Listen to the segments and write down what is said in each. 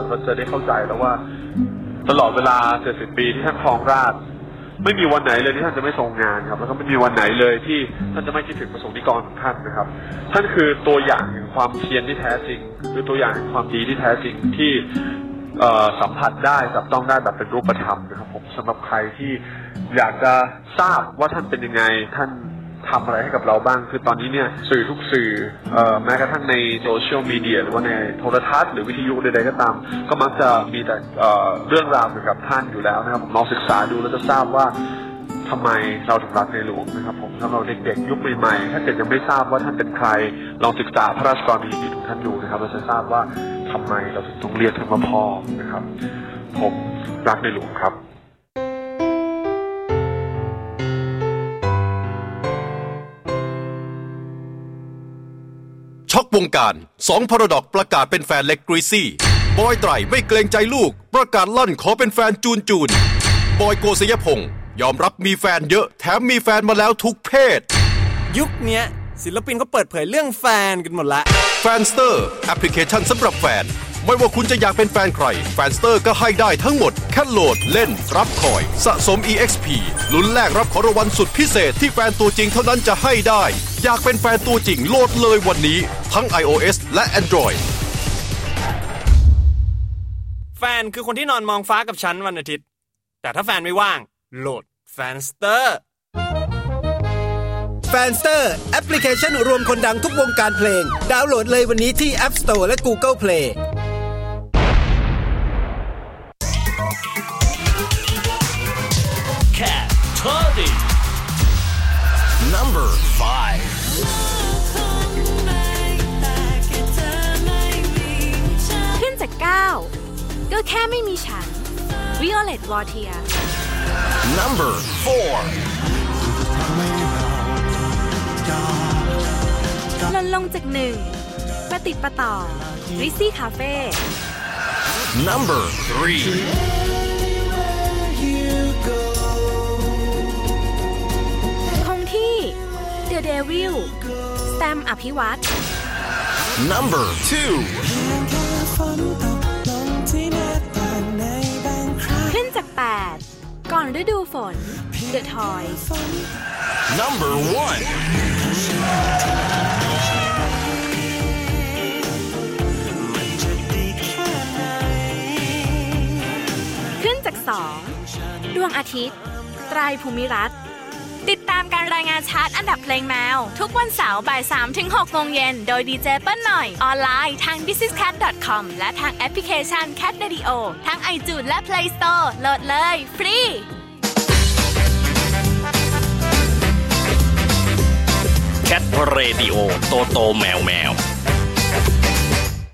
แล้วก็จะได้เข้าใจแล้วว่า ตลอดเวลา70ปีที่ท่านครองราชไม่มีวันไหนเลยที่ท่านจะไม่ทรงงานครับ แล้วก็ไม่มีวันไหนเลยที่ท่านจะไม่คิดถึงประสงค์นิกรของท่านนะครับ ท่านคือตัวอย่างแห่งความเพียรที่แท้จริง คือตัวอย่างแห่งความดีที่แท้จริงที่สัมผัสได้จับต้องได้แบบเป็นรูปธรรมนะครับผมสำหรับใครที่อยากจะทราบว่าท่านเป็นยังไงท่าน ทำอะไรให้กับเราบ้าง คือตอนนี้เนี่ยสื่อทุกสื่ออแม้กระทั่งในโซเชียลมีเดียหรือว่าในโทรทัศน์หรือวิทยุใดๆก็ตาม ก็มักจะมีแต่เรื่องราวเกี่ยวกับท่านอยู่แล้วนะครับผมลองศึกษาดูแล้วจะทราบว่าทำไมเราถึงรักในหลวงนะครับผมสำหรับเด็กๆยุคใหม่ๆถ้าเกิดยังไม่ทราบว่าท่านเป็นใคร ลองศึกษาพระราชกรณียกิจของท่านดูนะครับเราจะทราบว่าทำไมเราถึงต้องเรียกท่านว่าพ่อนะครับ ผมรักในหลวงครับ วงการสอง Paradox ประกาศเป็นแฟนเล็ก Greasy บอย ตรัยไม่เกรงใจลูก ประกาศลั่นขอเป็นแฟนจูนจูน บอยโกสิยพงษ์ยอมรับมีแฟนเยอะแถมมีแฟนมาแล้วทุกเพศ ยุคเนี้ยศิลปินก็เปิดเผยเรื่องแฟนกันหมดละ Fanster แอปพลิเคชันสำหรับแฟน ไม่ว่าคุณจะอยากเป็นแฟนใคร Fanster ก็ให้ได้ทั้งหมด แค่โหลดเล่น รับ coin สะสม EXP ลุ้นแลกรับของรางวัลสุดพิเศษที่แฟนตัวจริงเท่านั้นจะให้ได้ อยากเป็นแฟนตัวจริงโหลดเลยวันนี้ ทั้ง iOS และ Android แฟนคือคนที่นอนมองฟ้ากับฉันวันอาทิตย์ แต่ถ้าแฟนไม่ว่าง โหลด Fanster Fanster แอปพลิเคชันรวมคนดังทุกวงการเพลง ดาวน์โหลดเลยวันนี้ที่ App Store และ Google Play ขึ้นจาก 9 ก็แค่ไม่มีฉัน Violet v o t i e r Number 4หล่นลงจากหนึ่งประติดประต่อริซี่คาเฟ่ Number 3 The Devil สแตมอภิวัต Number 2ขึ้นจาก 8 ก่อนฤดูฝน The Toy Number 1ขึ้นจาก 2 ดวงอาทิตย์ ไตรภูมิรัตน์ ติดตามการรายงานชาร์ตอันดับเพลงแมว ทุกวันเสาร์บ่าย3ถึง6โมงเย็น โดยดีเจเปิ้ลหน่อย ออนไลน์ทาง businesscat.com และทางแอปพลิเคชัน Cat Radio ทั้ง iTunes และ Play Store โหลดเลย ฟรี Cat Radio โตโตแมวแมว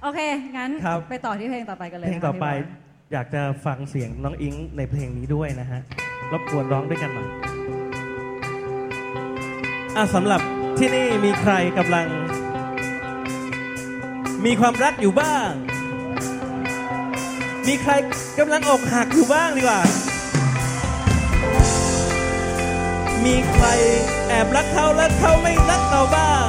โอเค งั้นครับ ไปต่อที่เพลงต่อไปกันเลยเพลงนะคะต่อไปพี่บยอยากจะฟังเสียงน้องอิงในเพลงนี้ด้วยนะฮะรบกวนร้องด้วยกันหน่อย อะสำหรับที่นี่มีใครกำลัง มีความรักอยู่บ้าง มีใครกำลังอกหักอยู่บ้างดีกว่า มีใครแอบรักเขาและเขาไม่รักเราบ้าง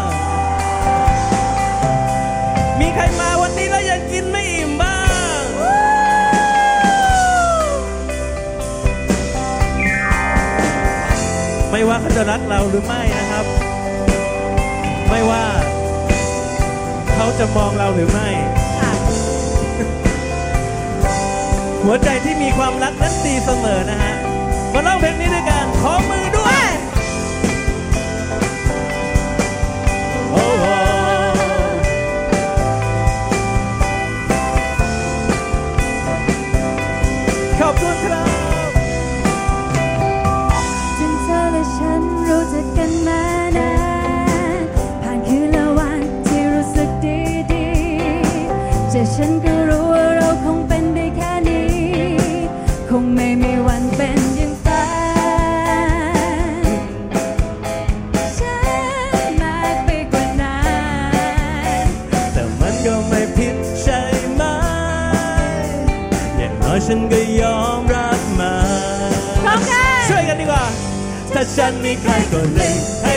มีใครมาวันนี้แล้วยังกินไม่อิ่มบ้างไม่ว่าเขาจะรักเราหรือไม่นะ ไม่ว่า เขาจะมองเราหรือไม่ หัวใจที่มีความรักนั้นดีเสมอนะฮะ มาร้องเพลงนี้ด้วยกันขอมือ ฉันมีใครก็เลยให้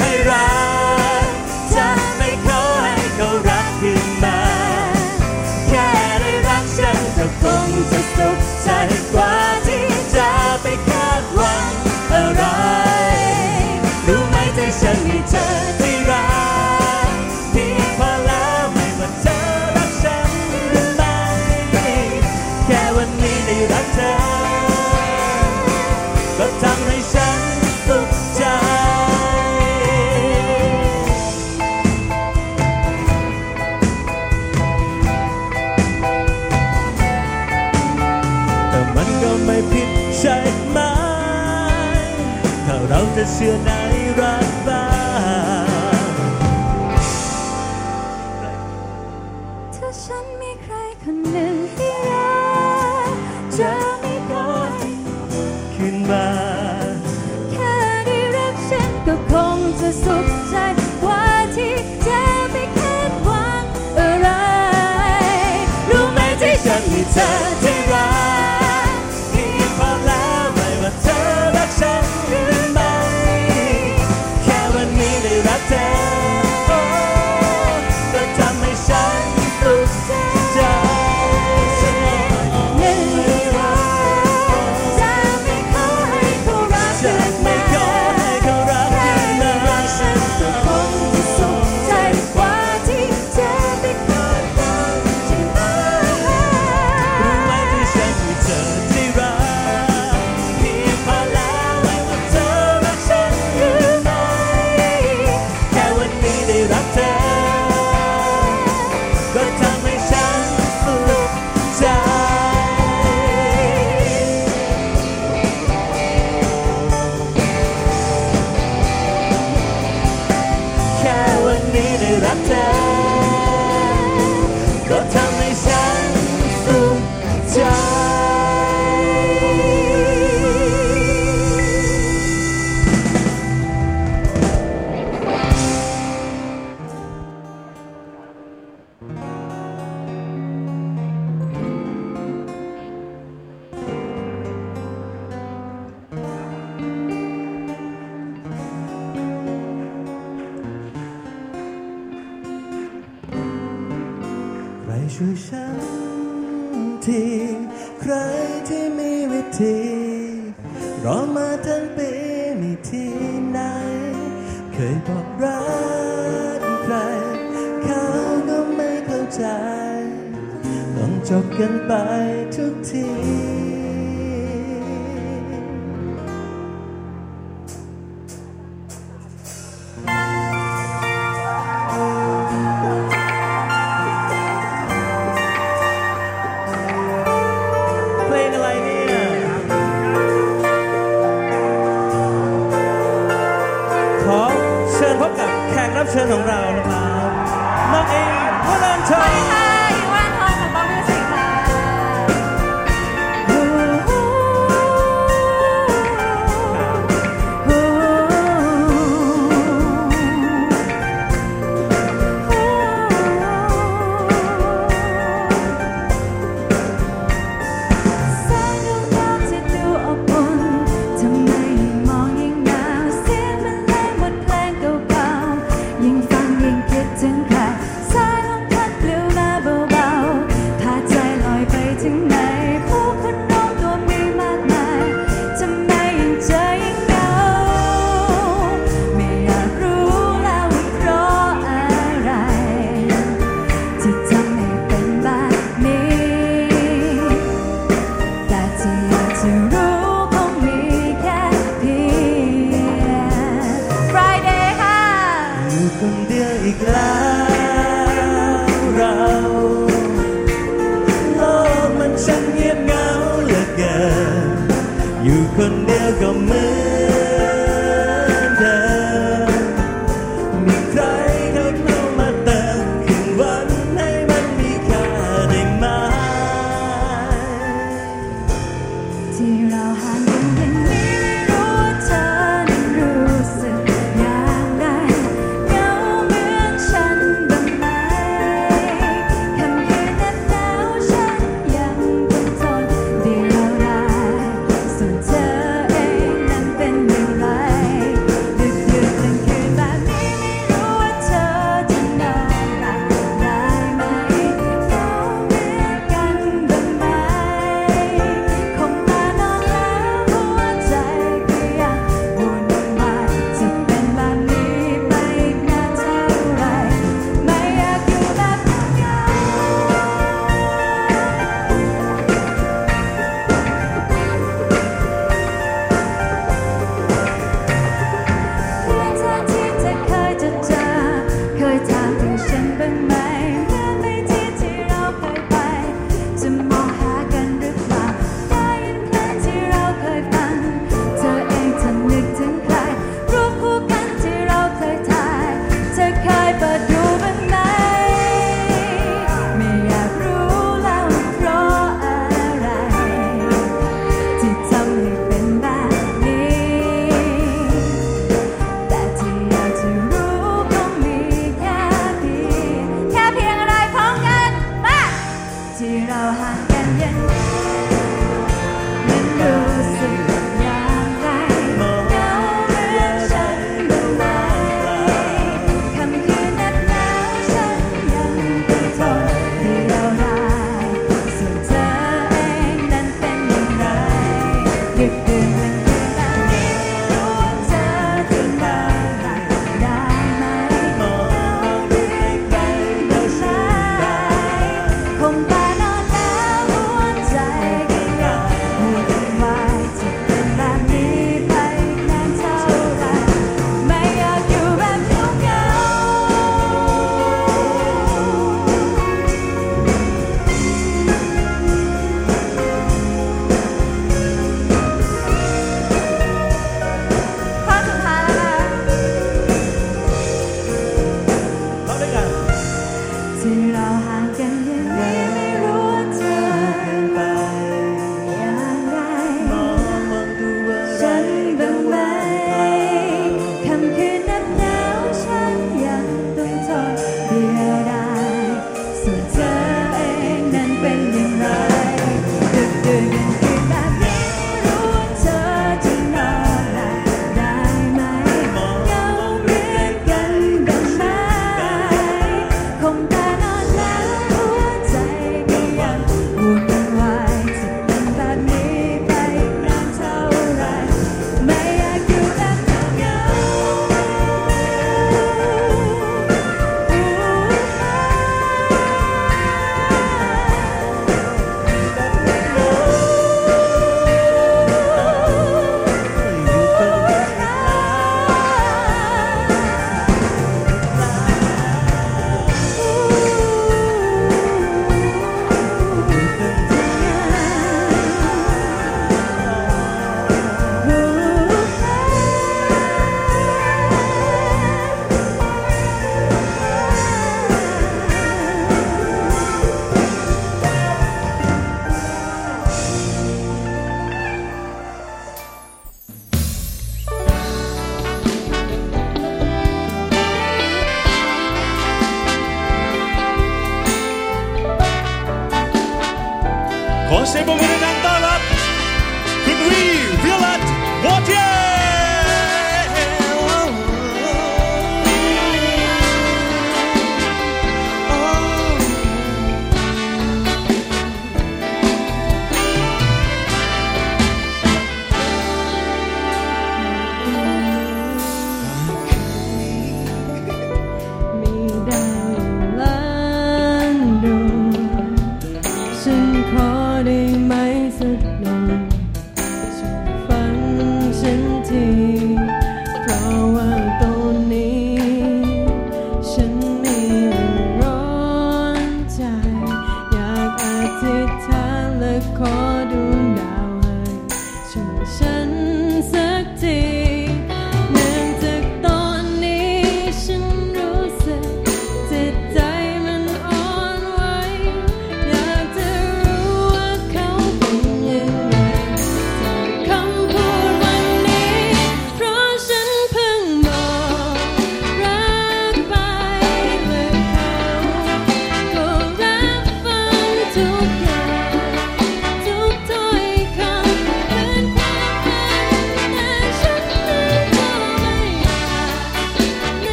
ะเชื่อในรักบ้างถ้าฉันมีใครคนหนึ่งที่รักจะไม่พลอยขึ้นมา แค่ได้รักฉันก็คงจะสุขใจกว่าที่เธอไม่คาดหวังอะไร รู้ไหมที่ฉันมีเธอ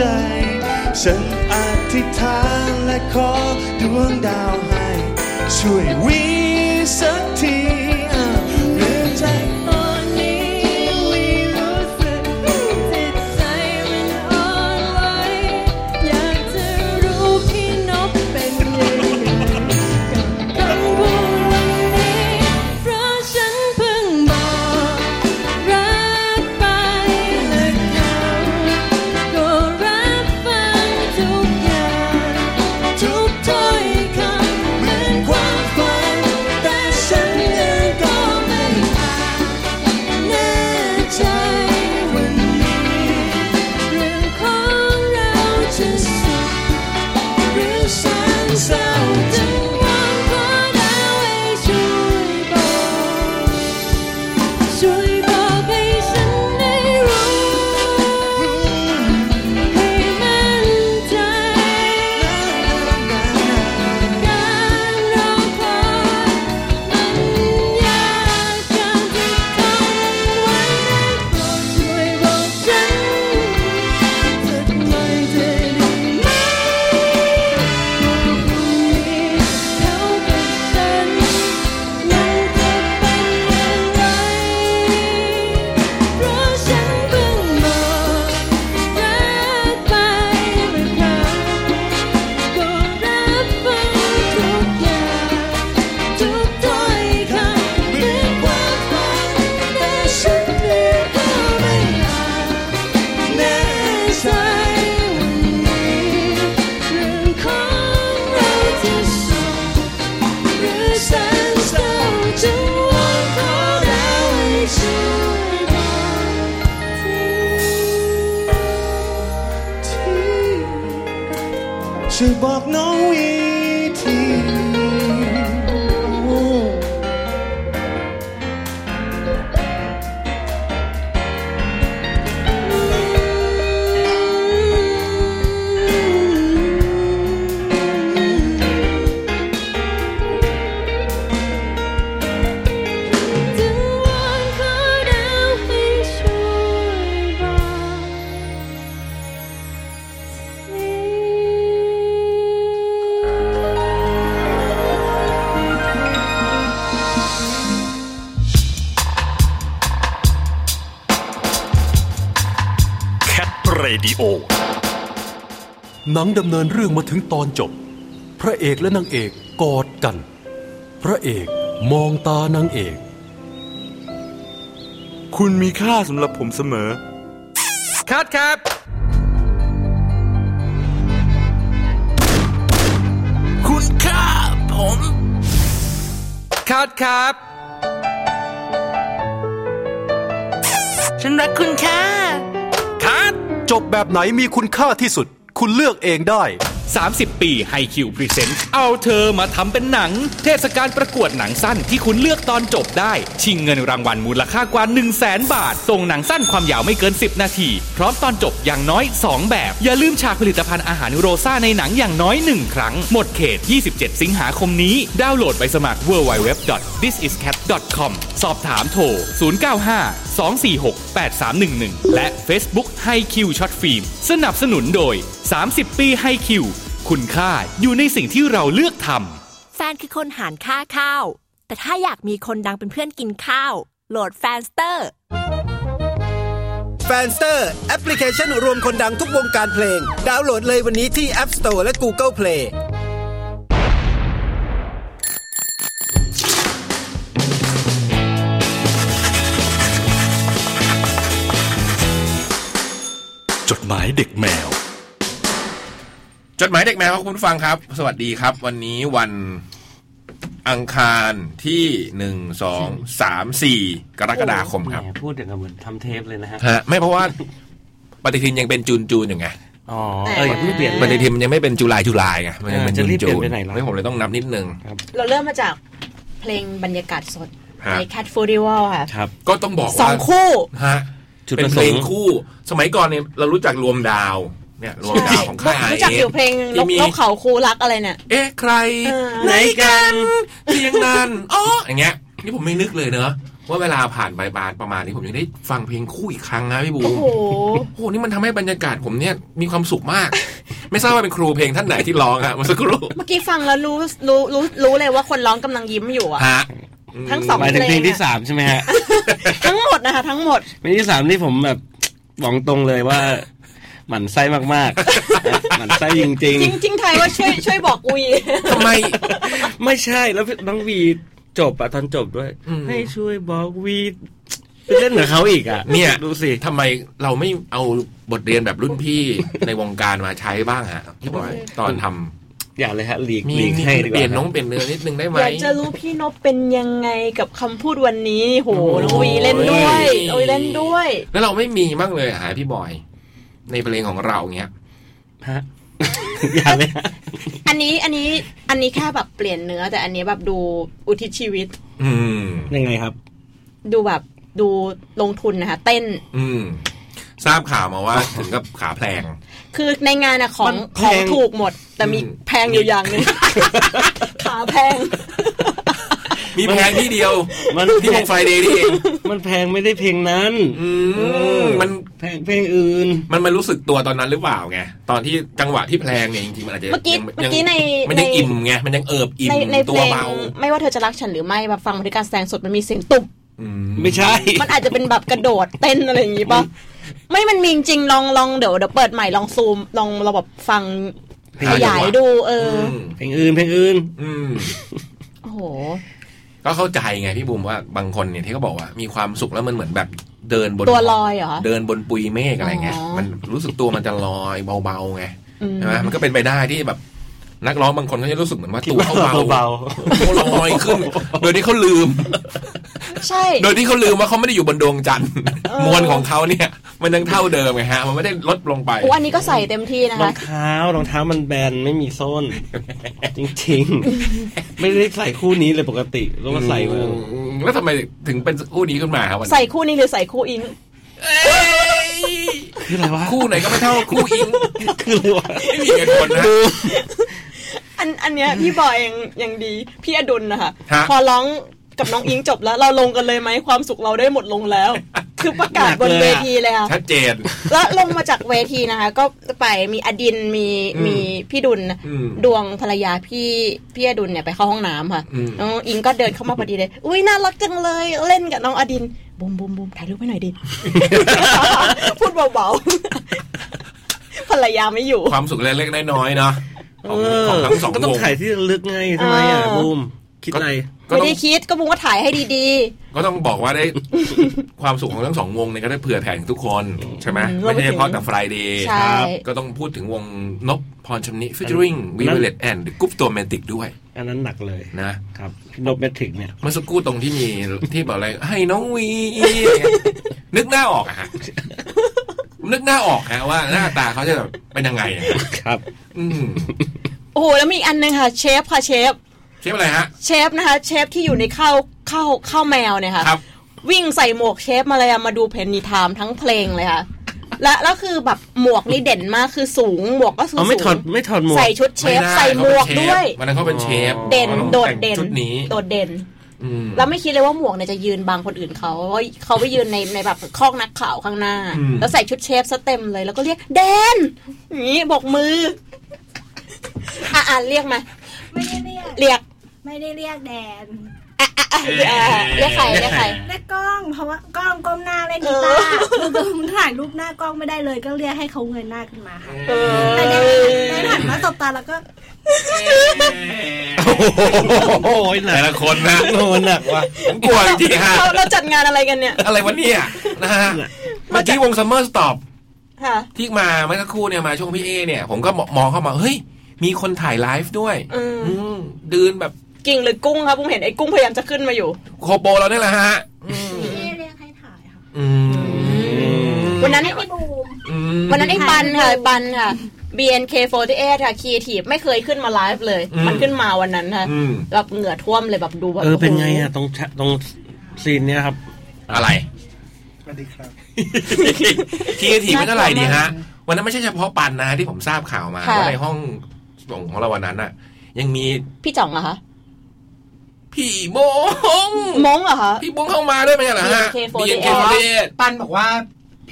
จ ฉันอธิษฐานและขอดวงดาวให้ ช่วยวิสักที นังดำเนินเรื่องมาถึงตอนจบ พระเอกและนางเอกกอดกัน พระเอกมองตานางเอก คุณมีค่าสำหรับผมเสมอ คัดครับ คุณค่าผม คัดครับ ฉันรักคุณค่าคัต จบแบบไหนมีคุณค่าที่สุด คุณเลือกเองได้ 30 ปี Hi-Q presentเอาเธอมาทำเป็นหนัง เทศกาลประกวดหนังสั้นที่คุณเลือกตอนจบได้ ชิงเงินรางวัลมูลค่ากว่า 1 0 0 0 0แสนบาท ส่งหนังสั้นความยาวไม่เกิน 10 นาที พร้อมตอนจบอย่างน้อย 2 แบบ อย่าลืมฉากผลิตภัณฑ์อาหารโรซ่าในหนังอย่างน้อย 1 ครั้ง หมดเขต 27 สิงหาคมนี้ ดาวน์โหลดไปสมัคร www.thisiscat.com สอบถามโทร 095 246 8311 และ Facebook Hi-Q short film สนับสนุนโดย 30 ปี Hi-Q คุณค่าอยู่ในสิ่งที่เราเลือกทำแฟนคือคนหารค่าข้าว แต่ถ้าอยากมีคนดังเป็นเพื่อนกินข้าว โหลด Fanster Fanster แอปพลิเคชันรวมคนดังทุกวงการเพลง ดาวน์โหลดเลยวันนี้ที่ App Store และ Google Play จดหมายเด็กแมว จดหมายเด็กแมวครับคุณผู้ฟังครับ สวัสดีครับ วันนี้วันอังคารที่หนึ่งสองสามสี่กรกฎาคมครับ แหพูดอย่างกับเหมือนทำเทปเลยนะฮะ ฮะไม่เพราะว่า ปฏิทินยังเป็นจูนจูนอยู่ไงอ๋อ เอออย่าเพิ่งเปลี่ยน ปฏิทินมันยังไม่เป็นจุลายจุลายไงมันยังเป็นเออจะจูนรีบเปลี่จูยนนไปไหนล่ะ ไม่ผมเลยต้องนับนิดนึง เราเริ่มมาจากเพลงบรรยากาศสดฮะใน Cat f o d i v a l ค่ะ ครับ ก็ต้องบอกสว่าองคู่ ฮะ จุดเป็นประเพสลงงค์ คู่ สมัยก่อนเนี่ยเรารู้จักรวมดาว เนี่ยรวมดาวของค่ายรู้จักอยู่เพลงนกที่มีนกเขาคูรักอะไรเนี่ย เอ๊ะใครเออ ไหนกันเพียงนั้นอ๋ออย่างเงี้ย นี่ผมไม่นึกเลยเนอะว่าเวลาผ่านไปบานประมาณนี้ผมยังได้ฟังเพลงคู่อีกครั้งนะพี่บูมโอ้โห โอ้โหนี่มันทำให้บรรยากาศผมเนี่ยมีความสุขมาก ไม่ทราบว่าเป็นครูเพลงท่านไหนที่ร้องฮะเมื่อสักครู่เมื่อกี้ฟังแล้วรู้รู้รู้รู้เลยว่าคนร้องกำลังยิ้มอยู่อะฮะ ทั้งสองหมายถึงเพลงเพลงที่อะสามใช่ไหมฮะ ทั้งหมดนะคะทั้งหมดเพลงที่สามที่ผมแบบบอกตรงเลยว่าหมั่นไส้มากๆนะหมั่นไส้จริงจริงจริงไทยว่าช่วยช่วยบอกอุยทำไมๆไม่ใช่แล้วน้องวีจบอะตอนจบด้วย ให้ช่วยบอกวีไปเล่นกับเขาอีกอะเนี่ยดูสิทำไมเราไม่เอาบทเรียนแบบรุ่นพี่ในวงการมาใช้บ้างฮะพี่บอยตอนทำ อย่าเลยฮะหลีกมีหลีกให้ดีกว่าเปลี่ยนครับน้องเปลี่ยนเนื้อนิดนึงได้ไหมอยากจะรู้พี่นพเป็นยังไงกับคำพูดวันนี้โหน้องอุยเล่นด้วยโอ้ยอุยเล่นด้วย แล้วเราไม่มีบ้างเลยหาพี่บอย ในเพลงของเราเงี้ยฮะอย่าเลยฮะอันนี้อันนี้อันนี้แค่แบบเปลี่ยนเนื้อ แต่อันนี้แบบดูอุทิศชีวิต อืมยังไงครับ ดูแบบดูลงทุนนะคะเต้น อืม ทราบข่าวมาว่าถึงกับขาแพลง คือในงานอะของมันแพของงถูกหมด แต่มีอืมแพงอยู่อย่างหนึงขาแพง มีแพงที่เดียว มันที่วงไฟเดย์นี่เองมันแพงไม่ได้เพลงนั้นอืมมันแพงเพลงอื่น มันมารู้สึกตัวตอนนั้นหรือเปล่าไงตอนที่จังหวะที่แพลงเนี่ยจริงๆมันอาจจะเมื่อกี้ยังเมื่อกี้ในมันยังในอิ่มไงมันยังเอิบอิ่มในในเพตัลวงเบาไม่ว่าเธอจะรักฉันหรือไม่แบบฟังบริการแสดงสดมันมีเสียงตุบไม่ใช่ มันอาจจะเป็นแบบกระโดดเต้นอะไรอย่างงี้ป่ะ ไม่มันมีจริงๆลองลองเดี๋ยวเดี๋ยวเปิดใหม่ลองซูมลองเราแบบฟังเพลงขยายดูเอออ เพลงอื่นเพลงอื่นอืมโอ้โห ก็เข้าใจไงพี่บุ๋มว่าบางคนเนี่ยที่เขาบอกว่ามีความสุขแล้วมันเหมือนแบบเดินบนตัวลอยเหรอเดินบนปุยเมฆอะไรเงี้ยอ๋อมันรู้สึกตัวมันจะลอยเบาๆไงอืมใช่ไหมมันก็เป็นไปได้ที่แบบ นักร้องบางคนก็จะรู้สึกเหมือนว่าตัวเขาเบาเบาเขาลอยขึ้น โดยที่เขาลืม ใช่ โดยที่เขาลืมว่าเขาไม่ได้อยู่บนดวงจันทร์เออมวลของเขาเนี่ย มันยังเท่าเดิมไงฮะ มันไม่ได้ลดลงไปโอ้อันนี้ก็ใส่เต็มที่นะรอคะงเท้ารองเท้ามันแบนไม่มีส้น จริงๆ ไม่ได้ใส่คู่นี้เลยปกติแล้วมาใส่มาอืมแล้วทำไมถึงเป็นคู่นี้ขึ้นมาครับวันนี้ใส่คู่นี้หรือใส่คู่อิงคืออะไรวะคู่ไหนก็ไม่เท่าคู่อิงคืออะไรวะไม่มีเหตุผลนะ อันอันเนี้ยพี่บอยยังยังดี พี่อดุลนะคะฮะพอร้องกับน้องอิงจบแล้ว เราลงกันเลยไหมความสุขเราได้หมดลงแล้ว คือประกาศบนเวทีเลยค่ะชัดเจน แล้วลงมาจากเวทีนะคะ ก็ไปมีอดินมีอืมมีพี่ดุลอืมดวงภรรยาพี่พี่อดุลเนี่ยไปเข้าห้องน้ำค่ะอืมน้องอิงก็เดินเข้ามาพอดีเลย อุ้ยน่ารักจังเลยเล่นกับน้องอดินบูมบูมบูมถ่ายรูปให้หน่อยดิพูดเบาๆภรรยาไม่อยู่ความสุขเล็กๆน้อยๆเนาะ ของของทั้งสองก็ต้องวง ถ่ายที่ระลึกไงทำไมอะเออ บูมคิดอะไร ก็ไม่ต้องได้คิดก็บูมก็ถ่ายให้ดีก็ต้องบอกว่าได้ ความสุขของทั้งสองวงเนี่ยก็ได้เผื่อแผ่ถึงทุกคนใช่ไหมอืมไม่ใช่เฉพาะแต่ Friday ใช่ ก็ต้องพูดถึงวงนบพรชำนิ featuring v i v a l e t and The Group Romantic ด้วยอันนั้นหนักเลยนะ ครับโนเมทริกเนี่ยเมื่อสักครู่ตรงที่มีที่บอกอะไร ให้น้องวี นึกหน้าออกอะฮะ นึกหน้าออกฮะว่าหน้าตาเขาจะแบบเป็นยังไงอะครับ อืมๆโอ้โหแล้วมีอีกอันหนึงค่ะ เชฟค่ะเชฟ เชฟอะไรฮะ เชฟนะคะ เชฟที่อยู่ในข้าวข้าวข้าวแมวเนี่ยค่ะ ครับ วิ่งใส่หมวกเชฟมาเลยอะมาดู Penny Time ทั้งเพลงเลยค่ะ และแล้วคือแบบหมวกนี่เด่นมากคือสูงหมวกก็สูงเอาไม่ถอดไม่ถอดหมวก ใส่ชุดเชฟ ไม่ได้ใส่หมวกด้วย วันนั้นเขาเป็นเชฟเด่น ขาต้องโดดแต่งเด่น ชุดนี้ โดดเด่นอืม แล้วไม่คิดเลยว่าหมวกเนี่ยจะยืนบังคนอื่นเขาเพราะว่าเขาไปยืนในในแบบข้องนักข่าวข้างหน้าอืมแล้วใส่ชุดเชฟซะเต็มเลย แล้วก็เรียกแดนอย่างนี้บอกมือ อะอะเรียกมาไม่ได้เรียกเรียก ไม่ได้เรียกแดนอะเรียกเรียกใครเรียกใครเรียกกล้อง เพราะว่ากล้องก้มหน้าเล่นกีตาร์คือผมถ่ายรูปหน้ากล้องไม่ได้เลย ก็เรียกให้เขาเงยหน้าขึ้นมาค่ะแต่ได้ได้หันมาสบตาแล้วก็ โอ้ยหนัแต่กละคนนะโอ้หนักว่ะผมกลัวจริงๆฮะเราเราจัดงานอะไรกันเนี่ยอะไรวะเนี่ยนะฮะเมื่อกี้วงซัมเมอร์สต็อป ค่ะ ที่มาเมื่อสักครู่เนี่ยมาช่วงพี่เอเนี่ย ผมก็มองเข้ามา เฮ้ย มีคนถ่ายไลฟ์ด้วย อืม อืมเดินแบบกิ่งหรือกุ้งครับผมเห็นไอ้กุ้งพยายามจะขึ้นมาอยู่ โคโปเราเนี่ยแหละฮะ พี่เรียกให้ถ่ายค่ะอืมวันนั้นพี่บูม อืมวันนั้นไอ้ปันค่ะไอ้ปันค่ะ BNK48 ค่ะคีทีไม่เคยขึ้นมาไลฟ์เลยอืมมันขึ้นมาวันนั้นค่ะอืมแบบเหงื่อท่วมเลยแบบดูแบบเออเป็นโโหไงอะตรงชะตรงซีนเนี้ยครับ อะไรสวัสดีครับคีทีไม่เท่าไหร่ดีฮะ วันนั้นไม่ใช่เฉพาะปันนะที่ผมทราบข่าวมาค่ะว่าในห้องส่งของเราวันนั้นน่ะยังมีพี่จ่องเหรอะคะพี่มงมงเหรอคะ พี่มงเข้ามาด้วยไหมเหรอฮะ BNK48 BNK48 ปันบอกว่า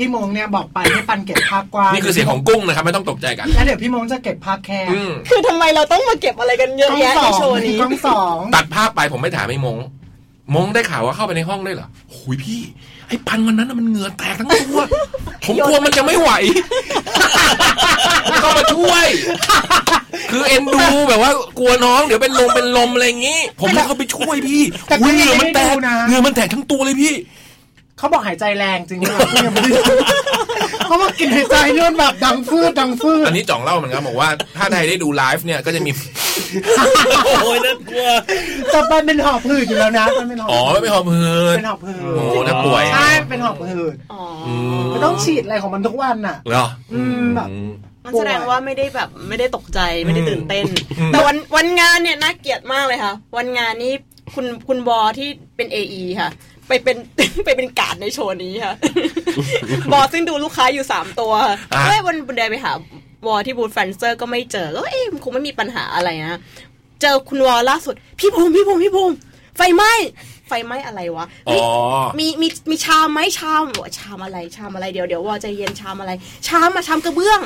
พี่มงเนี่ยบอกไปให้ปันเก็บภาพกว้างนี่คือเสียงของกุ้งนะครับไม่ต้องตกใจกันแล้วเดี๋ยวพี่มงจะเก็บภาพแคบอืมคือทำไมเราต้องมาเก็บอะไรกันเยอะแยะกล้ในองสโชองว์นี้กล้องสองตัดภาพไปผมไม่ถามไอ้มงมงได้ข่าวว่าเข้าไปในห้องด้วยเหรอโอ้ยพี่ไอ้ปันวันนั้นน่ะมันเหงื่อแตกทั้งตัว ผมกลัวมันจะไม่ไหวเข้ามาช่วย คือเอ็นดูแบบว่ากลัวน้องเดี๋ยวเป็นลมเป็นลมอะไรอย่างงี้ ผมเลยเข้าไปช่วยพี่แต่ก็อุ้ยเหยังงื่อมันไม่แตได้กดูนะเหงื่อมันแตกทั้งตัวเลยพี่ เขาบอกหายใจแรงจริงไหมล่ะพี่ยังไม่ได้ดูเขาบอกกลินหายใจเนี่ยมันแบบดังฟืดดังฟืดอันนี้จ่องเล่าเหมือนกันบอกว่า ถ้าใครได้ดูไลฟ์เนี่ยก็จะมีโอ้ยน่ากลัวแต่ปันเป็นหอบหืดอยู่แล้วนะปันเป็นหอบอ๋อไม่เป็นหอบหืดเป็นหอบหืดโอ้ถ้าป่วยใช่เป็นหอบหืดมมันต้องฉีดอะไรของมันทุกวันน่ะเหรออืมแบบมันแสดงว่าไม่ได้แบบไม่ได้ตกใจไม่ได้ตื่นเต้นอืมแต่วันวันงานเนี่ยน่าเกลียดมากเลยค่ะ วันงานนี้คุณคุณวอที่เป็น AE ค่ะ ไปเป็นไปเป็นการ์ดในโชว์นี้ค่ะ บอซึ่งดูลูกค้าอยู่สามตัวอะเฮ้ยวันวันเดินไปหาวอที่บูธ Fanster ก็ไม่เจอก็เอ๊ะมันคงไม่มีปัญหาอะไรนะเจอคุณวอล่าสุด พี่ภูมิพี่ภูมิพี่ภูมิไฟไหม้ไฟไหม้อะไรวะอ๋อมีมีมีชามไหมชามบอกว่าชามอะไรชามอะไรเดี๋ยวเดี๋ยววอใจเย็นชามอะไร ชามมาชามกระเบื้อง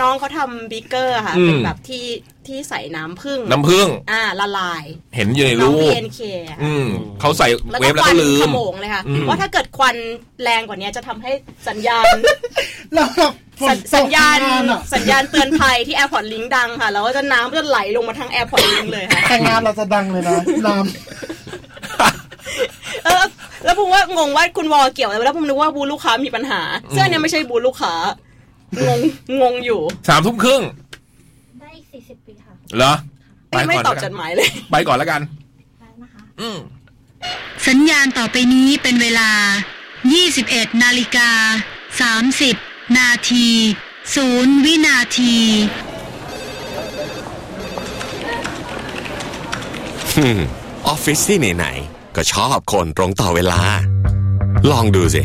น้องเขาทำบิ๊กเกอร์ค่ะอืมเป็นแบบที่ที่ใส่น้ำผึ้งน้ำผึ้งอ่าละลาย เห็นอยู่ในน้องรูป BNK อะอืมเขาใส่แล้วเวก็ฟแล้วควัก็นลืขมโมงเลยค่ะอืมว่าถ้าเกิดควันแรงกว่านี้จะทำให้สัญญาณแล้วแบบฝสันญตสัญกญาณงานอะสัญญาณเตือนภัยที่ AirPod Link ดังค่ะ แล้วก็จะน้ำจะไหลลงมาทั้ง AirPod Link เลยค่ะแต่งานเราจะดังเลยนะน้เออแล้วผมว่างงว่าคุณวอเกี่ยวอะไรแล้วผมนึกว่าบูธลูกค้ามีปัญหาซึ่งอันเนี้ยไม่ใช่บูธลูกค้า งงงงอยู่สามทุ่มครึ่งได้อีกสี่สิบปีค่ะเหรอไม่ไม่ก่นตอบแล้วจกันดหมายเลย ไปก่อนแล้วกันอืมสัญญาณต่อไปนี้เป็นเวลา 21นาฬิกา30 นาที 0 วินาทีฮึมออฟฟิศที่ไหนๆก็ชอบคนตรงต่อเวลา ลองดูสิ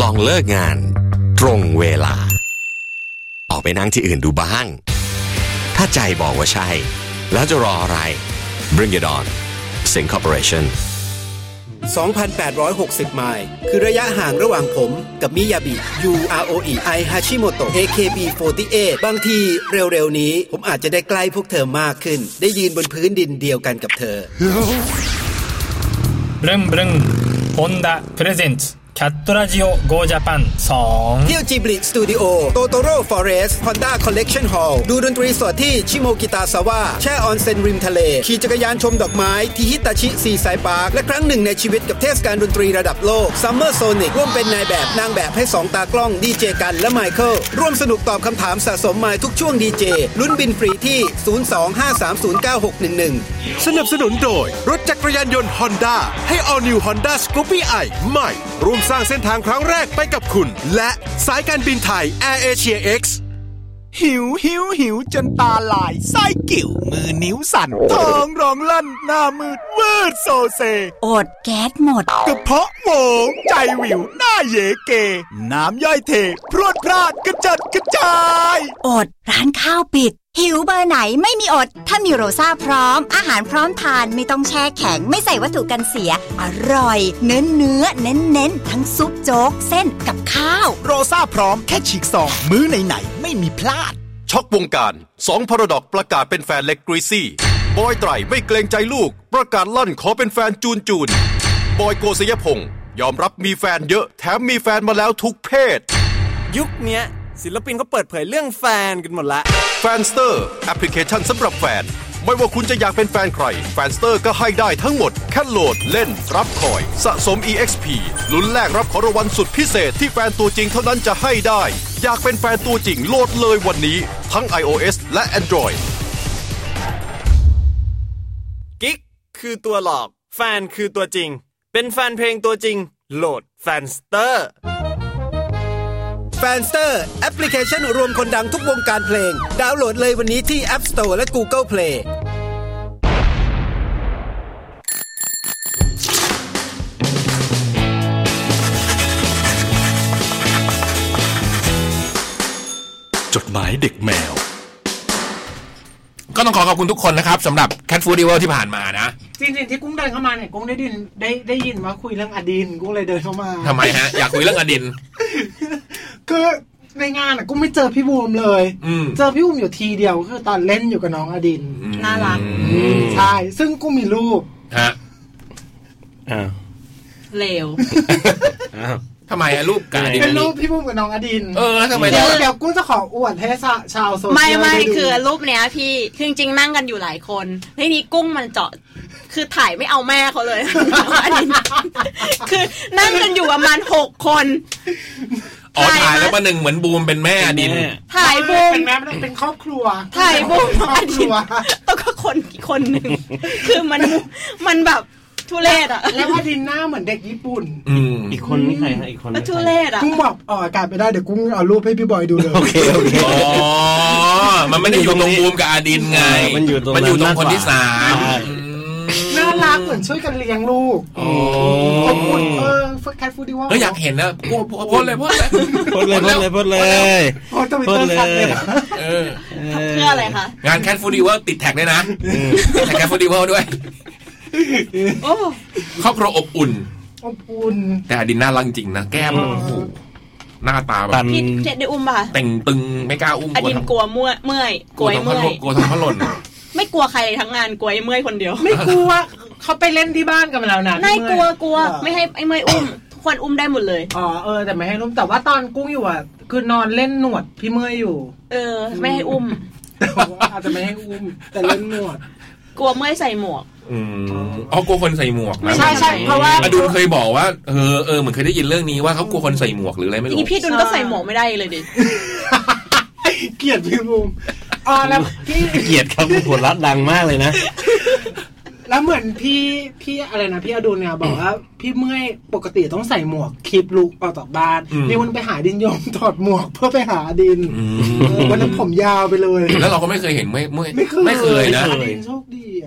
ลองเลิกงาน ตรงเวลา ออกไปนั่งที่อื่นดูบ้าง ถ้าใจบอกว่าใช่ แล้วจะรออะไร Bring it on Sing Corporation 2,860 ไมล์ คือระยะห่างระหว่างผมกับมิยาบิ U R O E I Hashimoto AKB 48บางทีเร็วๆนี้ ผมอาจจะได้ใกล้พวกเธอมากขึ้น ได้ยืนบนพื้นดินเดียวกันกับเธอ ブルンブルンホンダプレゼンツ แคทตราจิโอโกจ a ปันสองเที่ยว Ghibli Studio Totoro Forest Honda Collection Hall ดูดนตรีสดที่ชิโมกิตาซาวะแช่ออนเซ็นริมทะเล ขี่จักรยานชมดอกไม้ที่ Hitachi Seaside Park และครั้งหนึ่งในชีวิตกับเทศกาลดนตรีระดับโลก Summer Sonic ร่วมเป็นนายแบบนางแบบให้ 2 ตากล้องดีเจกันและไมเคิลร่วมสนุกตอบคำถามสะสมมาทุกช่วงดีเจลุ้นบินฟรีที่ 025309611 สนับสนุนโดยรถจักรยานยนต์ฮอนด้าให้ all new Honda Scoopy i ใหม่ร่วมสร้างเส้นทางครั้งแรกไปกับคุณ และสายการบินไทย Air Asia X หิวหิวหิวจนตาลายไส้กิ่วมือนิ้วสั่นท้องร้องลั่นหน้ามืดวืดโซเซ อดแก๊สหมดกระเพาะโหมงใจวิวหน้าเยเก น้ำย่อยเท พรวดพลาดกระจัดกระจาย อดร้านข้าวปิด หิวเบอร์ไหนไม่มีอด ถ้ามีโรซ่าพร้อม อาหารพร้อมทานไม่ต้องแช่แข็ง ไม่ใส่วัตถุกันเสีย อร่อย เนื้อเนื้อเน้นเน้นๆทั้งซุปโจ๊ก เส้นกับข้าว โรซ่าพร้อมแค่ฉีกซอง มื้อไหนๆไม่มีพลาด ช็อกวงการสองพาราดอกประกาศเป็นแฟนเล็ก Greasy บอยไตรไม่เกรงใจลูก ประกาศลั่นขอเป็นแฟนจูนจูน บอยโกศยพงศ์ยอมรับมีแฟนเยอะ แถมมีแฟนมาแล้วทุกเพศ ยุคเนี้ย ศิลปินเขาเปิดเผยเรื่องแฟนกันหมดละ Fanster แอปพลิเคชันสำหรับแฟน ไม่ว่าคุณจะอยากเป็นแฟนใคร Fanster ก็ให้ได้ทั้งหมด แค่โหลดเล่น รับ coin สะสม EXP ลุ้นแลกรับของรางวัลสุดพิเศษที่แฟนตัวจริงเท่านั้นจะให้ได้ อยากเป็นแฟนตัวจริงโหลดเลยวันนี้ ทั้ง iOS และ Android กิ๊กคือตัวหลอก แฟนคือตัวจริง เป็นแฟนเพลงตัวจริง โหลด Fanster Fanster แอปพลิเคชันรวมคนดังทุกวงการเพลง ดาวน์โหลดเลยวันนี้ที่ App Store และ Google Play จดหมายเด็กแมว ก็ต้องขอขอบคุณทุกคนนะครับสำหรับ Cat Food Diver ที่ผ่านมานะจริงๆที่กุ้งเดินเข้ามาเนี่ยกุ้งได้ยินได้ได้ยินว่าคุยเรื่องอดีนกุ้งเลยเดินเข้ามาทำไมฮะ อยากคุยเรื่องอดิน คือในงานอะกุ้งไม่เจอพี่บูมเลย อืม เจอพี่บูมอยู่ทีเดียวก็คือตอนเล่นอยู่กับน้องอดินน่ารัก อืม ใช่ซึ่งกุ้งมีรูป ฮะ อ้าวเลว อ้าว ทำไมอะรูปกับอดินเป็นรูปพี่บูมกับน้องอดิน เออแล้วทำไมเดี๋ยวต้องเดี๋ยวกุ้งจะขออวดให้ชาชาวโซเชียลไม่ไม่ด้ดูคือรูปเนี้ยพี่คือจริงๆนั่งกันอยู่หลายคนทีนี้กุ้งมันเจาะคือถ่ายไม่เอาแม่เขาเลยอันนี้คือนั่งกันอยู่ประมาณหกคนอ๋อถ่ายแล้วประหนึ่งเหมือนบูมเป็นแม่อดิน ถ่ายบูมเป็นแม่เป็นครอบครัว ถ่ายบูมครอบครัวแล้วก็คนอีกคนหนึ่งคือมันมันแบบ ทุเรศอะแล้วอดินหน้าเหมือนเด็กญี่ปุ่นอืมอีกคนนี่ใครฮะอีกคนแล้วนี่ทุใครเรศอะกุ้งบอกออกอากาศไปได้เดี๋ยวกุ้งเอารูปให้พี่บอยดูเลยโอเคโอเคอ๋อมันไม่ได้อยู่ตรงบูมกับอดินไง มันอยู่ตรงมันอยู่ตรงนั้นคนที่สามใช่น่ารักเหมือนช่วยกันเลี้ยงลูกโอ้อบอุ่นเออแคทฟูดิว่าเฮ้ยอยากเห็นนะพูดพูดพูดเลยพูดเลยพูดเลยพูดเลยพูดเลยโอ้ทวิตเตอร์คัดเลยนะเออเพื่ออะไรคะงานแคทฟูดีเวิร์ติดแท็กด้วยนะติดแท็กแคทฟูดีเวิร์ด้วย โอ้ครอบครัวอบอุ่น อบอุ่น แต่อดินน่ารักจริงนะ แก้มโอ้โหหน้าตาแบบพี่เจ็ดได้อุ้มป่ะเต่งตึงไม่กล้าอุ้มอดินกลัวเมื่อยเมื่อยกกลัลัววไอ้ทำพัเมื่ดอยกลัวทำพัดหล่นไม่กลัวใครเลยทั้งงานกลัวไอ้เมื่อยคนเดียวไม่กลัวเขาไปเล่นที่บ้านกันมาแล้วนะนายพี่กลัวเมื่อยกลัวไม่ให้ไอ้เมื่อยอุ้มทุกคนอุ้มได้หมดเลย อ๋อเออแต่ไม่ให้นุ่มแต่ว่าตอนกุ้งอยู่อะ คือนอนเล่นหนวดพี่เมื่อยอยู่เออ ไม่ให้อุ้ม แต่ว่าอาจจะไม่ให้อุ้มแต่เล่นหนวด กลัวเมื่อยใส่หมวก อืมอ๋อกลัวคนใส่หมวกนะใช่ใช่เพราะว่าอดุลเคยบอกว่าเออเออเหมือนเคยได้ยินเรื่องนี้ว่าเขากลัวคนใส่หมวกหรืออะไรไม่ทีรู้นี้พี่ดุลก็ใส่หมวกไม่ได้เลยดิเกลียดพี่บูมอ๋อแล้วพี่เกลียดครับหัวรัดดังมากเลยนะแล้วเหมือนพี่พี่อะไรนะพี่อดุลเนี่ยบอกว่าพี่เมื่อยปกติต้องใส่หมวกคลิปลุกออกจากบ้านอืมนี่วันไปหาดินยมถอดหมวกเพื่อไปหาดินอืเออวันนั้นผมยาวไปเลย แล้วเราก็ไม่เคยเห็นเมื่อยเมื่อยไม่เคยไม่เคยนะ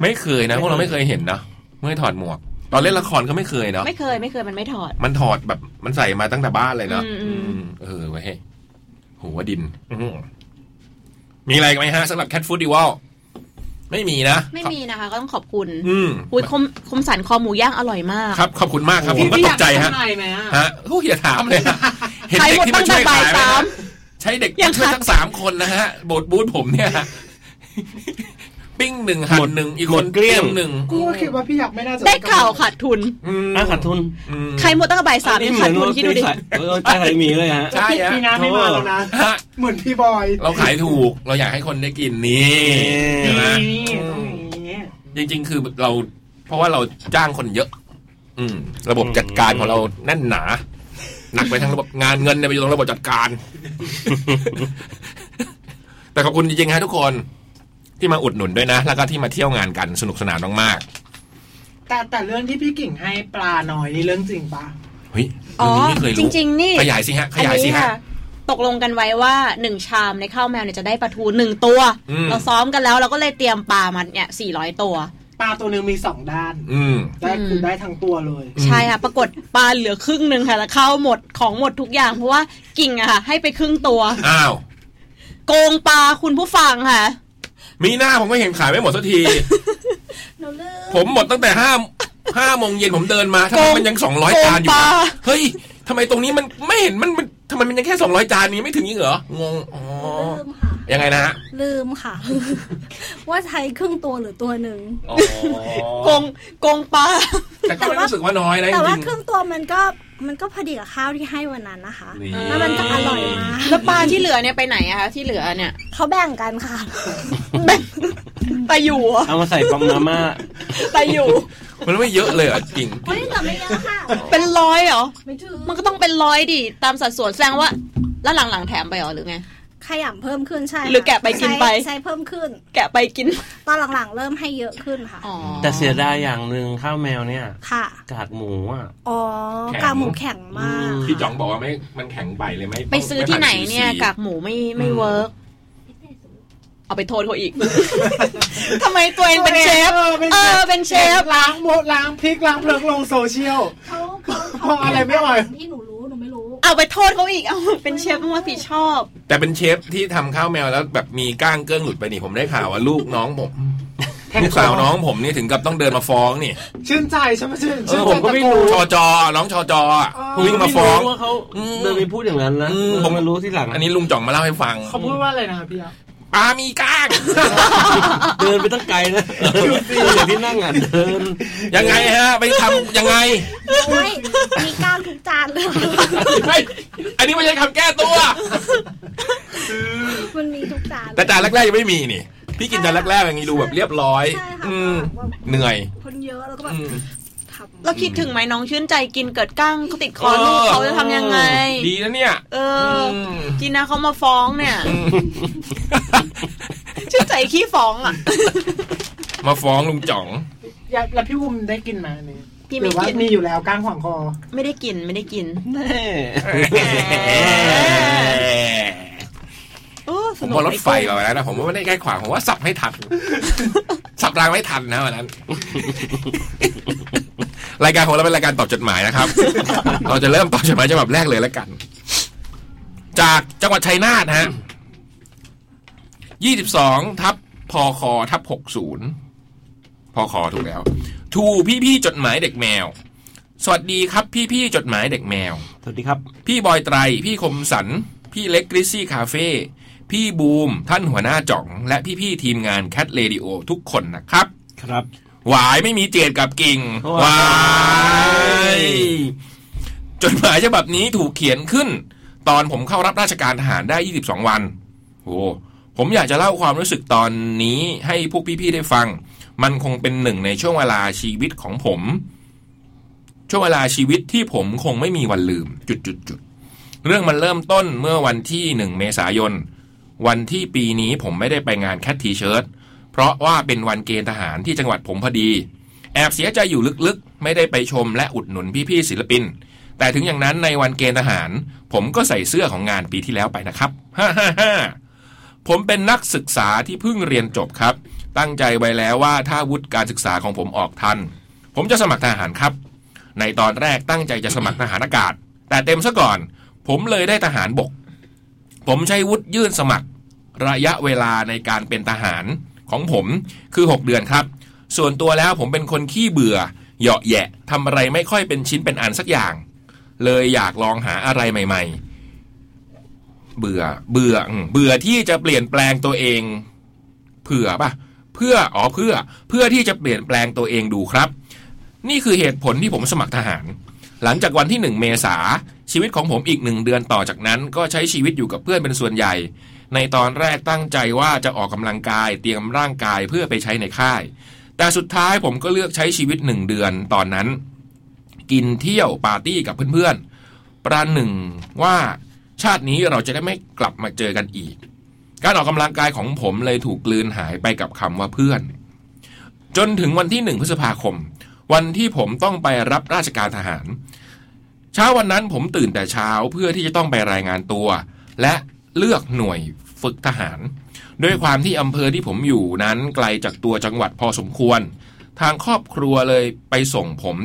อดินโชคดีอะไม่เคยนะพวกเราไม่เคยเห็นนะเมื่อยถอดหมวก ตอนเล่นละครก็ไม่เคยเนาะไม่เคยไม่เคยมันไม่ถอด มันถอดแบบมันใส่มาตั้งแต่บ้านเลยเนาะอืมอืมอืมเออไว้ยหัวดินอื้อหือมีอะไรกันไหมฮะสำหรับแคทฟูดดิวอลไม่มีนะ ไม่มีนะคะ ก็ต้องขอบคุณ อืมอุ้ยคมคมสันคอหมูย่างอร่อยมาก ครับ ขอบคุณมากครับ ผมพี่ก็พี่ตอยากใจไปฮะข้างในไหมอะฮะโอ้ยอย่าถามเลยฮะเห็นขายเด็กหมดที่ตั้มางช่แต่วยบ่าขายยไหมสามฮะใช้เด็กยัมางช่วยขายทั้งสามคนนะฮะ โบดบูธผมเนี่ยฮะ ปิ้งหนึ่งหั่นหนึ่งอีกคนหมดเกลี้ยงตรีหนึ่งกูก็คิดว่าพี่อยากไม่น่าจะได้ข่าวขาดทุนอืมอะขาดทุนอืมใครหมดตั้งแต่บ่ายสามนี่ยังเหมืขาอดนทุนว่าคิดดูดิใส่เออใช่ใครมีเลยฮะใช่ฮะพี่น้ำไม่มาแล้วนะฮะเหมือนพี่บอย เราขายถูกเราอยากให้คนได้กินนี่ใช่ไหมนี่ต้องอย่างนี้จริงๆ คือเราเพราะว่าเราจ้างคนเยอะ อืม ระบบจัดการของเราแน่นหนาหนักไปทั้งระบบงานเงินเนี่ยไปอยู่ตรงระบบจัดการ แต่ขอบคุณจริงๆฮะทุกคน ที่มาอุดหนุนด้วยนะ แล้วก็ที่มาเที่ยวงานกันสนุกสนานมากแต่แต่เรื่องที่พี่กิ่งให้ปลาน้อยนี่เรื่องจริงปะๆเฮ้ยอ๋อเรื่องนี้ไม่เคยจรู้ริง ๆ นี่ขยายสิฮะขยายสิอันนี้ฮะค่ะตกลงกันไว้ว่าหนึ่งชามในข้าวแมวเนี่ยจะได้ปลาทูหนึ่งตัวอืมเราซ้อมกันแล้วเราก็เลยเตรียมปลามาเนี่ยสี่ร้อยตัวปลาตัวหนึ่งมีสองด้าน อืมได้คือได้ทั้งตัวเลย ใช่ค่ะ ปรากฏปลาเหลือครึ่งหนึ่งค่ะ แล้วข้าวหมดของหมดทุกอย่าง เพราะว่ากิ่งอะค่ะ ให้ไปครึ่งตัว อ้าว โกงปลาคุณผู้ฟังค่ะ มีหน้าผมก็เห็นขายไม่หมดสักทีผมหมดตั้งแต่ห้าห้าโมงเย็นผมเดินมาทำไมมันยังสองร้อยโกงจานอยู่ปลาวะเฮ้ยทำไมตรงนี้มันไม่เห็นมันมันทำไมมันยังแค่สองร้อยจานนี้ไม่ถึงยิ่งเหรองงอ๋อยังไงนะฮะลืมค่ะ ว่าใช้ครึ่งตัวหรือตัวหนึ่งอ๋อโกงโกงปลาแต่ก็ไม่รู้สึกว่าน้อยนะจแต่ว่าริงครึ่งตัวมันก็ มันก็พอดีกับข้าวที่ให้วันนั้นนะคะนี่แล้วมันก็อร่อยมากแล้วปลาที่เหลือเนี่ยไปไหนอะคะที่เหลือเนี่ยเขาแบ่งกันค่ะตาอยู่เหรอเอามาใส่ปอมมาม่าตาอยู่ๆมันไม่เยอะเลยเหรอะจริงเฮ้ยแต่ไม่เยอะค่ะ เป็นร้อยเหรอไม่ถึงมันก็ต้องเป็นร้อยดิตามสัดส่วนแสดงว่า แล้วหลังๆแถมไปเหรอหรือไง ขยำเพิ่มขึ้นใช่ค่หรือแกะไปกินไปใช้ใช้เพิ่มขึ้น แกะไปกิน ตอนหลังๆ เริ่มให้เยอะขึ้นค่ะแต่เสียดายอย่างหนึ่งข้าวแมวเนี่ย ค่ะ กากหมูอะอ๋อแข็งกากหมูแข็งมากพี่จ๋องบอกว่าไม่มันแข็งไปเลยไม่ไปซื้อที่ไหนเนี่ยม่ผ่กากหมูไม่ไม่ work เอาไปโทษเขาอีกทำไมตัวเองเป็นเชฟ เออ เป็นเอเชฟอเป็นเชฟล้างหมดล้างพริกล้างเพลิงลงโซเชียลเขาเขาพออะไรไม่อร่อยที่หนูรู้หนูไม่รู้ เอาไปโทษเขาอีก เอาเป็นเชฟต้องรับผิดชอบ แต่เป็นเชฟที่ทำข้าวแมวแล้วแบบมีก้างเกิ้งหลุดไปนี่ผมได้ข่าวว่าลูกน้องผมแทงลูกสาวน้องผมนี่ถึงกับต้องเดินมาฟ้องนี่ ชื่นใจใช่ไหมชื่นเอชื่นอใจผมก็ไม่รู้ตะชอโกนจอน้องชอจออะอ๋อวิ่งมาฟ้องไรู้ว่าเขาเดินไปพูดอย่างนั้นนะอืมผมมารู้ที่หลัง อันนี้ลุงจ่องมาเล่าให้ฟังเขาพูดว่าอะไรนะพี่อะ ปลามีก้าง เดินไปตั้งไกลนะอย่างที่นั่งอะเดิน ยังไงฮะ ไปทำยังไง ไม่มีกล้างทุกจานเลยไม่อันนี้ไม่ใช่คำแก้ตัว มันมีทุกจาน แต่จานแรกๆยังไม่มีนี่ พี่กินจานแรกๆอย่างนี้ดูแบบเรียบร้อย อืมเหนื่อย คนเยอะแล้วก็แบบ อืมแล้วคิดถึงไหมน้องชื่นใจกินเกิดก้างเขาติดคอลูกเขาจะทำยังไง ดีนะเนี่ยเอออจีน่าเขามาฟ้องเนี่ย ชื่นใจขี้ฟ้องอะ มาฟ้องลุงจ่องอย่าแล้วพี่วุมได้กินไหมอันนี้พี่หไม่รือว่ากินมีอยู่แล้วก้างขวางคอ ไม่ได้กินไม่ได้กินโอ้ส ผมนุกพอรถไฟเราแล้วนะผมว่าไม่ได้ใกล้ขวางผมว่าสับให้ทันสับขับรางไม่ทันนะวันนั้น รายการของเราเป็นรายการตอบจดหมายนะครับ เราจะเริ่มตอบจดหมายฉบับแรกเลยแล้วกัน จากจังหวัดชัยนาทฮะยี่สิบสองทับพอคอทับหกศูนย์พอคอถูกแล้ว To พี่พี่ๆจดหมายเด็กแมว สวัสดีครับพี่พี่ๆจดหมายเด็กแมว สวัสดีครับ พี่บอยไตร พี่คมสัน พี่เล็ก Greasy Cafe พี่บูม ท่านหัวหน้าจ๋อง และพี่ๆทีมงาน Cat Radio ทุกคนนะครับ ครับ หวายไม่มีเจดกับกิ่งหวายจดหมายฉบับนี้ถูกเขียนขึ้น ตอนผมเข้ารับราชการทหารได้ 22 วัน โอ้ผมอยากจะเล่าความรู้สึกตอนนี้ให้พวกพี่ๆได้ฟัง มันคงเป็นหนึ่งในช่วงเวลาชีวิตของผม ช่วงเวลาชีวิตที่ผมคงไม่มีวันลืม จุดจุดจุดๆๆเรื่องมันเริ่มต้นเมื่อวันที่หนึ่งเมษายน วันที่ปีนี้ผมไม่ได้ไปงานแคททีเชิร์ตเพราะว่าเป็นวันเกณฑ์ทหารที่จังหวัดผมพอดี แอบเสียใจอยู่ลึกๆ ไม่ได้ไปชมและอุดหนุนพี่ๆศิลปิน แต่ถึงอย่างนั้นในวันเกณฑ์ทหาร ผมก็ใส่เสื้อของงานปีที่แล้วไปนะครับฮ่าฮ่าฮ่าผมเป็นนักศึกษาที่เพิ่งเรียนจบครับ ตั้งใจไว้แล้วว่าถ้าวุฒิการศึกษาของผมออกทัน ผมจะสมัครทหารครับ ในตอนแรกตั้งใจจะสมัครทหารอากาศ แต่เต็มซะก่อน ผมเลยได้ทหารบก ผมใช้วุฒิยื่นสมัคร ระยะเวลาในการเป็นทหารของผมคือ 6 เดือนครับ ส่วนตัวแล้วผมเป็นคนขี้เบื่อ เหยาะแยะทำอะไรไม่ค่อยเป็นชิ้นเป็นอันสักอย่าง เลยอยากลองหาอะไรใหม่ ๆ เบื่อ เบื่อ เบื่อที่จะเปลี่ยนแปลงตัวเอง เผื่อปะเพื่อ อ๋อ เพื่อ เพื่อที่จะเปลี่ยนแปลงตัวเองดูครับ นี่คือเหตุผลที่ผมสมัครทหาร หลังจากวันที่หนึ่งเมษา ชีวิตของผมอีกหนึ่งเดือนต่อจากนั้น ก็ใช้ชีวิตอยู่กับเพื่อนเป็นส่วนใหญ่ ในตอนแรกตั้งใจว่าจะออกกำลังกายเตรียมร่างกายเพื่อไปใช้ในค่าย แต่สุดท้ายผมก็เลือกใช้ชีวิตหนึ่งเดือนตอนนั้น กินเที่ยวปาร์ตี้กับเพื่อนๆ ประหนึ่งว่าชาตินี้เราจะได้ไม่กลับมาเจอกันอีก การออกกำลังกายของผมเลยถูกกลืนหายไปกับคำว่าเพื่อน จนถึงวันที่หนึ่งพฤษภาคม วันที่ผมต้องไปรับราชการทหาร เช้าวันนั้นผมตื่นแต่เช้าเพื่อที่จะต้องไปรายงานตัว และเลือกหน่วยฝึกทหาร ด้วยความที่อำเภอที่ผมอยู่นั้นไกลจากตัวจังหวัดพอสมควร ทางครอบครัวเลยไปส่งผม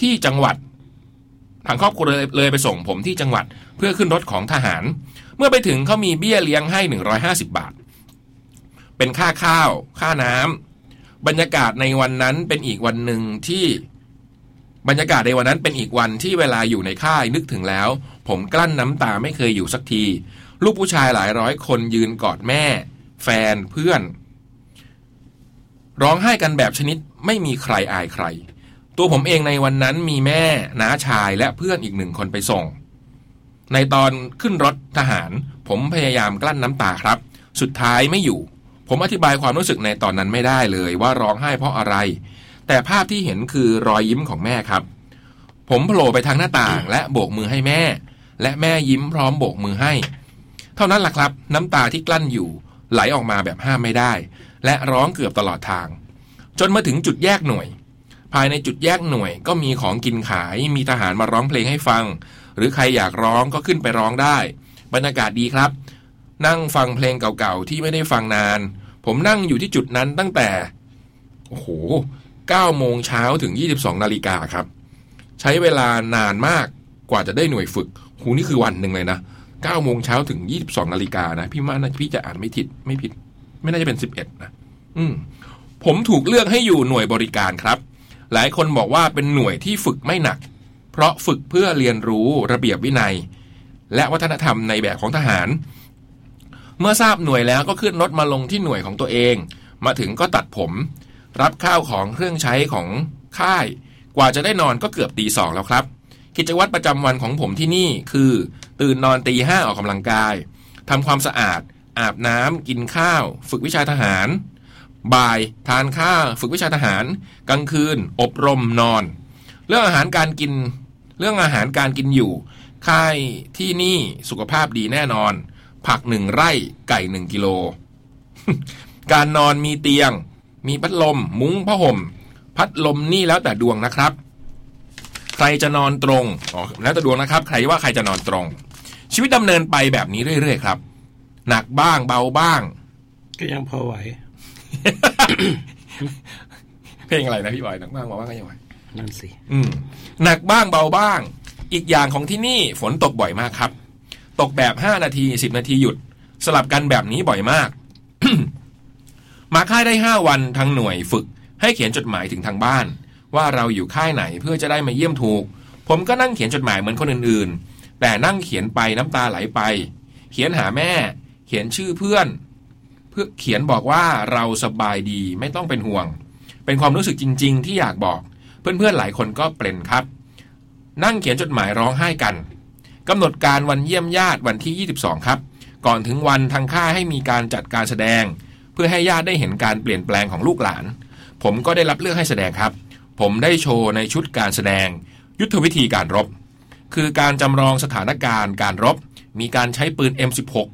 ที่จังหวัด ทางครอบครัวเลยเลยไปส่งผมที่จังหวัดเพื่อขึ้นรถของทหาร เมื่อไปถึงเขามีเบี้ยเลี้ยงให้ 150 บาท เป็นค่าข้าว ค่าน้ำบรรยากาศในวันนั้นเป็นอีกวันหนึ่งที่ บรรยากาศในวันนั้นเป็นอีกวันที่เวลาอยู่ในค่ายนึกถึงแล้ว ผมกลั้นน้ำตาไม่เคยอยู่สักที ลูกผู้ชายหลายร้อยคนยืนกอดแม่ แฟนเพื่อน ร้องไห้กันแบบชนิดไม่มีใครอายใคร ตัวผมเองในวันนั้นมีแม่น้าชายและเพื่อนอีกหนึ่งคนไปส่ง ในตอนขึ้นรถทหาร ผมพยายามกลั้นน้ำตาครับ สุดท้ายไม่อยู่ ผมอธิบายความรู้สึกในตอนนั้นไม่ได้เลยว่าร้องไห้เพราะอะไร แต่ภาพที่เห็นคือรอยยิ้มของแม่ครับ ผมโผล่ไปทางหน้าต่างและโบกมือให้แม่ และแม่ยิ้มพร้อมโบกมือให้ เท่านั้นแหละครับ น้ำตาที่กลั้นอยู่ ไหลออกมาแบบห้ามไม่ได้ และร้องเกือบตลอดทาง จนมาถึงจุดแยกหน่วย ภายในจุดแยกหน่วยก็มีของกินขายมีทหารมาร้องเพลงให้ฟัง หรือใครอยากร้องก็ขึ้นไปร้องได้ บรรยากาศดีครับ นั่งฟังเพลงเก่าๆที่ไม่ได้ฟังนาน ผมนั่งอยู่ที่จุดนั้นตั้งแต่โอ้โห 9 โมงเช้าถึง 22 นาฬิกาครับ ใช้เวลานานมากกว่าจะได้หน่วยฝึกหูนี่คือวันหนึ่งเลยนะ 9 โมงเช้าถึง 22 นาฬิกานะ พี่มานะพี่จะอ่านไม่ผิดไม่ผิด ไม่น่าจะเป็น 11 นะ อืม ผมถูกเลือกให้อยู่หน่วยบริการครับ หลายคนบอกว่าเป็นหน่วยที่ฝึกไม่หนัก เพราะฝึกเพื่อเรียนรู้ระเบียบวินัย และวัฒนธรรมในแบบของทหาร เมื่อทราบหน่วยแล้วก็ขึ้นรถมาลงที่หน่วยของตัวเอง มาถึงก็ตัดผม รับข้าวของเครื่องใช้ของค่าย กว่าจะได้นอนก็เกือบตีสองแล้วครับ กิจวัตรประจำวันของผมที่นี่คือ ตื่นนอนตีห้าออกกำลังกายทำความสะอาด อาบน้ำกินข้าว ฝึกวิชาทหาร บ่าย ทานข้าว ฝึกวิชาทหาร กลางคืน อบรมนอน เรื่องอาหารการกิน เรื่องอาหารการกินอยู่ ค่ายที่นี่สุขภาพดีแน่นอน ผักหนึ่งไร่ไก่หนึ่งกิโลการนอนมีเตียง มีพัดลม มุ้งผ้าห่ม พัดลมนี่แล้วแต่ดวงนะครับ ใครจะนอนตรงอ๋อแล้วแต่ดวงนะครับ ใครว่าใครจะนอนตรง ชีวิตดำเนินไปแบบนี้เรื่อยๆครับ หนักบ้างเบาบ้าง ก็ยังพอไหวเพลงอะไรนะพี่บอยหนักบ้างเบาบ้างก็ยังไงนั่นสิอืมหนักบ้างเบาบ้าง อีกอย่างของที่นี่ฝนตกบ่อยมากครับ ตกแบบห้านาทีสิบนาทีหยุด สลับกันแบบนี้บ่อยมาก มาค่ายได้ห้าวันทางหน่วยฝึก ให้เขียนจดหมายถึงทางบ้าน ว่าเราอยู่ค่ายไหนเพื่อจะได้มาเยี่ยมถูก ผมก็นั่งเขียนจดหมายเหมือนคนอื่นๆ แต่นั่งเขียนไปน้ำตาไหลไป เขียนหาแม่ เขียนชื่อเพื่อน เพื่อเขียนบอกว่าเราสบายดีไม่ต้องเป็นห่วง เป็นความรู้สึกจริง ๆ ที่อยากบอก เพื่อนๆหลายคนก็เป็นครับ นั่งเขียนจดหมายร้องไห้กันกำหนดการวันเยี่ยมญาติวันที่ 22 ครับ ก่อนถึงวันทางค่ายให้มีการจัดการแสดง เพื่อให้ญาติได้เห็นการเปลี่ยนแปลงของลูกหลาน ผมก็ได้รับเลือกให้แสดงครับ ผมได้โชว์ในชุดการแสดง ยุทธวิธีการรบ คือการจำลองสถานการณ์การรบ มีการใช้ปืน M16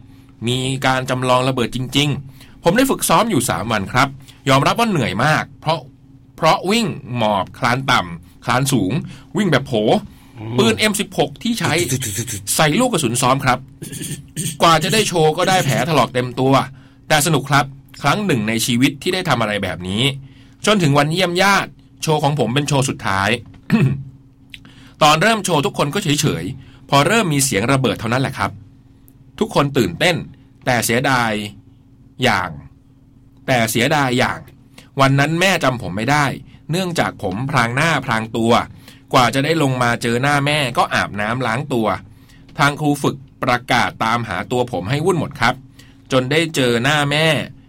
มีการจำลองระเบิดจริง ๆ ผมได้ฝึกซ้อมอยู่ 3 วันครับ ยอมรับว่าเหนื่อยมาก เพราะเพราะวิ่งหมอบคลานต่ำคลานสูง วิ่งแบบโผปืน M16 ที่ใช้ใส่ลูกกระสุนซ้อมครับ กว่าจะได้โชว์ก็ได้แผลถลอกเต็มตัว แต่สนุกครับ ครั้งหนึ่งในชีวิตที่ได้ทำอะไรแบบนี้ จนถึงวันเยี่ยมญาติ โชว์ของผมเป็นโชว์สุดท้าย ตอนเริ่มโชว์ทุกคนก็เฉยๆ พอเริ่มมีเสียงระเบิดเท่านั้นแหละครับ ทุกคนตื่นเต้น แต่เสียดายอย่าง แต่เสียดายอย่าง วันนั้นแม่จำผมไม่ได้ เนื่องจากผมพรางหน้าพรางตัว กว่าจะได้ลงมาเจอหน้าแม่ก็อาบน้ำล้างตัว ทางครูฝึกประกาศตามหาตัวผมให้วุ่นหมดครับ จนได้เจอหน้าแม่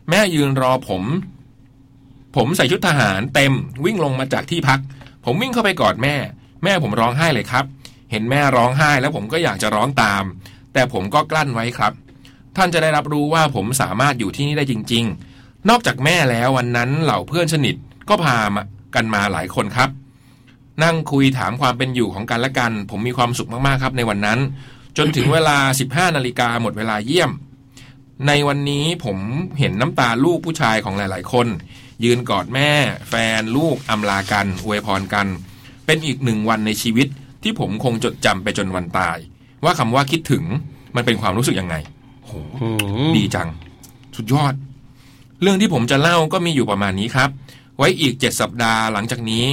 แม่ยืนรอผม ผมใส่ชุดทหารเต็มวิ่งลงมาจากที่พัก ผมวิ่งเข้าไปกอดแม่ แม่ผมร้องไห้เลยครับ เห็นแม่ร้องไห้แล้วผมก็อยากจะร้องตาม แต่ผมก็กลั้นไว้ครับ ท่านจะได้รับรู้ว่าผมสามารถอยู่ที่นี่ได้จริง ๆ นอกจากแม่แล้ววันนั้นเหล่าเพื่อนสนิทก็พามากันมาหลายคนครับ นั่งคุยถามความเป็นอยู่ของกันและกัน ผมมีความสุขมากๆครับในวันนั้น จนถึงเวลา 15นาฬิกาหมดเวลาเยี่ยม ในวันนี้ผมเห็นน้ำตาลูกผู้ชายของหลาย ๆ คน ยืนกอดแม่ แฟนลูกอำลากัน อวยพรกัน เป็นอีกหนึ่งวันในชีวิตที่ผมคงจดจำไปจนวันตาย ว่าคำว่าคิดถึงมันเป็นความรู้สึกยังไงโหดีจัง สุดยอด เรื่องที่ผมจะเล่าก็มีอยู่ประมาณนี้ครับ ไว้อีกเจ็ดสัปดาห์หลังจากนี้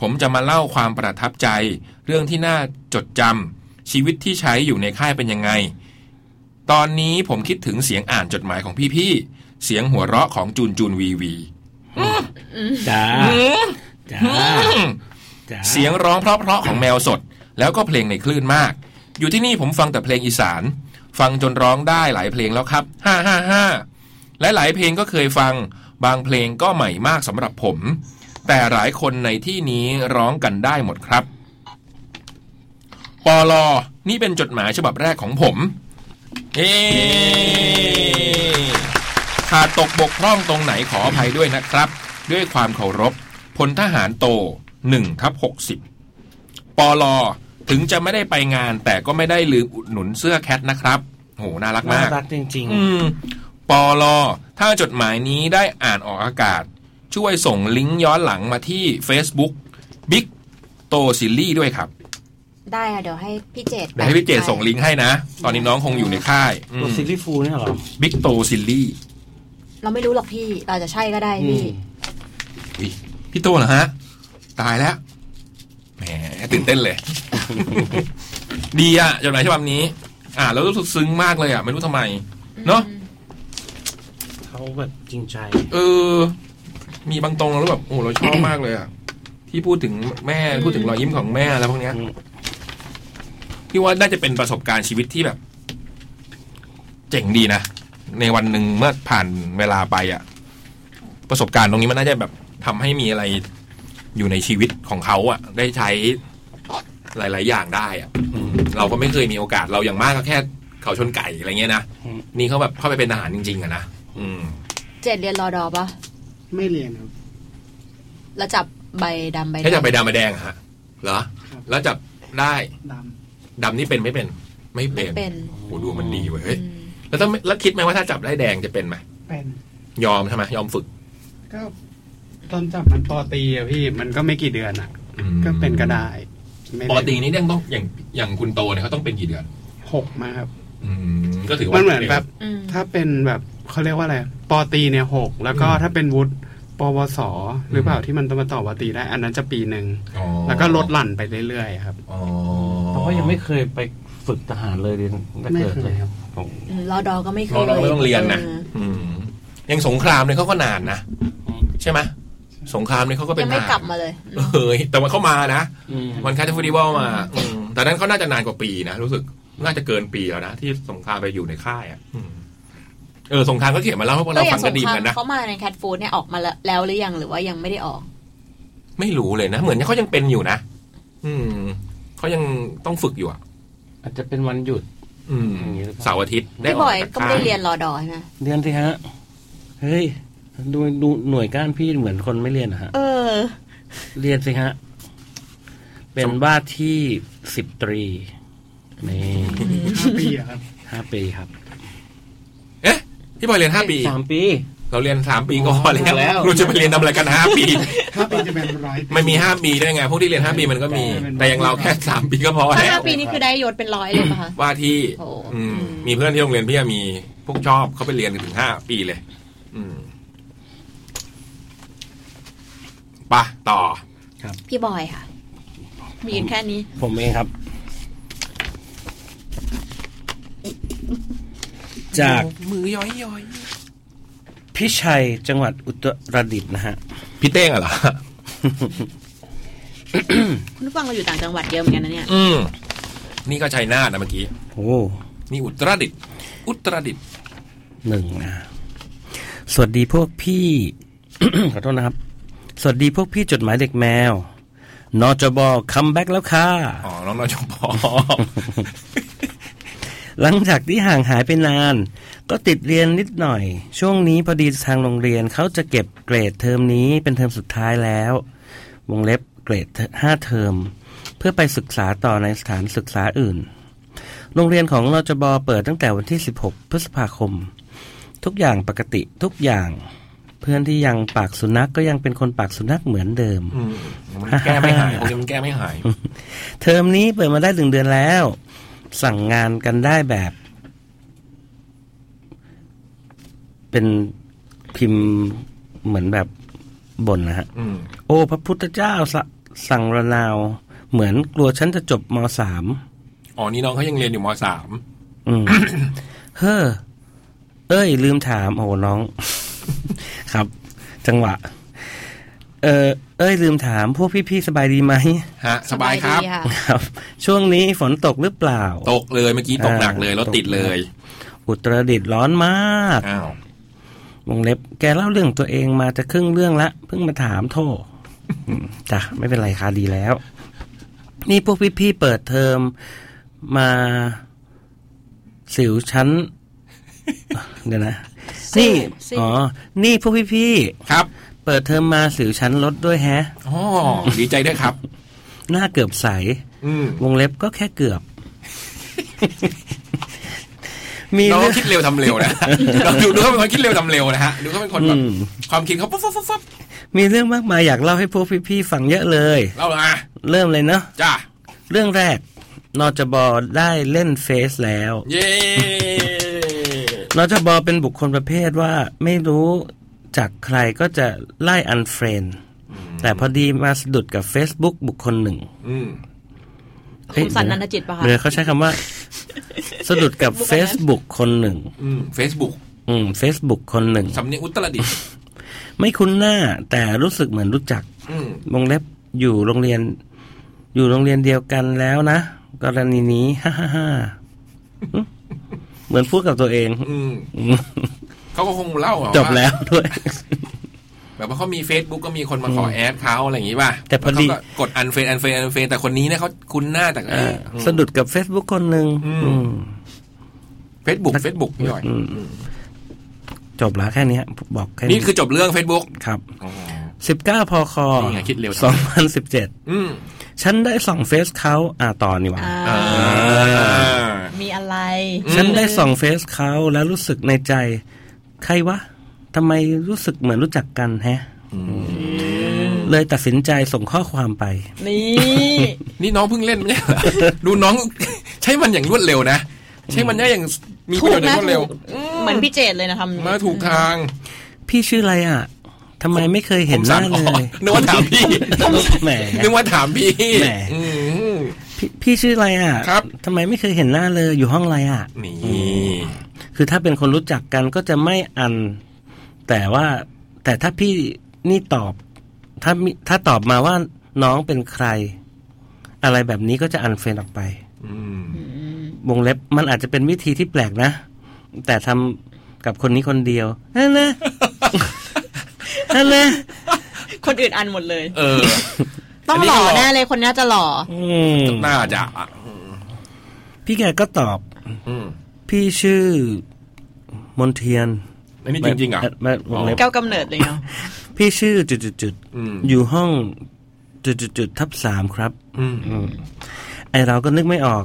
ผมจะมาเล่าความประทับใจ เรื่องที่น่าจดจำชีวิตที่ใช้อยู่ในค่ายเป็นยังไง ตอนนี้ผมคิดถึงเสียงอ่านจดหมายของพี่ๆ เสียงหัวเราะของจูนจูนวีวีจ้าอืมจ้าอืมจ้าเสียงร้องเพราะๆของแมวสด แล้วก็เพลงในคลื่นมาก อยู่ที่นี่ผมฟังแต่เพลงอีสาน ฟังจนร้องได้หลายเพลงแล้วครับห้าห้าห้าและหลายเพลงก็เคยฟัง บางเพลงก็ใหม่มากสำหรับผม แต่หลายคนในที่นี้ร้องกันได้หมดครับปอลอนี่เป็นจดหมายฉบับแรกของผม เอ๊ขาดตกบกพร่องตรงไหนขออภัยด้วยนะครับ ด้วยความเคารพพลทหารโต1ทับ60ปอลอถึงจะไม่ได้ไปงาน แต่ก็ไม่ได้ลืมอุดหนุนเสื้อแคทนะครับโหน่ารักน่ามากรักจริงอืมปอลอถ้าจดหมายนี้ได้อ่านออกอากาศ ช่วยส่งลิงก์ย้อนหลังมาที่ Facebook Big โต Silly ด้วยครับ ได้ค่ะ เดี๋ยวให้พี่เจดเดี๋ยวให้พี่เจดส่งลิงก์ให้นะ ตอนนี้น้องคงอยู่ในค่ายๆโต Silly Fools เนี่ยเหรอ Big โต Sillyเราไม่รู้หรอกพี่เราจะใช่ก็ได้พี่อุ๊ยพี่โตเหรอฮะ ตายแล้วแหมตื่นเต้นเลย ดีอะจดหมายฉบับนี้ อ่านแล้วรู้สึกซึ้งมากเลยอะไม่รู้ทำไม เนาะเขาแบบจริงใจ เออ มีบางตรงแล้วแบบโอ้เราชอบมากเลยอะที่พูดถึงแม่พูดถึงรอยยิ้มของแม่แล้วพวกเนี้ย พี่ว่าน่าจะเป็นประสบการณ์ชีวิตที่แบบ เจ๋งดีนะ ในวันหนึ่งเมื่อผ่านเวลาไปอะประสบการณ์ตรงนี้มันน่าจะแบบทำให้มีอะไรอยู่ในชีวิตของเขาอะได้ใช้หลาย ๆ อย่างได้อะอืมเราก็ไม่เคยมีโอกาสเราอย่างมากก็แค่เขาชนไก่อะไรเงี้ยนะนี่เขาแบบเข้าไปเป็นทหารจริง ๆอะนะอืมเจตเรียนรอดอปะไม่เรียนครับแล้วจับใบดำใบให้จับใบแดงดำใบแดงอะฮะเหรอ แล้วจับได้ด ดำนี่เป็นไม่เป็น ไม่เป็นเป็นโหดูมันดีเว้ยเฮ้ยแล้วถ้าไม่แล้วคิดไหมว่าถ้าจับได้แดงจะเป็นไหมเป็นยอมใช่ไหมยอมฝึก ก็ตอนจับมันปอตีอะพี่มันก็ไม่กี่เดือนอะก็เป็นก็ได้ไม่ปได้กตินี่ยังต้องอย่างอย่างคุณโตเนี่ยเขาต้องเป็นกี่เดือนหกมาครับอืมก็ถือว่ามันเหมือนแบบอืมถ้าเป็นแบบเขาเรียกว่าอะไรปตรีเนี่ยหกแล้วก็ถ้าเป็นวุฒิปวสหรือเปล่าที่มันต้องมาต่อปอตรีได้ อันนั้นจะปีหนึ่งอ๋อแล้วก็ลดหลั่นไปเรื่อยๆครับเพ ราะว่ายังไม่เคยไปฝึกทหารเลยเรียนตั้งแต่เกิดไม่เคเลยยครับผมอืมรอดอก็ไม่เคเรายเราไม่ต้องเรียนนะออมยังสงครามเนี่ยเขาก็นานนะใช่ไหมสงครามเนี่ยเขาก็เป็นยังไม่ทหารกลับมาเลยเฮ้ยแต่ว่าเขามานะวันแคทเฟสติวัลมาอืมแต่นั้นเขาน่าจะนานกว่าปีนะรู้สึกน่าจะเกินปีแล้วนะที่สงครามไปอยู่ในค่ายอะอืมเออสงครามก็เขียนมาแล้วให้พวกก็เราอย่าฟังงสก็งดีคเหมืราอมนกันนะเขามาในแคทฟูดเนี่ยออกมาแล้วแล้วหรือยังหรือว่ายังไม่ได้ออก ไม่รู้เลยนะ เหมือนเขายังเป็นอยู่นะอืม เขายังต้องฝึกอยู่อะ อาจจะเป็นวันหยุด อืมเสาร์อาทิตย์ได้พี่ออบกอยจากก็ไม่ได้ค่ายเรียนรอดอใช่ไหมเรียนสิฮะ เฮ้ยดูดูหน่วยก้านพี่เหมือนคนไม่เรียนนะฮะ เออ เรียนสิฮะ เป็นว่าที่สิบตรีนี่ห้าปีอะครับห้าปีครับ เอ๊ะพี่บอยเรียนห้าปีสามปี เราเรียนสามปีก็พอแล้วแล้ว เราจะไปเรียนทำอะไรกันห้าปีห้าปีจะเป็นร้อยปีไม่มีห้าปีได้ไงพวกที่เรียนห้าปีมันก็มี แต่อย่างเราแค่สามปีก็พอถ้าแล้ห้าวปีนี้คือได้ยศเป็นร้อยเลยป่ะคะว่าที่โอ้อืมมีเพื่อนที่โรงเรียนพี่มีพวกชอบเขาไปเรียนกันถึงห้าปีเลย อืมไปะต่อพี่บอยค่ะ มีกันแค่นี้ ผมเองครับ จากมือย้อยย้อย พี่ชัยจังหวัดอุตรดิตถ์นะฮะ พี่เต้งอะเหรอคุณผู้ฟังเราอยู่ต่างจังหวัดเยอะเหมือนกันนะเนี่ย อืมนี่ก็ชัยนาทนะเมื่อกี้โอ้นี่อุตรดิตถ์อุตรดิตถ์หนึ่งนะสวัสดีพวกพี่ ขอโทษนะครับ สวัสดีพวกพี่จดหมายเด็กแมวนอจบอ come back แล้วค่ะอ๋อน้องนอชพอหลังจากที่ห่างหายไปนาน ก็ติดเรียนนิดหน่อย ช่วงนี้พอดีทางโรงเรียนเขาจะเก็บเกรดเทอมนี้เป็นเทอมสุดท้ายแล้ว วงเล็บเกรดห้าเทอม เพื่อไปศึกษาต่อในสถานศึกษาอื่น โรงเรียนของนจบเปิดตั้งแต่วันที่ 16 พฤษภาคม ทุกอย่างปกติทุกอย่างเพื่อนที่ยังปากสุนัขกก็ยังเป็นคนปากสุนัขเหมือนเดิมอืมมันแก้ไม่หายพวกนี้มันแก้ไม่หาย เทอมนี้เปิดมาได้หนึ่งเดือนแล้ว สั่งงานกันได้แบบ เป็นพิมพ์เหมือนแบบบ่นนะฮะอืมโอ้พระพุทธเจ้าสสั่งระนาว เหมือนกลัวฉันจะจบมสามอ๋อนี่น้องเขายังเรียนอยู่มสามอืมเฮ้อเอ้ย ลืมถามโอ้โหน้อง ครับ จังหวะ เออเอ้ย ลืมถามพวกพี่ๆสบายดีไหมฮะ สบายครับครับ ช่วงนี้ฝนตกหรือเปล่า ตกเลยเมื่อกี้ตกหนักเลยรถติดเลย อุตรดิตถ์ร้อนมากอ้าว วงเล็บ แกเล่าเรื่องตัวเองมาจะครึ่งเรื่องละเพิ่งมาถามโทษอืมจ้ะไม่เป็นไรค่ะดีแล้ว นี่พวกพี่ๆเปิดเทอมมาสิวชั้นเดี๋ยวนะนี่สิวอ๋อ นี่พวกพี่ๆครับ เปิดเทอมมาสิวชั้นลดด้วยแฮะอ๋อดีใจด้วยครับ หน้าเกือบใสอืมวงเล็บก็แค่เกือบ มีน้องเรื่องคิดเร็วทำเร็วนะเราดูดูเขาเป็นคนคิดเร็วทำเร็วนะฮะดูเขาเป็นคนแบบอืมความคิดเขาปุ๊บปุ๊บปุ๊บปุ๊บมีเรื่องมากมายอยากเล่าให้พวกพี่ๆฟังเยอะเลยเล่าละเริ่มเลยเนาะจ้าเรื่องแรกนจบได้เล่น Face แล้ว เย้นจบเป็นบุคคลประเภทว่าไม่รู้จากใครก็จะไล่ unfriend แต่พอดีมาสะดุดกับ Facebook บุคคลหนึ่ง อืมเฮ้ยคุณสันนันทจิตปะคะเดี๋ยวเขาใช้คำว่า สะดุดกับ Facebook คนหนึ่งอืมเฟซบุ๊กอืม Facebook คนหนึ่ง สำเนียงอุตรดิตถ์ไม่คุ้นหน้า แต่รู้สึกเหมือนรู้จัก อืมวงเล็บอยู่โรงเรียน อยู่โรงเรียนเดียวกันแล้วนะ กรณีนี้ ฮ่าฮ่าฮ่าหึเหมือนพูดกับตัวเองอืมอืมเขาก็คงเล่าอะจบแล้วด้วย แบบว่าเขามี Facebook ก็มีคนมาขอ add เขาอะไรอย่างงี้ป่ะแต่พอดีล้วเขาก็กด unfriend unfriend unfriend แต่คนนี้เนี่ยเขาคุ้นหน้าแต่อ่าสะดุดกับ Facebook คนหนึ่ง Facebook Facebook พี่หน่อยอืมจบแล้วแค่เนี้ยบอกแค่นี่คือจบเรื่อง Facebook ครับสิบเก้าพคนี่ไงคิดเร็วจังสองพันสิบเจ็ดอืมฉันได้ส่องเฟซเขาอ่าต่อนี่หว่าอ่ามีอะไร ฉันได้ส่องเฟซเขาแล้วรู้สึกในใจ ใครวะ ทำไมรู้สึกเหมือนรู้จักกันแฮะเลยตัดสินใจส่งข้อความไป นี่ นี่น้องเพิ่งเล่นไม่ใช่เหรอดูน้องใช้มันอย่างรวดเร็วนะ ใช้มันได้อย่างมีประโยชน์อย่างรวดเร็วถูกเหมือนพี่เจดเลยนะทำมาถูกทาง พี่ชื่ออะไรอะทำไมไม่เคยเห็นหน้าเลยนึกว่าถามพี่แหมนึกว่าถามพี่แหมอืมพี่พี่ชื่ออะไรอะครับทำไมไม่เคยเห็นหน้าเลยอยู่ห้องอะไรอะนี่คือถ้าเป็นคนรู้จักกันก็จะไม่อัน แต่ว่าแต่ถ้าพี่นี่ตอบ ถ้ามิถ้าตอบมาว่าน้องเป็นใคร อะไรแบบนี้ก็จะอันเฟรนออกไปอืมวงเล็บมันอาจจะเป็นวิธีที่แปลกนะ แต่ทำกับคนนี้คนเดียวนั่นนะนั่นนะคนอื่นอันหมดเลย เออ ต้องหล่อแน่เลยคนนี้จะหล่ออืมน่าจะอะพี่แกก็ตอบอืมพี่ชื่อมนเทียน อันนี้จริงๆเหรอไม่วงเล็บ แก้วกำเนิดเลยเนาะพี่ชื่อจุดจุดจุดอืม อยู่ห้องจุดจุดจุดทับสามครับ อืม อืมไอเราก็นึกไม่ออก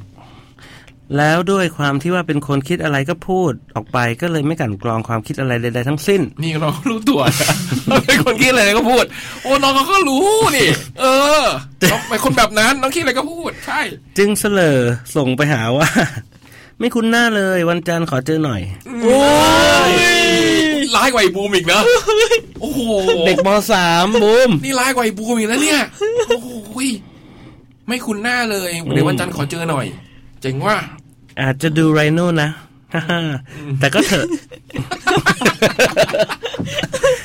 แล้วด้วยความที่ว่าเป็นคนคิดอะไรก็พูดออกไปก็เลยไม่กลั่นกรองความคิดอะไรใดๆทั้งสิ้น นี่เราก็รู้ตัวนะเราเป็นคนคิดอะไรก็พูด โอ้น้องเขาก็รู้นี่ เออน้องเป็นคนแบบนั้น น้องคิดอะไรก็พูด ใช่ จึงเสลอส่งไปหาว่า ไม่คุ้นหน้าเลยวันจันทร์ขอเจอหน่อย โอ้ยร้ายกว่าไอ้บูมอีกนะโอ้โหเด็กมสามบูมนี่ร้ายกว่าไอ้บูมอีกแล้วเนี่ยโอ้โหยไม่คุ้นหน้าเลยเดี๋ยววันจันทร์ขอเจอหน่อย เจ๋งว่า อาจจะดูไรโน่นะแต่ก็เถอะ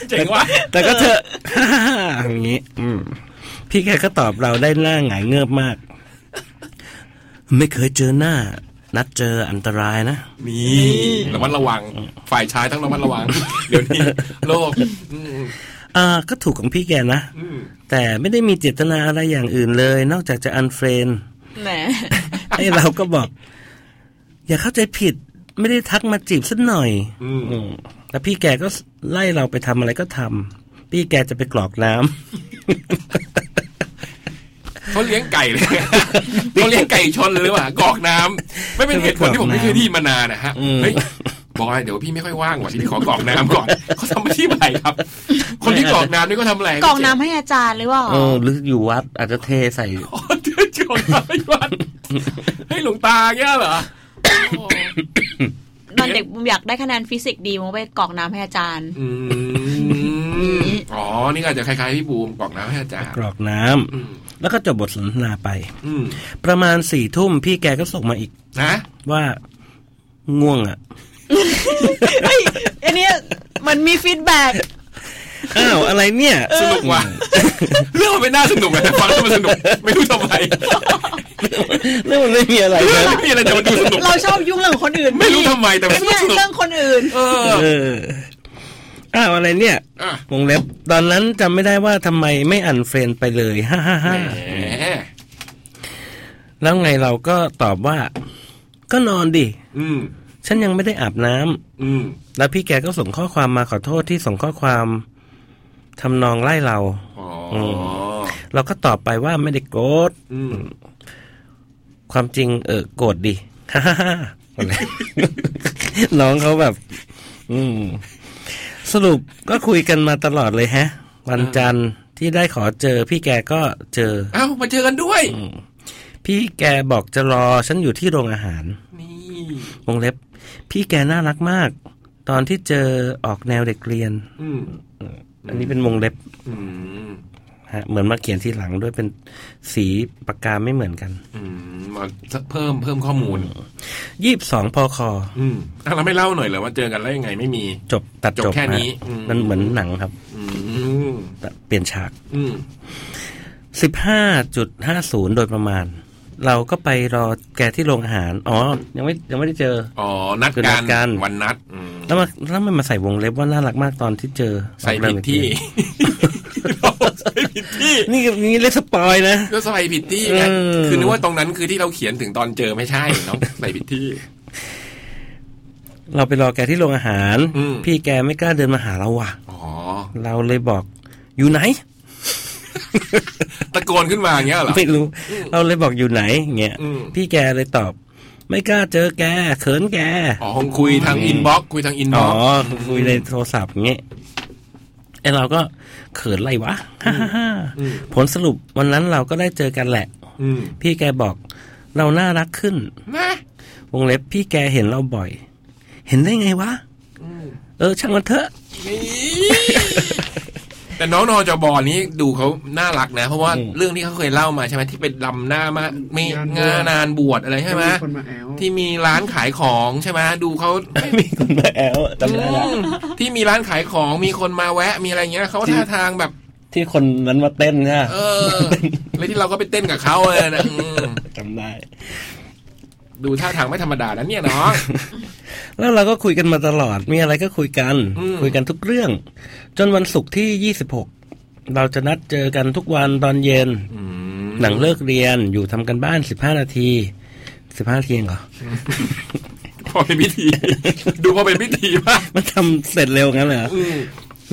เจ๋งว่ะแต่ก็เถอะอย่างนี้อืมพี่แกก็ตอบเราได้หน้าหงายเงือบมาก ไม่เคยเจอหน้า นัดเจออันตรายนะนี่ระมัดระวัง ฝ่ายชายต้องระมัดระวัง เดี๋ยวนี้โลกอืมอ่าก็ถูกของพี่แกนะอืมแต่ไม่ได้มีเจตนาอะไรอย่างอื่นเลย นอกจากจะอันเฟรนแหมไอ้เราก็บอก อย่าเข้าใจผิดไม่ได้ทักมาจีบสักหน่อย อืมอืมแต่พี่แกก็ไล่เราไปทำอะไรก็ทำพี่แกจะไปกรอกน้ำ เขาเลี้ยงไก่เลยเขาเลี้ยงไก่ชนเลยหรือเปล่ากรอกน้ำไม่เป็นเหตุผลที่ผมไม่เคยได้ยินมานานนะฮะอืมเฮ้ยบอยเดี๋ยวพี่ไม่ค่อยว่างว่ะพี่ขอกรอกน้ำก่อนเขาทำอาชีพอะไรครับ คนที่กรอกน้ำนี่ก็ทำอะไรกรอกน้ำให้อาจารย์หรือเปล่าเออหรืออยู่วัดอาจจะเทใส่กรอกน้ำให้วัดให้หลวงตาเงี้ยเหรอตอนเด็กผมอยากได้คะแนนฟิสิกส์ดีผมไปกรอกน้ำให้อาจารย์อืมอ๋อ นี่ก็อาจจะคล้ายๆพี่บูมกรอกน้ำให้อาจารย์กรอกน้ำอืม แล้วก็จบบทสนทนาไปอืมประมาณสี่ทุ่มพี่แกก็ส่งมาอีกนะว่าง่วงอะเฮ้ยอันเนี้ยมันมี feedback อ้าวอะไรเนี่ยสนุกว่ะเรื่องมันไม่น่าสนุกเลยฟังแล้วมันสนุกไม่รู้ทำไมเรื่องมันไม่มีอะไรนะไม่มีอะไรแต่มันดูสนุกเราชอบยุ่งเรื่องคนอื่น ไม่รู้ทำไมแต่มันเนี่ยสนุกเรื่องคนอื่น เออเอออ้าวอะไรเนี่ย อะวงเล็บ ตอนนั้นจำไม่ได้ว่าทำไมไม่อันเฟรนไปเลยฮ่าฮ่าฮ่าแหมแล้วไงเราก็ตอบว่า ก็นอนดิ อืม ฉันยังไม่ได้อาบน้ำ อืม แล้วพี่แกก็ส่งข้อความมาขอโทษที่ส่งข้อความทำนองไล่เรา อ๋ออืมเราก็ตอบไปว่าไม่ได้โกรธอืม ความจริงเออโกรธดิ ฮ่าฮ่าฮ่าน้องเขาแบบ อืม สรุปก็คุยกันมาตลอดเลยแฮะ วันจันทร์ที่ได้ขอเจอ พี่แกก็เจอ เอ้ามาเจอกันด้วยอืมพี่แกบอกจะรอฉันอยู่ที่โรงอาหาร นี่วงเล็บ พี่แกน่ารักมาก ตอนที่เจอออกแนวเด็กเรียน อืมอันนี้เป็นวงเล็บ อืม ฮะเหมือนมาเขียนที่หลังด้วยเป็นสีปากกาไม่เหมือนกัน อืมมาเพิ่มเพิ่มข้อมูลยี่สิบสองพอคออืมอะเราไม่เล่าหน่อยเหรอว่าเจอกันแล้วยังไงไม่มี จบตัดจจบบแค่นี้ฮะอืมมันเหมือนหนังครับ อืมแต่เปลี่ยนฉาก อืมสิบห้าจุดห้าศูนย์โดยประมาณ เราก็ไปรอแกที่โรงอาหาร อ๋อ ยังไม่ยังไม่ได้เจอ อ๋อ นัดคือนักัดนกันวันนัดอืมแล้วมาแล้วมันมาใส่วงเล็บว่าน่ารักมากตอนที่เจอ ใส่ผิดที่ ใส่ผิดที่ นี่นี่เล็กสปอยนะก็ใส่ผิดที่ไงเออคือนึกว่าตรงนั้นคือที่เราเขียนถึงตอนเจอไม่ใช่เนาะใส่ผิดที่ เราไปรอแกที่โรงอาหารอืมพี่แกไม่กล้าเดินมาหาเราว่ะอ๋อเราเลยบอกอยู่ไหนตะโกนขึ้นมาอย่างเงี้ยเหรอไม่รู้ เราเลยบอกอยู่ไหนเงี้ยอืมพี่แกเลยตอบ ไม่กล้าเจอแกเขินแกอ๋อคงคุยทางอินบ็อกคุยทางอินบ็อ๋ออกคุยในโทรศัพท์เงี้ยไอเราก็ เขินอะไรวะอืมผลสรุปวันนั้นเราก็ได้เจอกันแหละอืมพี่แกบอกเราน่ารักขึ้นนะวงเล็บพี่แกเห็นเราบ่อย เห็นได้ไงวะเออช่างมันเถอะ แต่น้องนอจบอนี้ดูเขาน่ารักนะ เพราะว่าเรื่องที่เขาเคยเล่ามาใช่ไหมที่เป็นลำหน้ามามีงานนานบวชอะไรใช่ไหมมีคนมาแอลที่มีร้านขายของใช่ไหมดูเขามีคนมาแอลจำได้ละอืมที่มีร้านขายของมีคนมาแวะมีอะไรเงี้ยเขาท่าทางแบบที่คนนั้นมาเต้นใช่ไหมเออแล้วที่เราก็ไปเต้นกับเขาเลยนะอืมจำได้ ดูท่าทางไม่ธรรมดานะเนี่ยน้องแล้วเราก็คุยกันมาตลอดมีอะไรก็คุยกันอืมคุยกันทุกเรื่อง จนวันศุกร์ที่ยี่สิบหกเราจะนัดเจอกันทุกวันตอนเย็นหลังเลิกเรียนอยู่ทำกันบ้านสิบห้านาทีสิบห้านาทีเองเหรอพอเป็นพิธี ดูพอเป็นพิธีมากมันทำเสร็จเร็วงั้นเลยเหรออืม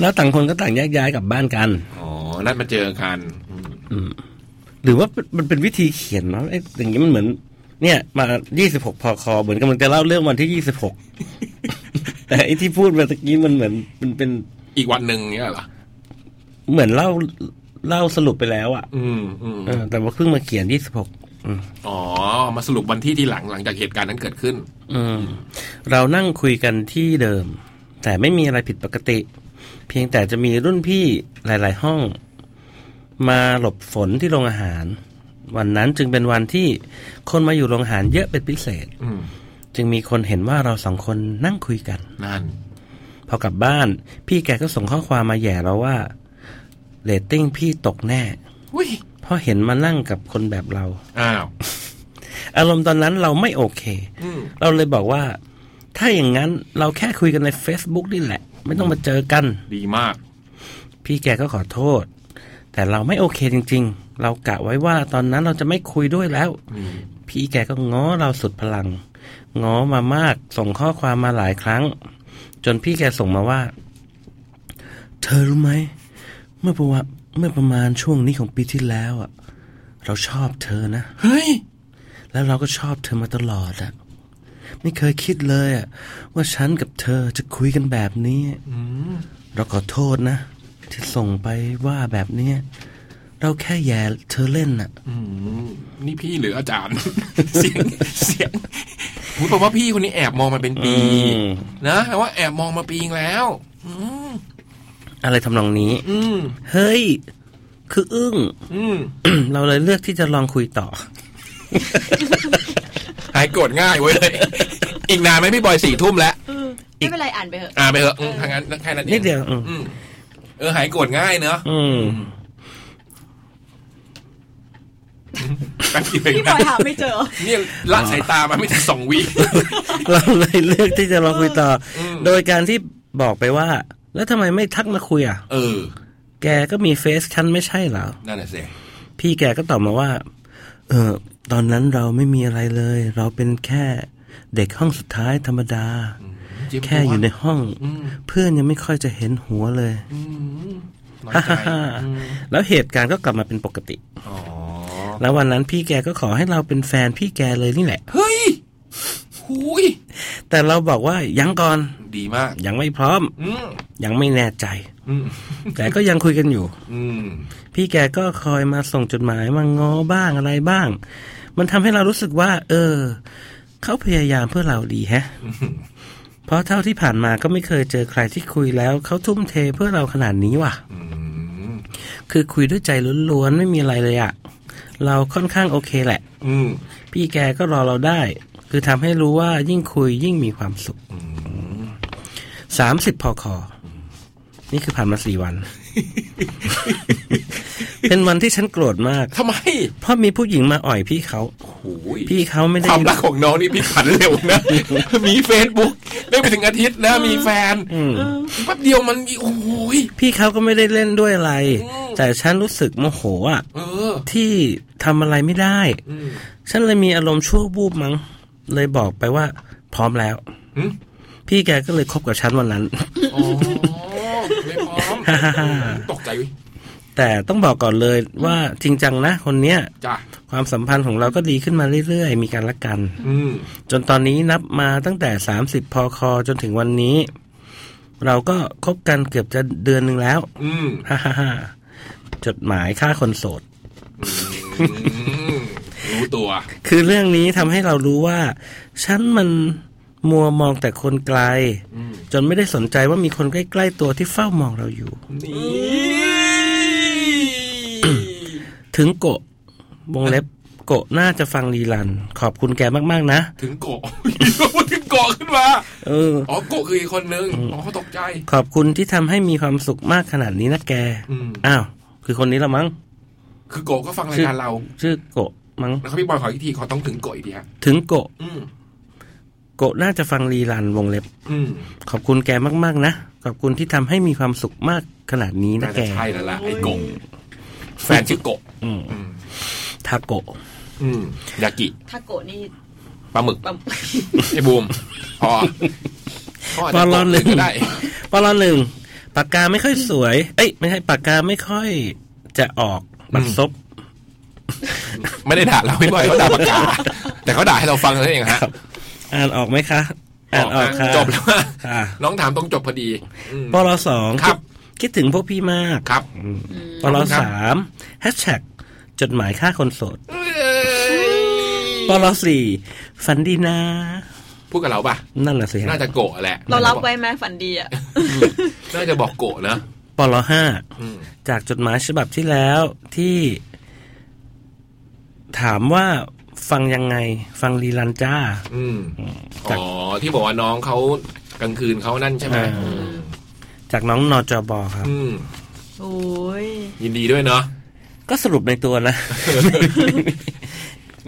แล้วต่างคนก็ต่างแยกย้ายกลับบ้านกันอ๋อนัดมาเจอกันอืมหรือว่ามันเป็นวิธีเขียนเนาะไอ้อย่างนี้มันเหมือน เนี่ย มายี่สิบหกพอคอเหมือนกำลังจะเล่าเรื่องวันที่ยี่สิบหกแต่ไอ้ที่พูดมาตะกี้มันเหมือนมันเป็นอีกวันหนึ่งเนี้ยเหรอเหมือนเล่าเล่าสรุปไปแล้วอะ่ะ อืมอืมเออแต่ว่าเพิ่งมาเขียนยี่สิบหกอ๋อ มาสรุปวันที่ที่หลังหลังจากเหตุการณ์นั้นเกิดขึ้น อืม เรานั่งคุยกันที่เดิม แต่ไม่มีอะไรผิดปกติ เพียงแต่จะมีรุ่นพี่หลาย ๆ ห้อง มาหลบฝนที่โรงอาหาร วันนั้นจึงเป็นวันที่คนมาอยู่โรงอาหารเยอะเป็นพิเศษอืมจึงมีคนเห็นว่าเราสองคนนั่งคุยกันนั่นพอกลับบ้าน พี่แกก็ส่งข้อความมาแหย่เราว่าเรตติ้งพี่ตกแน่อุ้ยเพราะเห็นมานั่งกับคนแบบเรา อ้าว อารมณ์ตอนนั้นเราไม่โอเคอืมเราเลยบอกว่า ถ้าอย่างนั้นเราแค่คุยกันใน Facebook นี่แหละ ไม่ต้องมาเจอกัน ดีมาก พี่แกก็ขอโทษ แต่เราไม่โอเคจริง ๆ เรากะไว้ว่าตอนนั้นเราจะไม่คุยด้วยแล้วอืมพี่แกก็ง้อเราสุดพลัง ง้อมามาก ส่งข้อความมาหลายครั้ง จนพี่แกส่งมาว่า เธอรู้ไหม เมื่อประมาณเมื่อประมาณช่วงนี้ของปีที่แล้วอะ เราชอบเธอนะเฮ้ยแล้วเราก็ชอบเธอมาตลอดอะไม่เคยคิดเลยอะว่าฉันกับเธอจะคุยกันแบบนี้อืมเราขอโทษนะที่ส่งไปว่าแบบเนี้ย เราแค่แย่เธอเล่นน่ะอืมนี่พี่หรืออาจารย์ เสียงเสียงผมบอกว่าพี่คนนี้แอบมองมาเป็นปีอืมนะแต่ว่าแอบมองมาปีนึงแล้วอืมอะไรทำนองนี้อืมเฮ้ย คืออึ้งอืมเราเลยเลือกที่จะลองคุยต่อ หายโกรธง่ายเว้ยอีกนานไหมพี่บอยสี่ทุ่มแล้วไม่เป็นไรอ่านไปเถอะอ่าไปเถอะอืมทางนั้นแค่นั้นเองนิดเดียวอืมอืมเออหายโกรธง่ายเนอะอืม แป๊บเดียวเองพี่บอยหาไม่เจอ เนี่ยละสายตามาไม่ถึงสองวิ เราเลยเลือกที่จะลองคุยต่ออม โดยการที่บอกไปว่า แล้วทำไมไม่ทักมาคุยอะ เออ แกก็มีเฟซฉันไม่ใช่เหรอ นั่นแหละสิ พี่แกก็ตอบมาว่า เออ ตอนนั้นเราไม่มีอะไรเลย เราเป็นแค่เด็กห้องสุดท้ายธรรมดา เจ็บแค่อยู่ในห้อง อืมเพื่อนยังไม่ค่อยจะเห็นหัวเลย อืมน้อยฮ่าใจฮ่าฮ่า อืมแล้วเหตุการณ์ก็กลับมาเป็นปกติ อ๋อ แล้ววันนั้นพี่แกก็ขอให้เราเป็นแฟนพี่แกเลยนี่แหละ เฮ้ยหุยแต่เราบอกว่ายังก่อนดีมาก ยังไม่พร้อมอืมยังไม่แน่ใจอืมแต่ก็ยังคุยกันอยู่อืมพี่แกก็คอยมาส่งจดหมายมาง้อบ้างอะไรบ้าง มันทำให้เรารู้สึกว่า เออ เขาพยายามเพื่อเราดีแฮะ เพราะเท่าที่ผ่านมาก็ไม่เคยเจอใครที่คุยแล้วเขาทุ่มเทเพื่อเราขนาดนี้ว่ะคือคุยด้วยใจล้วนๆไม่มีอะไรเลยอะ เราค่อนข้างโอเคแหละ อืมพี่แกก็รอเราได้ คือทำให้รู้ว่ายิ่งคุยยิ่งมีความสุขสามสิบพอคอนี่คือผ่านมาสี่วัน เป็นวันที่ฉันโกรธมากทำไม เพราะมีผู้หญิงมาอ่อยพี่เขาโอ้ยพี่เขาไม่ได้ความรักของน้องนี่พี่ผันเร็วนะ มีเฟซบุ๊กได้ไปถึงอาทิตย์นะ มีแฟนอืมแป๊บเดียวมันโอ้ยพี่เขาก็ไม่ได้เล่นด้วยอะไร แต่ฉันรู้สึกโมโหอะเออที่ทำอะไรไม่ได้อืมฉันเลยมีอารมณ์ชั่ววูบมั้ง เลยบอกไปว่า พร้อมแล้วหึพี่แกก็เลยคบกับฉันวันนั้น ตกใจเวิแต่ต้องบอกก่อนเลยว่าจริงจังนะคนเนี้ยจ้ะความสัมพันธ์ของเราก็ดีขึ้นมาเรื่อยๆ มีการละกันอืมจนตอนนี้นับมาตั้งแต่30พอคอจนถึงวันนี้ เราก็คบกันเกือบจะเดือนหนึ่งแล้วอืมฮ่าฮ่าฮ่าจดหมายค่าคนโสดอืมรู้ตัว คือเรื่องนี้ทำให้เรารู้ว่า ฉันมัน มัวมองแต่คนไกล จนไม่ได้สนใจว่ามีคนใกล้ ๆ ตัวที่เฝ้ามองเราอยู่ ถึงโกะวงเล็บโกะน่าจะฟังรีลัน ขอบคุณแกมากๆนะ ถึงโกะถึงโกะขึ้นมาเอออ๋อโกะคืออีกคนนึงอ๋อเขาตกใจ ขอบคุณที่ทำให้มีความสุขมากขนาดนี้นะแกอืมอ้าว คือคนนี้ละมั้ง คือโกะก็ฟังรายการเรา ชื่อโกะมั้งแล้วเขาพี่บอยขออีกทีขอต้องถึงโกะอีกทีฮะถึงโกะอืม โกะน่าจะฟังรีลันวงเล็บอืมขอบคุณแกมาก ๆ นะ ขอบคุณที่ทำให้มีความสุขมากขนาดนี้นะน่าแกจะใช่แล้วล่ะไอ้โกะแฟนชื่อโกะอืมทาโกะอืมยากิถ้าโกะนี่ปลาหมึกปั๊มไอ้บูมพอเขาอาจปจะลอหนึ่งก็ได้ปลอหนึ่งปากกาไม่ค่อยสวย เอ้ย ไม่ใช่ปากกาไม่ค่อยจะออกบัดซบไม่ได้ด่าเราพี่บอยเขาด่าปากกา แต่เขาด่าให้เราฟังเท่านั้นเองฮะ อ่านออกไหมคะ อ่านออกค่ะจบแล้วว่าค่ะน้องถามตรงจบพอดีอืมปลสองครับ คิดถึงพวกพี่มากครับปลสามแฮชแท็กจดหมายค่าคนโสดปลสี่ฝันดีนะพูดกับเราป่ะ นั่นแหละสิฮะน่าจะโกะแหละ เรารับไว้ไหมฝันดีอะ น่าจะบอกโกะนะปลห้าอืมจากจดหมายฉบับที่แล้วที่ ถามว่า ฟังยังไง ฟังรีลันจ้า อืมจากอ๋อ ที่บอกว่าน้องเขากลางคืนเขานั่นใช่ไหมอ่า จากน้องนอจอบอครับ อืม โอ้ยยินดีด้วยเนาะก็สรุปในตัวนะ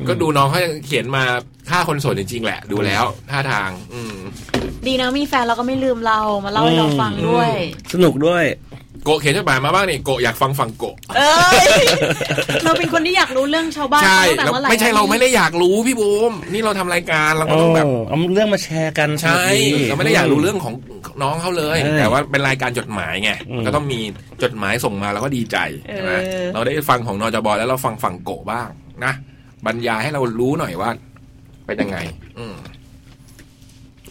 ก็ดูน้องเขายังเขียนมาค่าคนโสดจริงๆแหละ ดูแล้วท่าทาง อืม ดีนะมีแฟนเราก็ไม่ลืมเรามาเล่าให้เราฟังด้วย สนุกด้วย โกะเขียนจดหมายมาบ้างนี่โกะอยากฟังฝั่งโกะเอ้ยเราเป็นคนที่อยากรู้เรื่องชาวบ้านใช่ตั้งแต่แล้วเมื่อไหร่ไม่ใช่เราไม่ได้อยากรู้พี่บูมนี่เราทำรายการเราก็ต้องแบบโเอาเรื่องมาแชร์กันใช่ สนุกดี เราไม่ได้อยากรู้เรื่องของน้องเขาเลย ใช่แต่ว่าเป็นรายการจดหมายไงอืม ก็ต้องมีจดหมายส่งมาแล้วก็ดีใจใช่ไหมเออ เราได้ฟังของนจบแล้วเราฟังฝั่งโกะบ้างนะบรรยายให้เรารู้หน่อยว่าเป็นยังไง อืม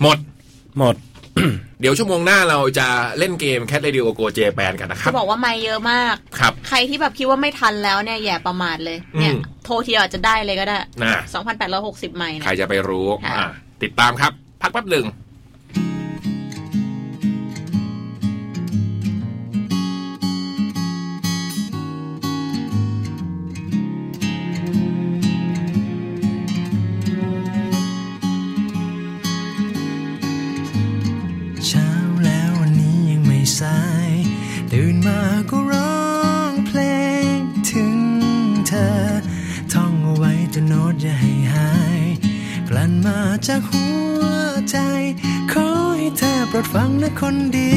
หมด หมด เดี๋ยวชั่วโมงหน้าเราจะเล่นเกม Cat Radio Go Japan กันนะครับจะบอกว่าไม่เยอะมาก ครับ ใครที่แบบคิดว่าไม่ทันแล้วเนี่ยอย่าประมาทเลย เนี่ยอืมโทรทีเดียวอาจจะได้เลยก็ได้นะ2,860ไมล์ใครเนี่ยจะไปรู้ค่ะอะติดตามครับ พักแป๊บหนึ่ง ลั่นมาจากหัวใจ ขอให้เธอโปรดฟังนะคนดี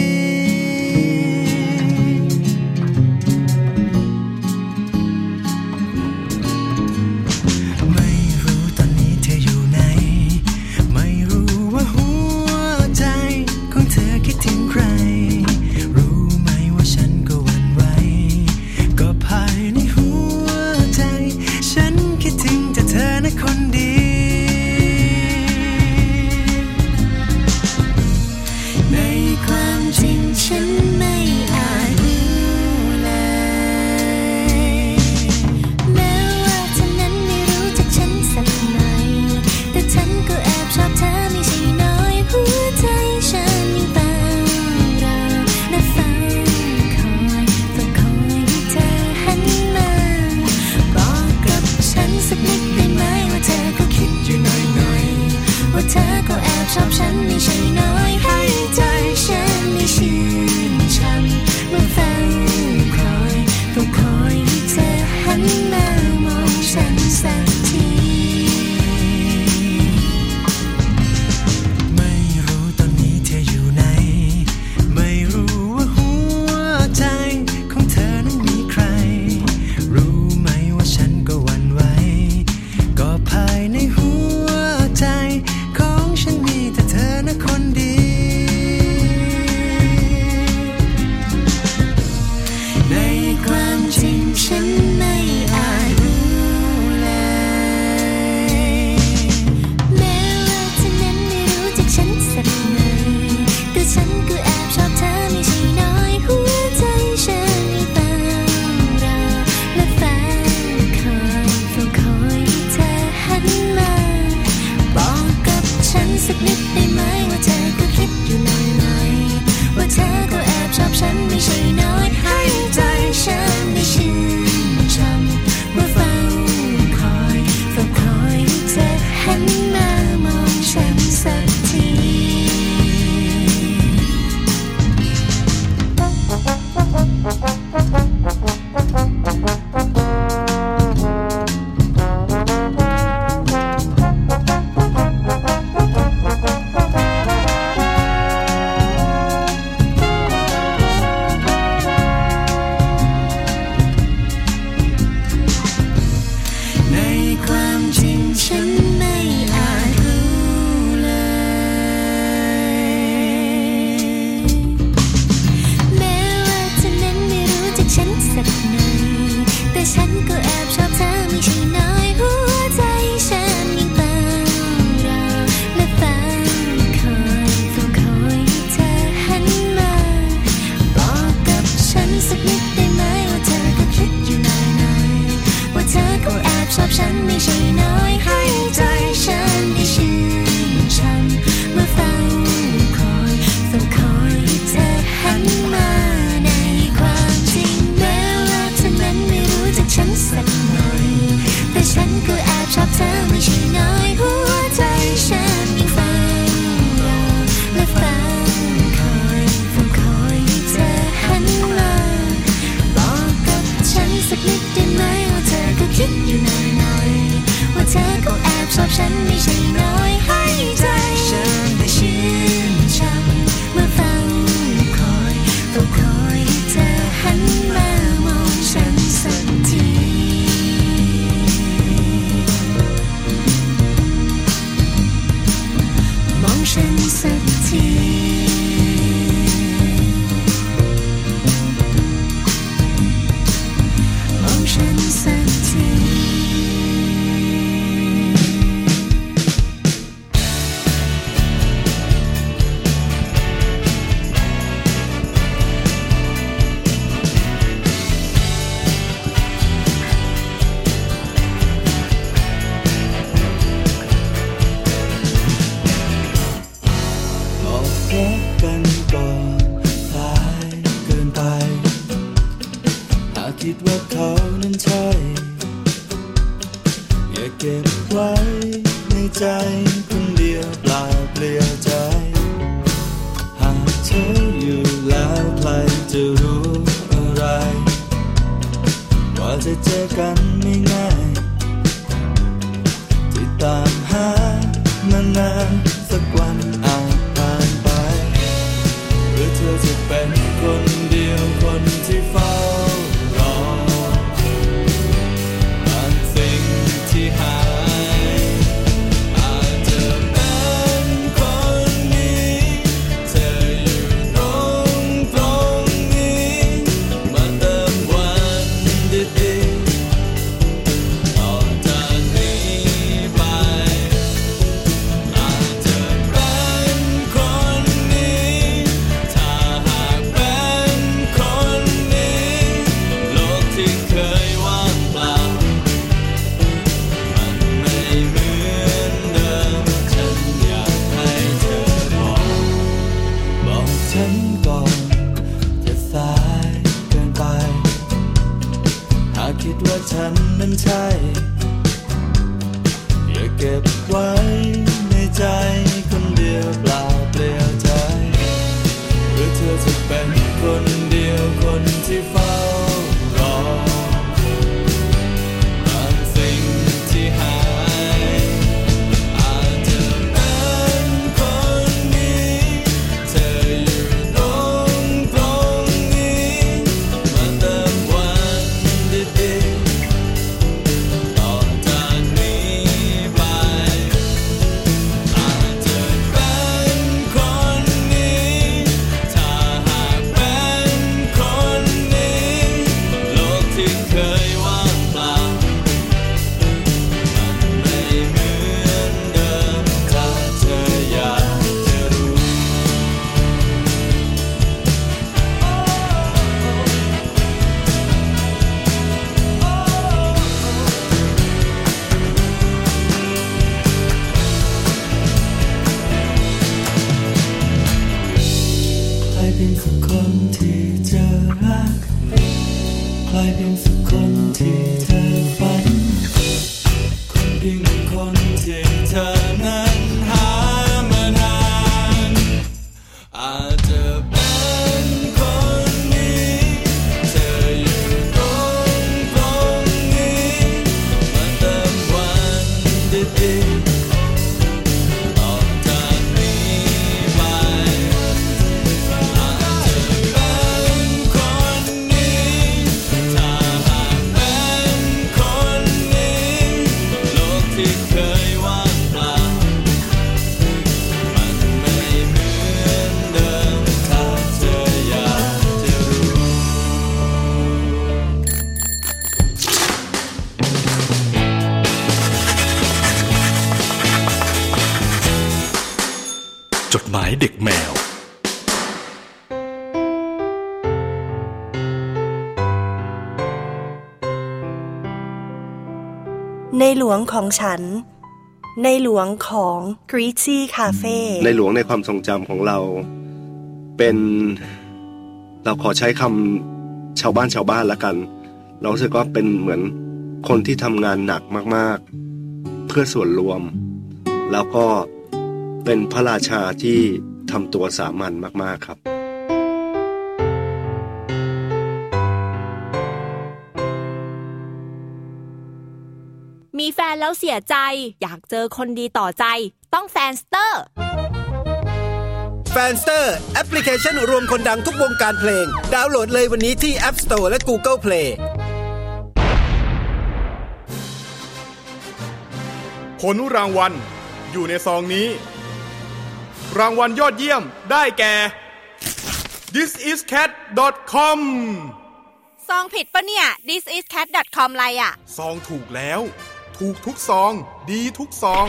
ในหลวงของฉัน ในหลวงของกรีซี่คาเฟ่ในหลวงในความทรงจำของเรา เป็นเราขอใช้คำชาวบ้านชาวบ้านละกัน เราสึกว่าเป็นเหมือนคนที่ทำงานหนักมากๆ เพื่อส่วนรวม แล้วก็เป็นพระราชาที่ทำตัวสามัญมากๆครับ มีแฟนแล้วเสียใจ อยากเจอคนดีต่อใจ ต้อง Fanster Fanster แอปพลิเคชันรวมคนดังทุกวงการเพลง ดาวน์โหลดเลยวันนี้ที่ App Store และ Google Play ผลรางวัล อยู่ในซองนี้ รางวัลยอดเยี่ยมได้แก่ thisiscat.com ซองผิดปะเนี่ย thisiscat.com ไรอะซองถูกแล้ว ถูกทุกซอง ดีทุกซอง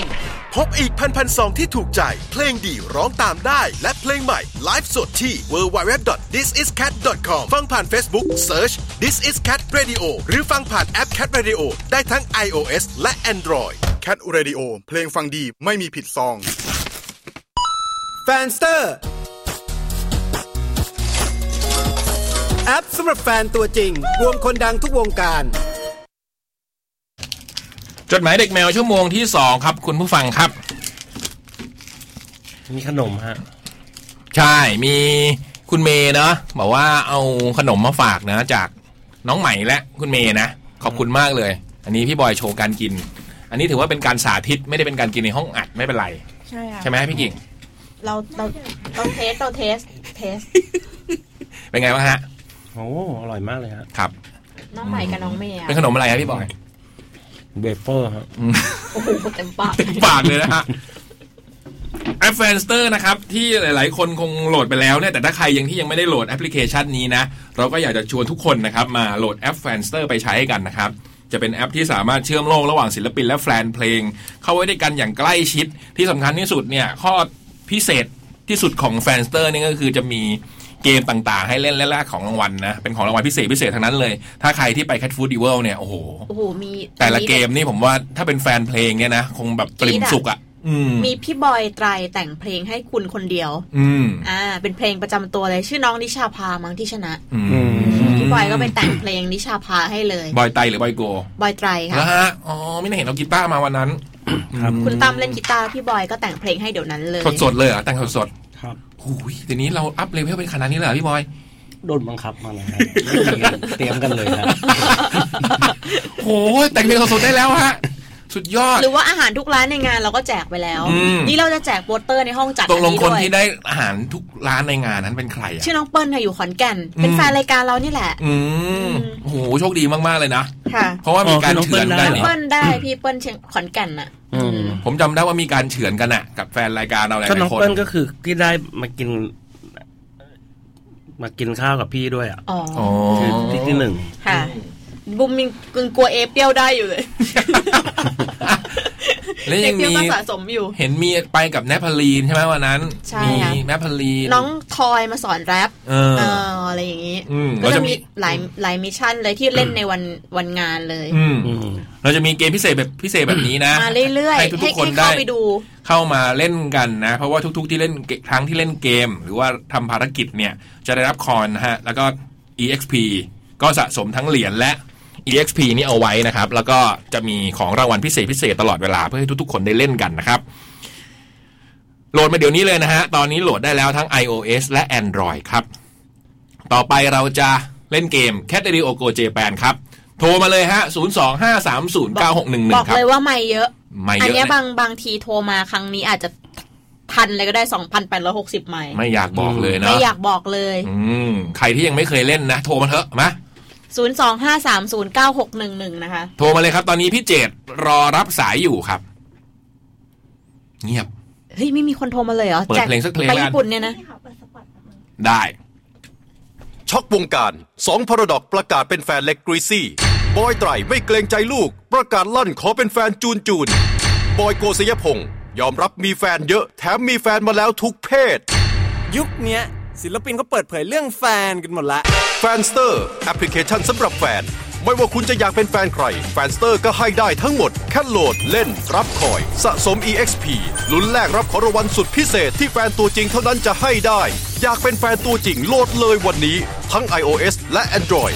พบอีกพันพันซองที่ถูกใจ เพลงดีร้องตามได้ และเพลงใหม่ไลฟ์สดที่ www.thisiscat.com ฟังผ่าน Facebook Search This is Cat Radio หรือฟังผ่านแอป Cat Radio ได้ทั้ง iOS และ Android Cat Radio เพลงฟังดีไม่มีผิดซอง Fansterแอปสำหรับแฟนตัวจริง รวมคนดังทุกวงการ จดหมายเด็กแมวชั่วโมงที่สองครับ คุณผู้ฟังครับ มีขนมฮะ ใช่มีคุณเมย์เนาะบอกว่าเอาขนมมาฝากนะ จากน้องใหม่และคุณเมย์นะ ขอบคุณมากเลย อันนี้พี่บอยโชว์การกิน อันนี้ถือว่าเป็นการสาธิตไม่ได้เป็นการกินในห้องอัดไม่เป็นไร ใช่ค่ะใช่ไหมพี่กิ่งเราเราเรา test เรา test testเป็นไงบ้างฮะโอ้อร่อยมากเลยฮะครับ น้องใหม่กับน้องเมย์อะเป็นขนมอะไรครับพี่บอย เวเฟอร์ฮะโอ้โหเต็มปากเต็มปากเลยนะฮะแอป Fanster นะครับ ที่หลาย ๆ คนคงโหลดไปแล้วเนี่ยแต่ถ้าใครยังที่ยังไม่ได้โหลดแอปพลิเคชันนี้นะ เราก็อยากจะชวนทุกคนนะครับ มาโหลดแอป Fanster ไปใช้กันนะครับ จะเป็นแอปที่สามารถเชื่อมโลกระหว่างศิลปินและแฟนเพลง เข้าไว้ด้วยกันอย่างใกล้ชิดที่สำคัญที่สุดเนี่ยข้อพิเศษที่สุดของ Fanster นี่ก็คือจะมี เกมต่างๆ ให้เล่นและแลกของรางวัลนะ เป็นของรางวัลพิเศษพิเศษทั้งนั้นเลย ถ้าใครที่ไป Cat Food d e v i l เนี่ยโอ้โหโอ้โหมีแต่ละเกมนี่ผมว่าถ้าเป็นแฟนเพลงเนี่ยนะ คงแบบปริ่มสุขอะอืมมีพี่บอยตรัยแต่งเพลงให้คุณคนเดียว อืมอ่า เป็นเพลงประจำตัวเลยชื่อน้องนิชาพามั้งที่ชนะ อืมพี่บอยก็ไปแต่งเพลงนิชาพาให้เลย บอยไตหรือบอยโก บอยไตรค่ะแล้วฮะ อ๋อ ไม่ได้เห็นเอากีตาร์มาวันนั้น คุณตั้มเล่นกีตาร์พี่บอยก็แต่งเพลงให้เดี๋ยวนั้นเลย สดๆเลยเหรอแต่งสด ๆครับโอ้ยทีนี้เราอัพเลเวลเป็นขนาดนี้เลยเหรอพี่บอยโดนบังคับมานะครับไม่มีกันเตรียมกันเลยครับโอ้ยแต่งเพลงสดๆได้แล้วฮะ สุดยอด หรือว่าอาหารทุกร้านในงานเราก็แจกไปแล้วอืมนี่เราจะแจกโปสเตอร์ในห้องจัดตกลงอัคนด้วยที่ได้อาหารทุกร้านในงานนั้นเป็นใครอะชื่อน้องเปิ้ลค่ะอยู่ขอนแก่น เป็นอืมแฟนรายการเรานี่แหละ อืมโอ้โหโชคดีมากๆเลยนะค่ะเพราะว่ามีการอ๋อคือน้องเฉือนเปิ้ลได้กันน้องนี่เปิ้ลได้พี่เปิ้ลเชียงขอนแก่นน่ะอืมผมจำได้ว่ามีการเฉือนกันอะกับแฟนรายการเราหลายก็น้องๆคนเปิ้ลก็คือที่ได้มากินมากินข้าวกับพี่ด้วยอะ อ๋ออ๋อคือที่ที่หนึ่งค่ะ บุมมีกึงกลัวเอเปรี้ยวได้อยู่เลยแล้วยังเอเปรี้ยวมีก็สะสมอยู่ เห็นมีไปกับแนปพลีนใช่ไหมวันนั้นใช่มีค่ะแนปพลีน น้องทอยมาสอนแรปเออเอออะไรอย่างนี้อืมก็เราจะจะมีมีหลายหลายมิชชั่นเลยที่เล่นในวันวันงานเลย อืมเราจะมีเกมพิเศษแบบพิเศษแบบนี้นะมาเรื่อยๆให้ให้ทุกๆคนให้ได้เข้าไปดูเข้ามาเล่นกันนะ เพราะว่าทุก ๆ ที่เล่นเกครั้งที่เล่นเกม หรือว่าทำภารกิจเนี่ยจะได้รับคอนนะฮะ แล้วก็ exp ก็สะสมทั้งเหรียญและ exp นี่เอาไว้นะครับ แล้วก็จะมีของรางวัลพิเศษพิเศษตลอดเวลาเพื่อให้ทุกๆ คนได้เล่นกันนะครับ โหลดมาเดี๋ยวนี้เลยนะฮะ ตอนนี้โหลดได้แล้วทั้ง iOS และ Android ครับ ต่อไปเราจะเล่นเกม Cat Radio Go Japan ครับ โทรมาเลยฮะ 025309611บอกครับเลยว่าไม่เยอะ ไม่เยอะอันเนี้ยนะบางบางทีโทรมาครั้งนี้อาจจะพันเลยก็ได้สองพันแปดร้อยหกสิบไมล์ไม่อยากบอกเลยนะ ไม่อยากบอกเลย อืมใครที่ยังไม่เคยเล่นนะ โทรมาเถอะมา ศูนย์สองห้าสามศูนย์เก้าหกหนึ่งหนึ่งนะคะ โทรมาเลยครับ ตอนนี้พี่เจดรอรับสายอยู่ครับ เงียบ เฮ้ย ไม่มีคนโทรมาเลยเหรอเปิดแจกเพลงสักเพลงไปแล้วกัน ญี่ปุ่นเนี่ยนะ ได้ ช็อกวงการสอง Paradox ประกาศเป็นแฟนเล็ก Greasy บอยตรัยไม่เกรงใจลูก ประกาศลั่นขอเป็นแฟนจูนจูน บอยโกสิยพงษ์ยอมรับมีแฟนเยอะ แถมมีแฟนมาแล้วทุกเพศ ยุคเนี้ย ศิลปินเขาเปิดเผยเรื่องแฟนกันหมดละ Fanster แอปพลิเคชันสำหรับแฟน ไม่ว่าคุณจะอยากเป็นแฟนใคร Fanster ก็ให้ได้ทั้งหมด แค่โหลดเล่น รับ coin สะสม EXP ลุ้นแลกรับของรางวัลสุดพิเศษที่แฟนตัวจริงเท่านั้นจะให้ได้ อยากเป็นแฟนตัวจริงโหลดเลยวันนี้ ทั้ง iOS และ Android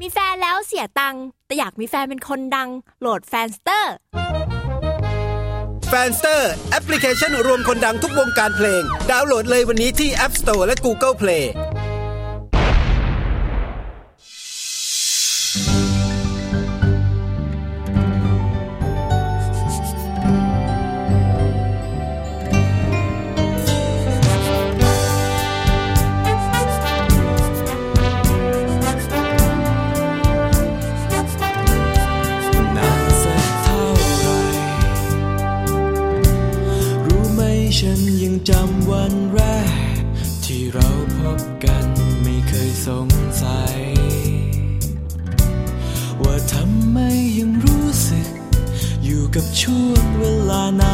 มีแฟนแล้วเสียตังค์แต่อยากมีแฟนเป็นคนดัง โหลด Fanster Fanster แอปพลิเคชันรวมคนดังทุกวงการเพลง ดาวน์โหลดเลยวันนี้ที่ App Store และ Google Play กับช่วงเวลานั้น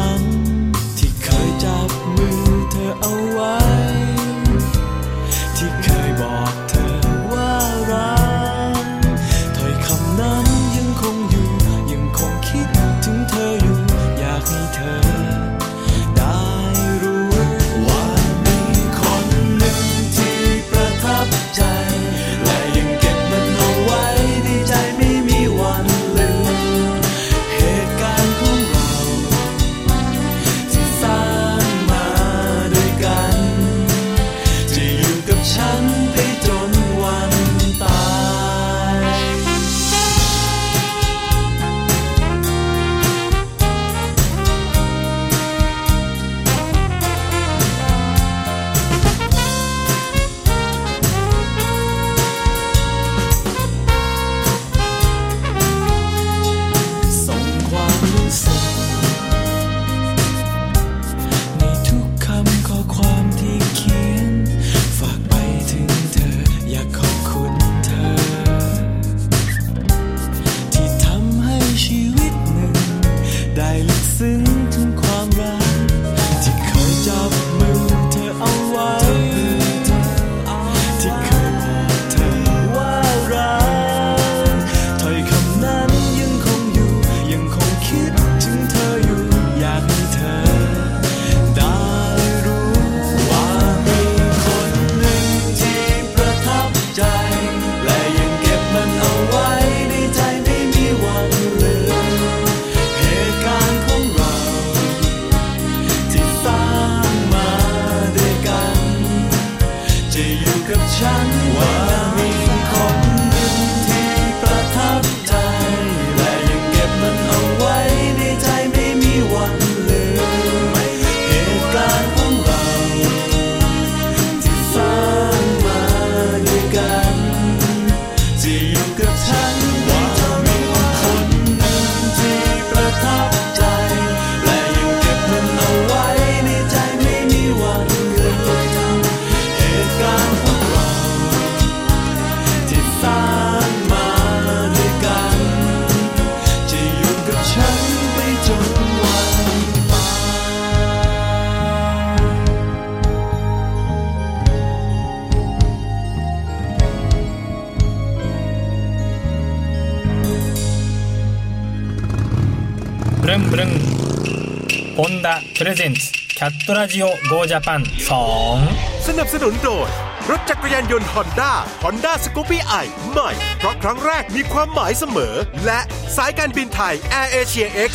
プレゼンツキャットラジオ GO ジャパン2 สนับสนุนโดย รถจักรยานยนต์ฮอนด้าฮอนด้าสกูปี้ไอใหม่ เพราะครั้งแรกมีความหมายเสมอ และสายการบินไทยแอร์เอเชีย X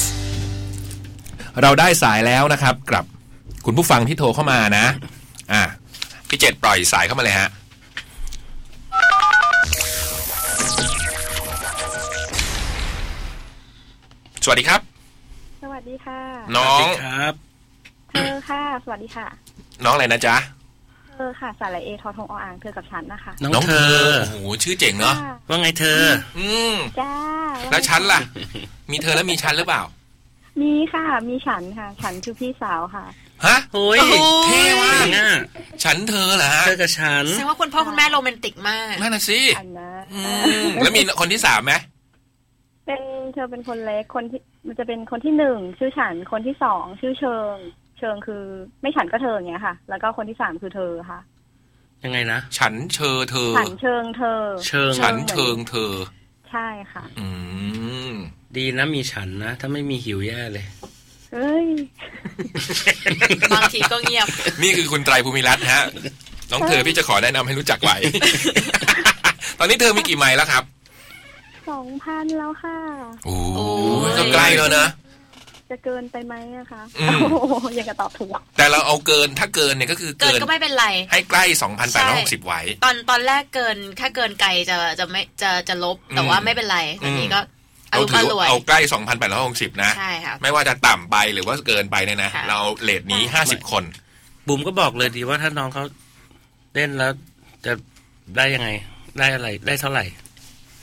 เราได้สายแล้วนะครับกับคุณผู้ฟังที่โทรเข้ามานะ อ่ะพี่เจ็ดปล่อยสายเข้ามาเลยฮะ สวัสดีครับ น้องอะไรนะจ๊ะเธอค่ะสาระเอทอทงออ่างเธอกับฉันนะคะน้องเธอโอ้โหชื่อเจ๋งเนาะว่าไงเธอ อืมจ้าแล้วฉันล่ะ มีเธอแล้วมีฉันหรือเปล่า มีค่ะ มีฉันค่ะ ฉันคือพี่สาวค่ะ ฮะโอ้ยเท่มากอะฉันเธอเหรอฮะเธอกับฉันแสดงว่าคุณพ่อคุณแม่โรแมนติกมากนั่นน่ะสิอันนะอืมแล้วมีคนที่สามไหมเป็นเธอเป็นคนเล็กคนที่มันจะเป็นคนที่หนึ่งชื่อฉันคนที่สองชื่อเชิง เชิงคือไม่ฉันก็เธออย่างเงี้ยค่ะ แล้วก็คนที่สามคือเธอค่ะ ยังไงนะฉันเชอเธอ ฉันเชิงเธอ เชิงฉันเชิงเธอ ใช่ค่ะ อืมดีนะมีฉันนะ ถ้าไม่มีหิวแย่เลยเฮ้ยบางทีก็เงียบ นี่คือคุณไตรภูมิรัตน์ฮะ น้องเธอพี่จะขอแนะนำให้รู้จักไว้ ตอนนี้เธอมีกี่ไมล์แล้วครับสองพันแล้วค่ะ โอ้ยก็ใกล้แล้วนะ จะเกินไปไหมอะคะอืมโอ้โหยังกระตอบถูก แต่เราเอาเกินถ้าเกินเนี่ยก็คือเกินก็ไม่เป็นไร ให้ใกล้2,860ไว้ ตอนตอนแรกเกินถ้าเกินไกลจะจะไม่จะจะลบแต่ว่าไม่เป็นไรตอนนี้ก็อเรารุมถืออร่วยเอาใกล้ 2,860 นะใช่ค่ะไม่ว่าจะต่ำไปหรือว่าเกินไปเนี่ยนะค่ะเราเลทนี้ 50 คน บุ๋มก็บอกเลยดีว่าถ้าน้องเขาเล่นแล้วจะได้ยังไง ได้อะไร ได้เท่าไหร่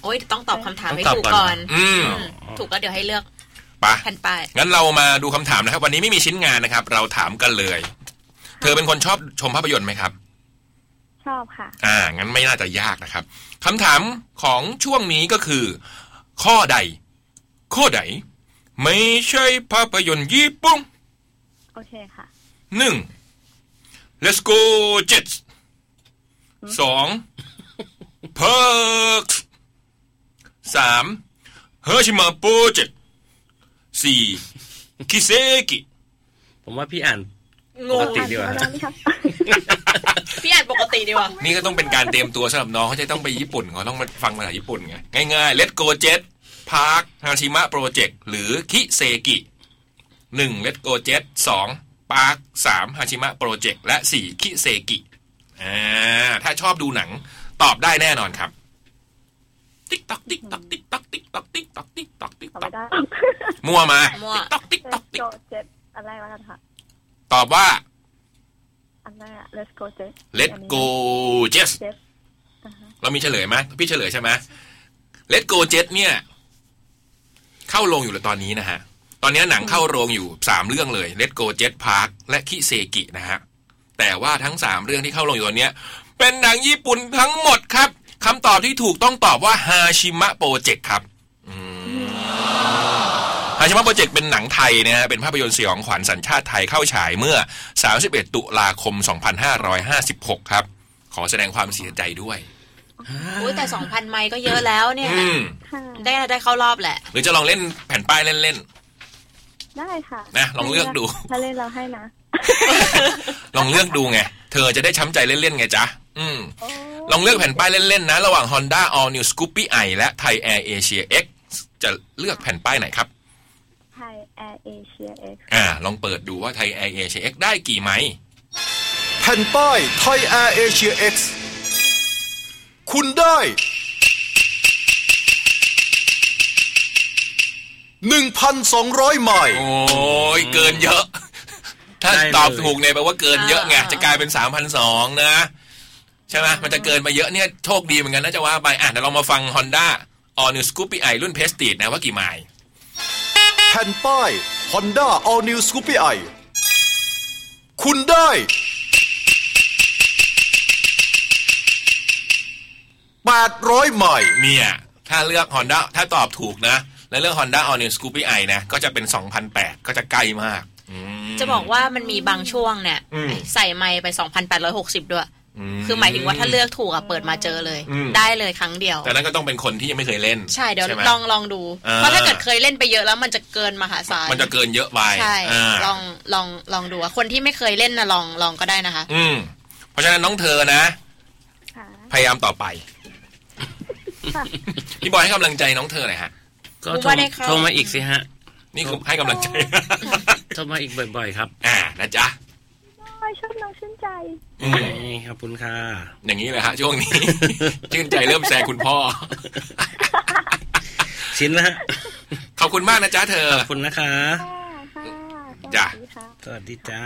โอ้ยต้องตอบคำถามให้ต้องตอบถูกก่ก่ออนนอืมอืมถูกก็เดี๋ยวให้เลือก ปะแผ่นป้ายงั้นเรามาดูคำถามนะครับ วันนี้ไม่มีชิ้นงานนะครับ เราถามกันเลย เธอเป็นคนชอบชมภาพยนตร์ไหมครับ ชอบค่ะ อ่า งั้นไม่น่าจะยากนะครับคำถามของช่วงนี้ก็คือ ข้อใด ข้อใด ไม่ใช่ภาพยนตร์ญี่ปุ่นโอเคค่ะหนึ่ง let's go jets สอง perks สาม Hiroshima project สี่คิเซกิผมว่าพี่อ่านงปงกติดีกว่าพี่อ่านปกติดีกว่านี่ก็ต้องเป็นการเตรียมตัวสำหรับน้องเขาจะต้องไปญี่ปุ่นเขาต้องมาฟังภาษาญี่ปุ่นไงง่ายๆ Let's go jet park ฮาชิมะโปรเจกต์หรือคิเซกิหนึ่ง Let's go jet สอง park สามฮาชิมะ project และสี่คิเซกิอ่าถ้าชอบดูหนังตอบได้แน่นอนครับ ติ๊กตอกติ๊กตอกติ๊กตอกติ๊กตอกติ๊กตอกติ๊กตอกติ๊กตอกได้มั่วมามั่ว Let's go jet อันแรกแล้วกันค่ะ ตอบว่าอันแรก Let's go jet Let's go jet jet เรามีเฉลยไหมพี่เฉลยใช่ไหม Let's go jet เนี่ย เข้าโรงอยู่แล้วตอนนี้นะฮะ ตอนนี้หนังเข้าโรงอยู่สามเรื่องเลย Let's go jet park และคิเซกินะฮะแต่ว่าทั้งสามเรื่องที่เข้าโรงอยู่ตอนเนี้ยเป็นหนังญี่ปุ่นทั้งหมดครับ คำตอบที่ถูกต้องตอบว่าฮาชิมะโปรเจกต์ครับฮาชิมะโปรเจกต์เป็นหนังไทยนะฮะเป็นภาพยนตร์สยองขวัญสัญชาติไทยเข้าฉายเมื่อ 31 ตุลาคม 2556 ครับ ขอแสดงความเสียใจด้วยอุ้ยแต่สองพันไมล์ก็เยอะแล้วเนี่ยอืมได้ได้เข้ารอบแหละ หรือจะลองเล่นแผ่นป้ายเล่นได้ค่ะนะลองเลือกดู ถ้าเล่นเราให้นะๆ ลองเลือกดูไง เธอจะได้ช้ำใจเล่นๆไงจ๊ะ อืม ลองเลือกแผ่นป้ายเล่นๆนะ ระหว่าง Honda All New Scoopy i และ Thai Air Asia X จะเลือกแผ่นป้ายไหนครับไทย Air Asia X อ่า ลองเปิดดูว่า Thai Air Asia X ได้กี่ไหม แผ่นป้ายไทยแอร์เอเชีย X คุณได้1,200ไมล์โอ้ยเกินเยอะ ถ้าได้เลยตอบถูกเนี่ยแปลว่าเกินเยอะไงจะกลายเป็นสามพันสองนะใช่ไหมมันจะเกินมาเยอะเนี่ยโชคดีเหมือนกันนะจะว่าไปอะเดี๋ยวเรามาฟัง Honda All New Scoopy i รุ่น Prestige นะว่ากี่ไมล์แผ่นป้าย Honda All New Scoopy i คุณได้800ไมล์เนี่ยถ้าเลือก Honda ถ้าตอบถูกนะ แล้วเลือก Honda All New Scoopy i นะก็จะเป็น 2,008 ก็จะใกล้มาก จะบอกว่ามันมีบางช่วงเนี่ยอืมใส่ไมล์ไป2,860ด้วยมคือหมายถึงว่าถ้าเลือกถูกอะเปิดมาเจอเลยอืมได้เลยครั้งเดียว แต่นั้นก็ต้องเป็นคนที่ยังไม่เคยเล่น ใช่เดี๋ยวไหมลองลองดูอ่าเพราะถ้าเกิดเคยเล่นไปเยอะแล้วมันจะเกินมหาศาลมันจะเกินเยอะไปใช่อ่าลองลองลองดูอะคนที่ไม่เคยเล่นนะลองลองก็ได้นะคะ อืมเพราะฉะนั้นน้องเธอนะพยายามต่อไปพี่บอยให้กำลังใจน้องเธอหน่อยฮะก็โทรโทรมาอีกสิฮะ นี่คือให้กำลังใจโทรมาอีกบ่อย ๆ ครับ อ่านะจ๊ะชอบน้องชื่นใจอืมนี่ขอบคุณค่ะ อย่างนี้เลยฮะช่วงนี้ ชื่นใจเริ่มแซงคุณพ่อ ชิ้นละฮะขอบคุณมากนะจ๊ะเธอ ขอบคุณนะคะจ้ะสวัสดีจ้า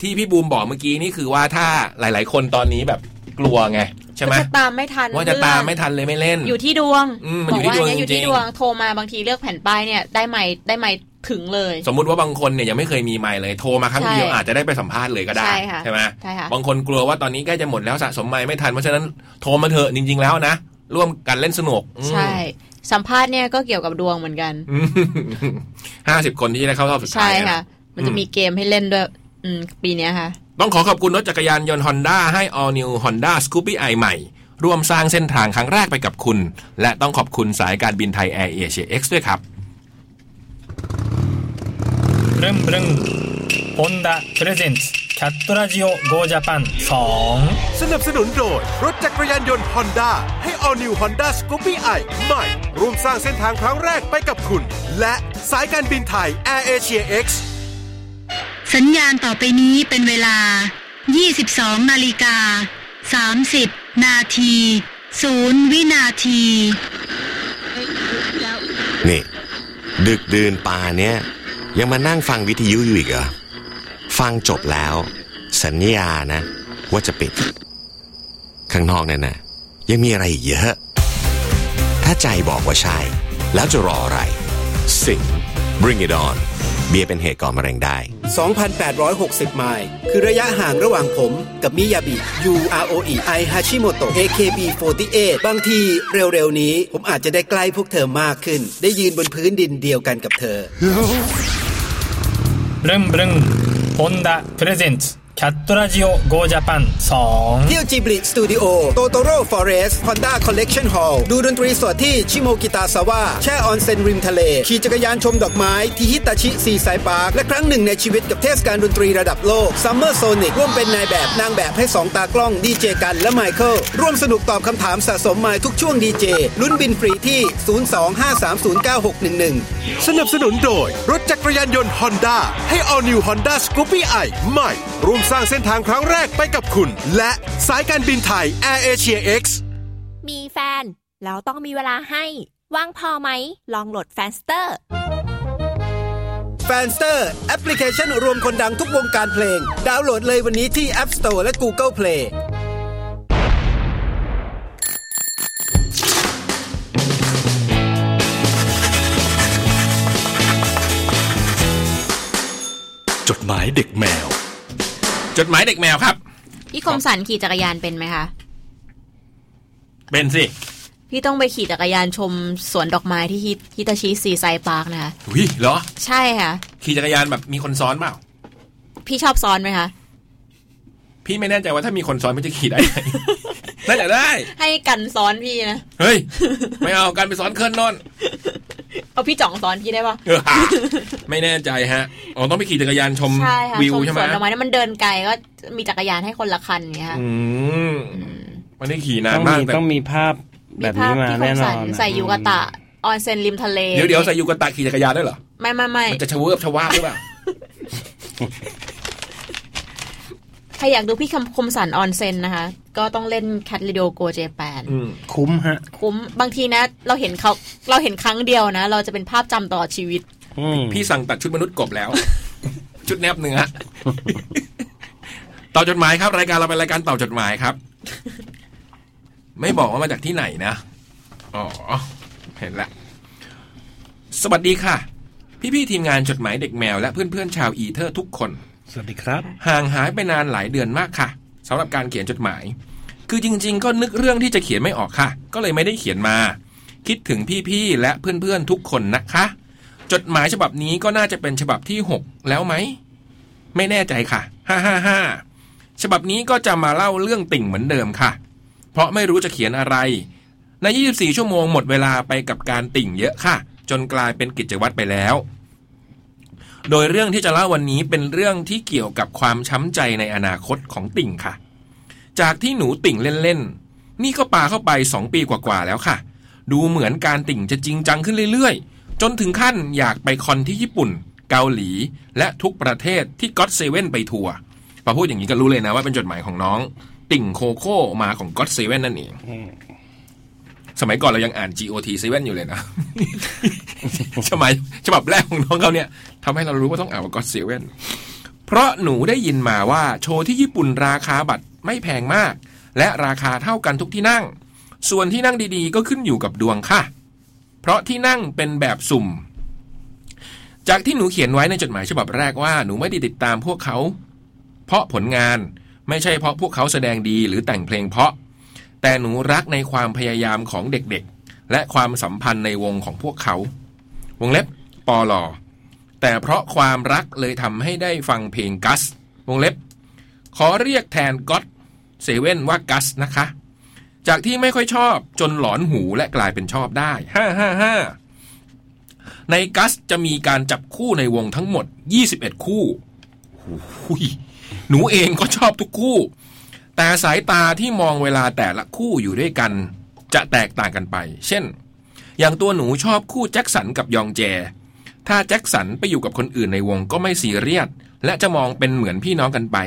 ที่พี่บูมบอกเมื่อกี้นี่คือว่าถ้าหลาย ๆ คนตอนนี้แบบ กลัวไงใช่ไหมจะตามไม่ทันว่าจะตามไม่ทันเลยไม่เล่น อยู่ที่ดวงอืมมันบอยู่อกที่ว่าดวงเนี่ยอยู่จริที่งดวงโทรมาบางทีเลือกแผ่นป้ายเนี่ยได้ไม่ได้ไม่ถึงเลย สมมุติว่าบางคนเนี่ยยังไม่เคยมีไมค์เลยโทรมาครั้งเดียวใช่อาจจะได้ไปสัมภาษณ์เลยก็ได้ใช่ค่ะไหมใช่ค่ะบางคนกลัวว่าตอนนี้ใกล้จะหมดแล้วสะสมไมค์ไม่ทันเพราะฉะนั้นโทรมาเถอะจริง ๆ แล้วนะร่วมกันเล่นสนุกใช่สัมภาษณ์เนี่ยก็เกี่ยวกับดวงเหมือนกันห้าสิบคนที่จะได้เข้ารอบสุดท้าใช่ยค่ะ มันจะมีเกมให้เล่นด้วย อืม ปีเนี้ยค่ะ ต้องขอขอบคุณรถจักรยานยนต์ฮอนด้าให้ All New Honda Scoopy i ใหม่ ร่วมสร้างเส้นทางครั้งแรกไปกับคุณ และต้องขอบคุณสายการบินไทยแอร์เอเชียเอ็กซ์ด้วยครับบรึมบรึม Honda Presents แคทรัจิโอโกจ a ป a นสองสนับสนุนโดย รถจักรยานยนต์ Honda ให้ All New Honda Scoopy i ใหม่ ร่วมสร้างเส้นทางครั้งแรกไปกับคุณ และสายการบินไทย Air Asia X สัญญาณต่อไปนี้เป็นเวลา 22 นาฬิกา 30 นาที 0 วินาที นี่ ดึกดื่นป่าเนี้ยยังมานั่งฟังวิทยุอยู่อีกเหรอ ฟังจบแล้ว สัญญานะ ว่าจะปิด ข้างนอกนั่นนะยังมีอะไรอีกเยอะ ถ้าใจบอกว่าใช่ แล้วจะรออะไร สิง Bring it on เบียร์เป็นเหตุก่อมะเร็งได้ 2,860 ไมล์คือระยะห่างระหว่างผมกับมิยาบิ U R O E I Hashimoto AKB 48บางทีเร็วๆนี้ ผมอาจจะได้ใกล้พวกเธอมากขึ้น ได้ยืนบนพื้นดินเดียวกันกับเธอ ブルンブルンホンダプレゼンツ แคทตราจิโอโกจแปนสองเที่ยว Ghibli Studio Totoro Forest Honda Collection Hall ดูดนตรีสดที่ชิโมกิตาซาวะแช่ออนเซ็นริมทะเล ขี่จักรยานชมดอกไม้ ที่ฮิตาชิ Seaside Park และครั้งหนึ่งในชีวิตกับเทศกาลดนตรีระดับโลก Summer Sonic ร่วมเป็นนายแบบนางแบบให้ 2 ตากล้องดีเจกันและไมเคิลร่วมสนุกตอบคำถามสะสมมาทุกช่วงดีเจลุ้นบินฟรีที่ 025309611 สนับสนุนโดยรถจักรยานยนต์ฮอนด้าให้ all new Honda Scoopy i ใหม่รวมสร้างเส้นทางครั้งแรกไปกับคุณ และสายการบินไทย Air Asia X มีแฟน แล้วต้องมีเวลาให้ว่างพอไหม ลองโหลดแฟนสเตอร์แฟนสเตอร์แอปพลิเคชันรวมคนดังทุกวงการเพลง ดาวน์โหลดเลยวันนี้ที่ App Store และ Google Play จดหมายเด็กแมว จดหมายเด็กแมวครับ พี่คมสันขี่จักรยานเป็นไหมคะ เป็นสิ พี่ต้องไปขี่จักรยานชมสวนดอกไม้ที่ฮิต Hitachi Seaside Park นะคะอุ้ยเหรอ ใช่ค่ะ ขี่จักรยานแบบมีคนซ้อนเปล่า พี่ชอบซ้อนไหมคะ พี่ไม่แน่ใจว่าถ้ามีคนซ้อนมันจะขี่ได้ไหมน่าจะได้ ให้กันซ้อนพี่นะ เฮ้ย ไม่เอาการไปซ้อนเคลื่อนนอน เอาพี่จ่องซ้อนพี่ได้ปะเออไม่แน่ใจฮะอ๋อต้องไปขี่จักรยานชมใช่ค่ะวิวชมใช่ไหสมวนดอกไม้นั้นมันเดินไกลก็มีจักรยานให้คนละคันอย่างเงี้ยค่ะอืมวันนี้ขี่นาต้นองมากมีแต่ต้องมีภาพแบบนี้มาพี่คแน่มนสัอนนใส่ยูกาตะออนเซนริมทะเลเดี๋ยวเดี๋ยวใส่ยูกาตะขี่จักรยานได้วยเหรอไม่ไม่ไม่มันจะชะเวิบชะวาบหรือเปล่า ใครอยากดูพี่คมคมสันออนเซนนะคะ ก็ต้องเล่นแคทเรดิโอโกเจแปนคุ้มฮะ คุ้มบางทีนะ เราเห็นเขาเราเห็นครั้งเดียวนะ เราจะเป็นภาพจำตลอดชีวิตพี่สั่งตัดชุดมนุษย์กบแล้ว ชุดแนบเนื้อต่อจดหมายครับ รายการเราเป็นรายการต่อจดหมายครับ ไม่บอกว่ามาจากที่ไหนนะ อ๋อ เห็นละสวัสดีค่ะ พี่ๆทีมงานจดหมายเด็กแมวและเพื่อนๆชาวอีเทอร์ทุกคน สวัสดีครับ ห่างหายไปนานหลายเดือนมากค่ะสำหรับการเขียนจดหมาย คือจริง ๆ ก็นึกเรื่องที่จะเขียนไม่ออกค่ะ ก็เลยไม่ได้เขียนมา คิดถึงพี่ๆและเพื่อนๆทุกคนนะคะ จดหมายฉบับนี้ก็น่าจะเป็นฉบับที่ 6 แล้วไหม ไม่แน่ใจค่ะฮ่าฮ่าฮ่าฉบับนี้ก็จะมาเล่าเรื่องติ่งเหมือนเดิมค่ะ เพราะไม่รู้จะเขียนอะไร ใน 24 ชั่วโมงหมดเวลาไปกับการติ่งเยอะค่ะ จนกลายเป็นกิจวัตรไปแล้ว โดยเรื่องที่จะเล่าวันนี้เป็นเรื่องที่เกี่ยวกับความช้ำใจในอนาคตของติ่งค่ะ จากที่หนูติ่งเล่นๆ นี่ก็ปาเข้าไปสองปีกว่าๆแล้วค่ะ ดูเหมือนการติ่งจะจริงจังขึ้นเรื่อยๆ จนถึงขั้นอยากไปคอนที่ญี่ปุ่น เกาหลี และทุกประเทศที่ก็ d เซเว่นไปทัวร์พอพูดอย่างนี้ก็รู้เลยนะว่าเป็นจดหมายของน้อง ติ่งโคโค่มาของก็ d เซเว่นนั่นเอง สมัยก่อนเรายังอ่าน GOT 7อยู่เลยนะสมัยฉบับแรกของน้องเขาเนี่ยทำให้เรารู้ว่าต้องอ่านว่าก็ d เซเว่นเพราะหนูได้ยินมาว่าโชว์ที่ญี่ปุ่นราคาบัตรไม่แพงมาก และราคาเท่ากันทุกที่นั่ง ส่วนที่นั่งดีๆ ก็ขึ้นอยู่กับดวงค่ะ เพราะที่นั่งเป็นแบบสุ่ม จากที่หนูเขียนไว้ในจดหมายฉบับแรกว่าหนูไม่ได้ติดตามพวกเขา เพราะผลงานไม่ใช่เพราะพวกเขาแสดงดีหรือแต่งเพลงเพราะ แต่หนูรักในความพยายามของเด็กๆ และความสัมพันธ์ในวงของพวกเขา วงเล็บปอลอแต่เพราะความรักเลยทำให้ได้ฟังเพลงกัส วงเล็บ ขอเรียกแทนก็ d เซเว่นว่ากัสนะคะ จากที่ไม่ค่อยชอบจนหลอนหูและกลายเป็นชอบได้ฮ่าฮ่าฮ่าในกัสจะมีการจับคู่ในวงทั้งหมด 21 คู่หุยหนูเองก็ชอบทุกคู่ แต่สายตาที่มองเวลาแต่ละคู่อยู่ด้วยกัน จะแตกต่างกันไป เช่น อย่างตัวหนูชอบคู่แจ็คสันกับยองแจ ถ้าแจ็คสันไปอยู่กับคนอื่นในวงก็ไม่ซีเรียสและจะมองเป็นเหมือนพี่น้องกันไป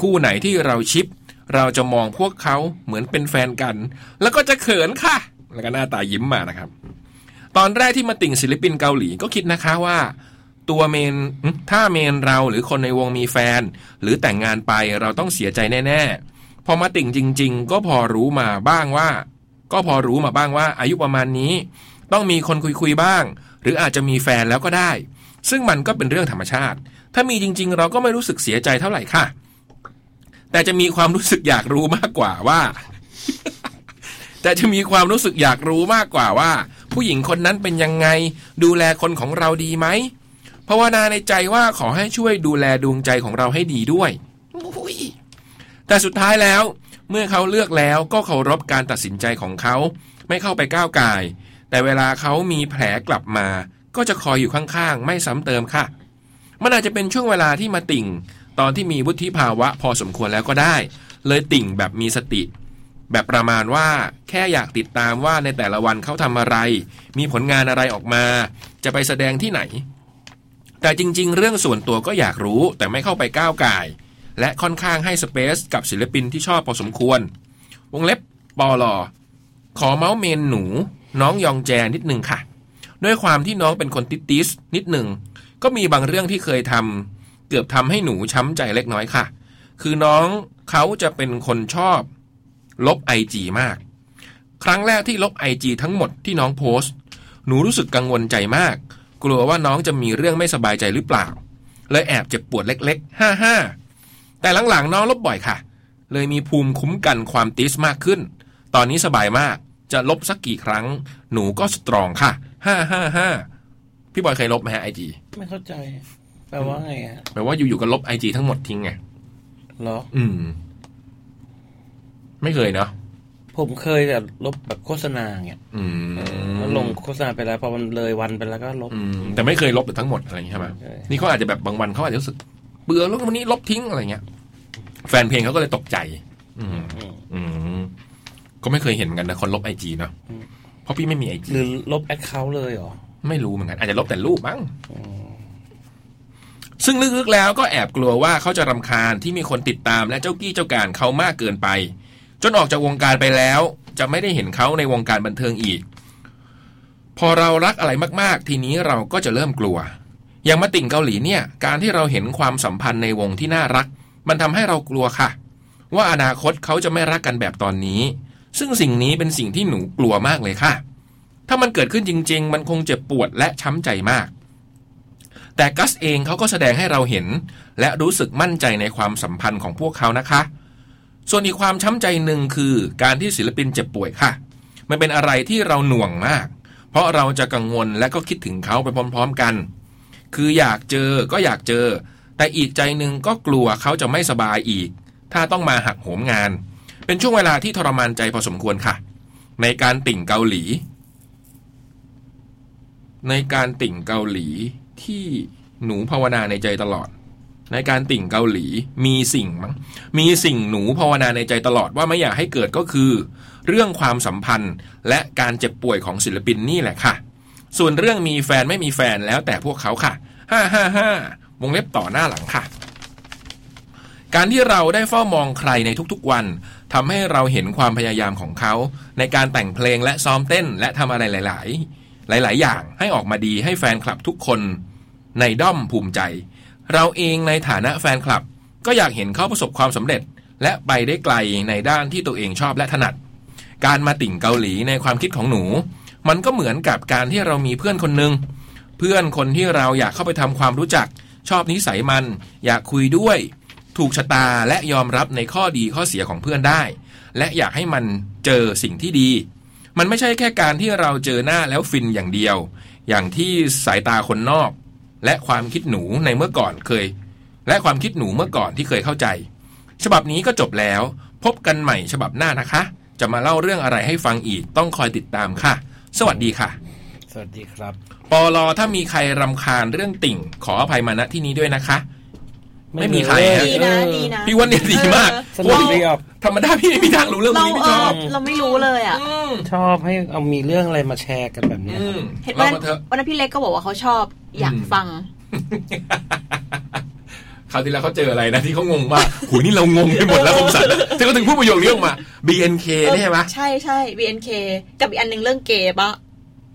คู่ไหนที่เราชิป เราจะมองพวกเขาเหมือนเป็นแฟนกัน แล้วก็จะเขินค่ะ แล้วก็หน้าตายิ้มมานะครับ ตอนแรกที่มาติ่งศิลปินเกาหลีก็คิดนะคะว่า ตัวเมนถ้าเมนเราหรือคนในวงมีแฟน หรือแต่งงานไปเราต้องเสียใจแน่ ๆ พอมาติ่งจริง ๆ ก็พอรู้มาบ้างว่า ก็พอรู้มาบ้างว่า อายุประมาณนี้ ต้องมีคนคุยคุยๆบ้าง หรืออาจจะมีแฟนแล้วก็ได้ ซึ่งมันก็เป็นเรื่องธรรมชาติ ถ้ามีจริง ๆ เราก็ไม่รู้สึกเสียใจเท่าไหร่ค่ะ แต่จะมีความรู้สึกอยากรู้มากกว่าว่า แต่จะมีความรู้สึกอยากรู้มากกว่าว่า ผู้หญิงคนนั้นเป็นยังไง ดูแลคนของเราดีไหม ภาวนาในใจว่าขอให้ช่วยดูแลดวงใจของเราให้ดีด้วยอุ๊ยแต่สุดท้ายแล้ว เมื่อเขาเลือกแล้วก็เคารพการตัดสินใจของเขา ไม่เข้าไปก้าวไก่ายแต่เวลาเขามีแผลกลับมา ก็จะคอยอยู่ข้างๆ ไม่ซ้ำเติมค่ะ มันอาจจะเป็นช่วงเวลาที่มาติ่ง ตอนที่มีวุฒิภาวะพอสมควรแล้วก็ได้ เลยติ่งแบบมีสติ แบบประมาณว่าแค่อยากติดตามว่าในแต่ละวันเขาทำอะไร มีผลงานอะไรออกมา จะไปแสดงที่ไหน แต่จริงๆ เรื่องส่วนตัวก็อยากรู้แต่ไม่เข้าไปก้าวไก่และค่อนข้างให้สเปซกับศิลปินที่ชอบพอสมควร วงเล็บปอลอขอเมาส์เมนหนู น้องยองแจนิดหนึ่งค่ะ ด้วยความที่น้องเป็นคนติดติสนิดหนึ่ง ก็มีบางเรื่องที่เคยทำเกือบทำให้หนูช้ำใจเล็กน้อยค่ะ คือน้องเขาจะเป็นคนชอบ ลบไอจีมาก ครั้งแรกที่ลบไอจีทั้งหมดที่น้องโพสต์ หนูรู้สึกกังวลใจมาก กลัวว่าน้องจะมีเรื่องไม่สบายใจหรือเปล่า เลยแอบเจ็บปวดเล็กๆห้าห้าแต่หลังๆน้องลบบ่อยค่ะ เลยมีภูมิคุ้มกันความติสมากขึ้น ตอนนี้สบายมาก จะลบสักกี่ครั้ง หนูก็สตรองค่ะห้าห้าห้าพี่บอยเคยลบไหมฮะไอจีไม่เข้าใจแปลว่าไงอะแปลว่าอยู่ๆก็ลบไอจีทั้งหมดทิ้งไงเหรอ อืม ไม่เคยเนาะ ผมเคยแต่ลบแบบโฆษณาเงี้ยอืมแล้วลงโฆษณาไปแล้วพอมันเลยวันไปแล้วก็ลบอืมแต่ไม่เคยลบทั้งหมดอะไรอย่างงี้ใช่ไหมนี่เขาอาจจะแบบบางวันเขาอาจจะรู้สึกเบื่อแล้ววันนี้ลบทิ้งอะไรเงี้ย แฟนเพลงเขาก็เลยตกใจ อืมอืมก็ไม่เคยเห็นเหมือนกันนะคนลบไอจีเนาะเพราะพี่ไม่มีไอจีหรือลบแอคเคาท์เลยเหรอไม่รู้เหมือนกัน อาจจะลบแต่รูปมั้งซึ่งลึกๆแล้วก็แอบกลัวว่าเขาจะรำคาญที่มีคนติดตามและเจ้ากี้เจ้าการเขามากเกินไป จนออกจากวงการไปแล้ว จะไม่ได้เห็นเขาในวงการบันเทิงอีก พอเรารักอะไรมากๆ ทีนี้เราก็จะเริ่มกลัว อย่างมาติ่งเกาหลีเนี่ย การที่เราเห็นความสัมพันธ์ในวงที่น่ารัก มันทำให้เรากลัวค่ะ ว่าอนาคตเขาจะไม่รักกันแบบตอนนี้ ซึ่งสิ่งนี้เป็นสิ่งที่หนูกลัวมากเลยค่ะ ถ้ามันเกิดขึ้นจริง ๆ มันคงเจ็บปวดและช้ำใจมากแต่กัสเองเขาก็แสดงให้เราเห็น และรู้สึกมั่นใจในความสัมพันธ์ของพวกเขานะคะ ส่วนอีกความช้ำใจหนึ่งคือการที่ศิลปินเจ็บป่วยค่ะ มันเป็นอะไรที่เราหน่วงมาก เพราะเราจะกังวลและก็คิดถึงเขาไปพร้อม ๆกัน คืออยากเจอก็อยากเจอ แต่อีกใจหนึ่งก็กลัวเขาจะไม่สบายอีก ถ้าต้องมาหักโหมงาน เป็นช่วงเวลาที่ทรมานใจพอสมควรค่ะ ในการติ่งเกาหลี ในการติ่งเกาหลีที่หนูภาวนาในใจตลอด ในการติ่งเกาหลีมีสิ่งมั้งมีสิ่งหนูภาวนาในใจตลอดว่าไม่อยากให้เกิดก็คือ เรื่องความสัมพันธ์และการเจ็บป่วยของศิลปินนี่แหละค่ะ ส่วนเรื่องมีแฟนไม่มีแฟนแล้วแต่พวกเขาค่ะห้าห้าห้าวงเล็บต่อหน้าหลังค่ะ การที่เราได้เฝ้ามองใครในทุกๆวันทำให้เราเห็นความพยายามของเขา ในการแต่งเพลงและซ้อมเต้นและทำอะไรหลาย ๆ หลาย ๆ อย่างให้ออกมาดีให้แฟนคลับทุกคนในด้อมภูมิใจ เราเองในฐานะแฟนคลับ ก็อยากเห็นเขาประสบความสำเร็จ และไปได้ไกลในด้านที่ตัวเองชอบและถนัด การมาติ่งเกาหลีในความคิดของหนู มันก็เหมือนกับการที่เรามีเพื่อนคนหนึ่งเพื่อนคนที่เราอยากเข้าไปทำความรู้จัก ชอบนิสัยมัน อยากคุยด้วย ถูกชะตาและยอมรับในข้อดีข้อเสียของเพื่อนได้ และอยากให้มันเจอสิ่งที่ดี มันไม่ใช่แค่การที่เราเจอหน้าแล้วฟินอย่างเดียว อย่างที่สายตาคนนอก และความคิดหนูในเมื่อก่อนเคย และความคิดหนูเมื่อก่อนที่เคยเข้าใจ ฉบับนี้ก็จบแล้ว พบกันใหม่ฉบับหน้านะคะ จะมาเล่าเรื่องอะไรให้ฟังอีกต้องคอยติดตามค่ะ สวัสดีค่ะ สวัสดีครับ ปอลอถ้ามีใครรำคาญเรื่องติ่ง ขออภัยมาณที่นี้ด้วยนะคะ ไม่มีใครฮะ ดีนะดีนะพี่ว่าเนี่ยดีมากสนุกดีอะธรรมดาพี่ไม่มีทางรู้เรื่องพวกเรานี้พี่เอชออบเราไม่รู้เลยอะชอบให้เอามีเรื่องอะไรมาแชร์กันแบบเนี้ยเห็นวันนั้นวันนั้นพี่เล็กก็บอกว่าเขาชอบอยากฟัง คราวที่แล้วเขาเจออะไรนะที่เขางงมากหูนี่เรางงไปหมดแล้วคมสันที่เขาถึงพูดประโยคนี้ออกมา BNK เออใช่ไหมใช่ใช่ BNK กับอีกอันหนึ่งเรื่องเกย์ปะ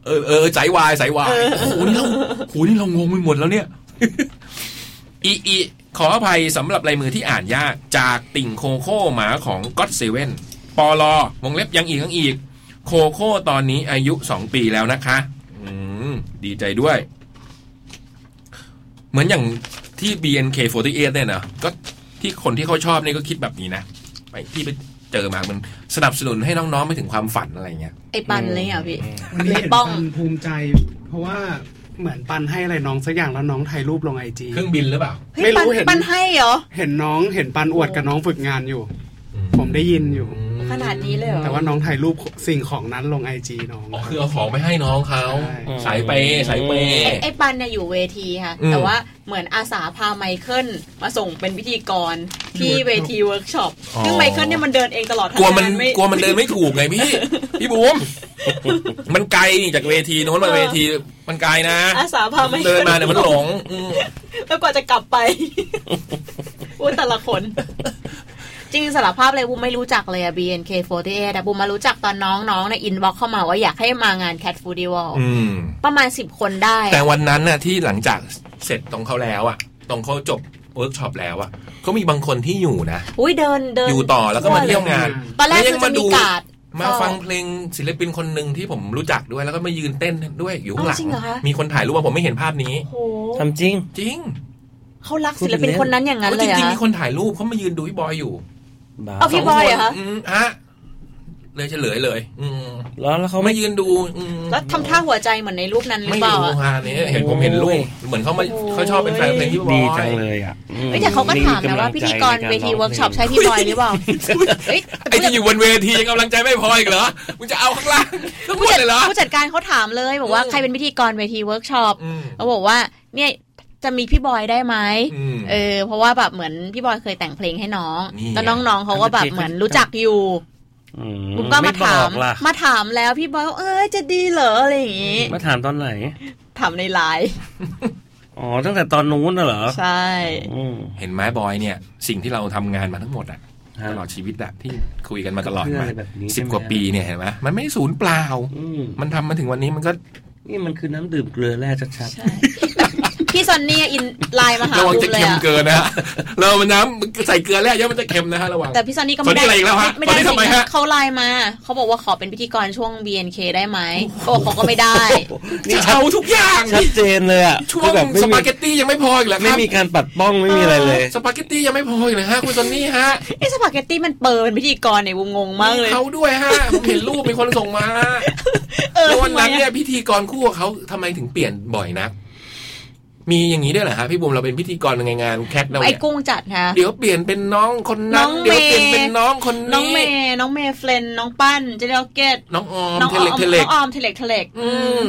เออเออสายวายสายวายเออโอ้โหนี่เราโอ้โหนี่เรางงไปหมดแล้วเนี่ย อีอี ขออภัยสำหรับลายมือที่อ่านยาก จากติ่งโคโค่หมาของก็ d เซเว่นปอลอวงเล็บยังอีกยังอีก โคโค่ตอนนี้อายุสองปีแล้วนะคะอืมดีใจด้วย เหมือนอย่างที่ BNK48 เนี่ยนะก็ที่คนที่เขาชอบเนี่ยก็คิดแบบนี้นะไปที่ไปเจอมามันสนับสนุนให้น้องๆไปถึงความฝันอะไรเงี้ยไอ้ปันเลยอะพี่วันนี้ไอ้เห็นป้องปันภูมิใจ เพราะว่า เหมือนปันให้อะไรน้องสักอย่างแล้วน้องถ่ายรูปลงไอจีเครื่องบินหรือเปล่าเฮ้ยไม่ปันรู้เห็นปันให้เหรอ เห็นน้องเห็นปันอวดกับน้องฝึกงานอยู่ ผมได้ยินอยู่ ขนาดนี้เลยเหรอแต่ว่าน้องถ่ายรูปสิ่งของนั้นลงไอจีน้องคือเอาของไปให้น้องเขาสายเปย์สายเปย์ไอ้ไอ้ปันเนี่ยอยู่เวทีค่ะอืมแต่ว่าเหมือนอาสาพาไมเคิลมาส่งเป็นพิธีกรที่เวทีเวิร์กช็อปอ๋อซึ่งไมเคิลเนี่ยมันเดินเองตลอดทั้งกลัวมันงาไกลัวมันเดินไม่ถูกไงพี่ พี่บูมมันไกลนี่จากเวทีโน้นมาเวทีมันไกลนะ อาสาพาไมคิลเดินมาเนี่ยมันหลงอืมแล้วกว่าจะกลับไปอุ้ยแต่ละคน จริงๆสารภาพเลยบูมไม่รู้จักเลยอะ BNK48 แต่บูมมารู้จักตอนน้องๆใน inbox เข้ามาว่าอยากให้มางาน Cat Festival อืมประมาณสิบคนได้ แต่วันนั้นน่ะที่หลังจากเสร็จตรงเขาแล้วอะตรงเขาจบเวิร์กช็อปแล้วอะก็มีบางคนที่อยู่นะอุ้ยเดินเดินอยู่ต่อแล้วก็มาเที่ยวงานตอนแรกล้วคือจะมีการ์ดมาก็ฟังเพลงศิลปินคนหนึ่งที่ผมรู้จักด้วยแล้วก็มายืนเต้นด้วยอยู่ข้างหลัอ๋อจริงเหรอคะมีคนถ่ายรูปมาผมไม่เห็นภาพนี้โหทำจริงจริงเขารักศิลปินคนนั้นอย่างนั้นเลยจอะริงๆมีคนถ่ายรูปเขามายืนดูพี่บอยอยู่ เอาพี่บอยเหรอคะสงนมฮะเลยเฉลยเลย อืมแล้วแล้วเขาไม่ยืนดูอืมแล้วทำท่าหัวใจเหมือนในรูปนั้นหรือไม่เปล่ารู้อะ ฮะเนี่ยเห็นผมเห็นรูปเหมือนเขามาเขาชอบเป็นแฟนเพลงพี่บอย ดีจังเลยอะอืมเอ้ยแต่เขาก็ถามนะว่าพิธีกรเวทีเวิร์กช็อปใช่พี่บอยหรือเปล่าเอ้ยไอ้ที่อยู่บนเวทียังกำลังใจไม่พออีกเหรอ มึงจะเอาข้างล่างทั้งหมผู้ดจัดเลยเหรอ ผู้จัดการเขาถามเลยบอกว่าใครเป็นพิธีกรเวทีเวิร์กช็อปอืมเขาบอกว่าเนี่ย จะมีพี่บอยได้ไหมอืมเออ เพราะว่าแบบเหมือนพี่บอยเคยแต่งเพลงให้น้องนี่แล้วน้องๆเขาก็แบบเหมือนรู้จักอยู่อืมบูมก็มาถามไบอกล่ะมาถามแล้วพี่บอยว่าเออจะดีเหรออะไรอย่างงี้ มาถามตอนไหน ถามในไลน์อ๋อตั้งแต่ตอนนู้นน่ะเหรอ ใช่อืมเห็นไหมบอยเนี่ย สิ่งที่เราทำงานมาทั้งหมดอะตลอดชีวิตอะที่คุยกันมาตลอดเพื่อมาอะไรแบบนี้สิบใช่ไหมกว่าปีเนี่ยเห็นไหมมันไม่สูญเปล่าอืมมันทำมาถึงวันนี้มันก็ นี่มันคือน้ำดื่มเกลือแร่ชัด พี่ซอนนี่อินไลน์มาหาระวังบุจะมเลยเค็มอะเกินนะฮะเรามันน้ำใส่เกลือแร่เยอะมันจะเค็มนะฮะระวังแต่พี่ซอนนี่ก็ตอนไม่นี้ได้อะไรอีกแล้วฮะไม่ตอนได้นี้ทำไมสิฮะเขาไลน์มา เขาบอกว่าขอเป็นพิธีกรช่วง BNK ได้ไหมเขาบอกเขาก็ไม่ได้จะเอาทุกอย่างๆชัดเจนเลยอะช่วคืงอแบบไม่สมีปาเกตตี้ยังไม่พออีกเหรอคไม่รับมีการปัดป้องไม่มีอะไรเลยสปาเกตตี้ยังไม่พออีกเลยฮะคุณซอนนี่ฮะไอ้สปาเกตตี้มันเปิดเป็นพิธีกรเนี่ยวุงงงมากเลยเขาด้วยฮะผมเห็นรูปมีคนส่งมาเออแล้ววันนั้นทำไมอะเนี่ยพิธีกรคู่กับเขาทำไมถึงเปลี่ยนบ่อยนัก มีอย่างนี้ด้วยเหรอฮะพี่บุ๋มเราเป็นพิธีกรในงานแคทเราไอ้เนี่ยกุ้งจัดค่ะเดี๋ยวเปลี่ยนเป็นน้องคนน้นั้อนงเดี๋ยวเปลี่ยนเมย์เป็นน้องคนน้องนี้เมย์น้องเมย์เฟรนน้องปั้นเจเดลเกตน้องออมน้องเทออเล็กมเทเล็กน้องออมเทเล็กเทเล็กอืม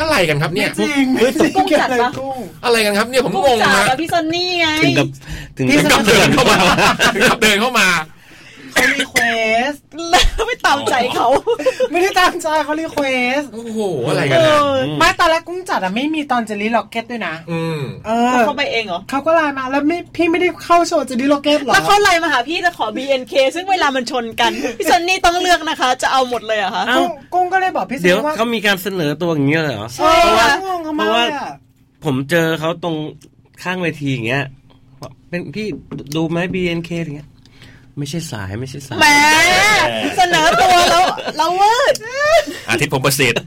อะไรกันครับเนี่ยจริงไม่จริงกุ้งจัดปะอะไรกันครับเนี่ยผมกุ้งงงจัดฮะกับพี่ซอนนี่ไงถึงกับถึงถึงกับเดินเข้ามาถึงกับเดินเข้ามา เขารีเควสแล้วไม่ตามใจเขา ไม่ได้ตามใจเขารีเควสโอ้โหอะไรกันนะไม่ตอนแรกกุ้งจัดอะไม่มีตอนเจลลี่ล็อกเก็ตด้วยนะอืมเออเขาไปเองเหรอเขาก็ไลน์มาแล้วไม่พี่ไม่ได้เข้าโชว์ Jelly Rocket หรอแล้วเขาไลน์มาหาพี่จะขอ BNK ซึ่งเวลามันชนกันพี่ซอนนี่ต้องเลือกนะคะ จะเอาหมดเลยเหรอะคะเอ้ากุ้งกุ้งก็เลยบอกพี่เดี๋ยวซิว่าเขามีการเสนอตัวอย่างเงี้ยเหรอใช่ค่ะงงเขาเพมากราะว่าเลยอะผมเจอเขาตรงข้างเวทีอย่างเงี้ยบอกเป็นพี่ดูไหม BNK อย่างเงี้ย ไม่ใช่สายไม่ใช่สายแหมเสนอตัวแล้วเราเวิร์ดอาทิตย์ผมประสิทธิ์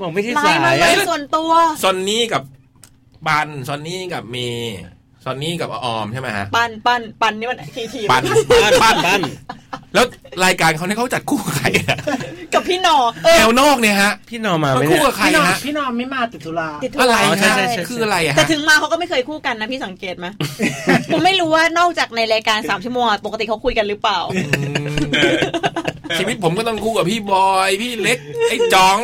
บอกไม่ใช่ไลสาน์มายเลยอะส่วนตัวซอนนี่กับบันซอนนี่กับเมย์ซอนนี่กับออมใช่ไหมฮะปันปันปันนี่มันทีทีปันปั้นปั้นปั้น แล้วรายการเขาเนี่ยเขาจัดคู่กับใครอะกับพี่หนอเอแนอ วนอกเนี่ยฮะพี่นอมามัไหมนเนี่คู่ย กับใครพี่นอมฮะพี่นอมไม่มาติดธุระติดธุอะไรระใช่ฮะใช่ใช่ คืออะไรอะแต่ฮะถึงมาเขาก็ไม่เคยคู่กันนะพี่สังเกตไหม ผมไม่รู้ว่านอกจากในรายการสามชั่วโมงอะปกติเขาคุยกันหรือเปล่าชีวิตผมก็ต้องคู่กับพี่บอย พี่เล็ก ไอ้จ๋อง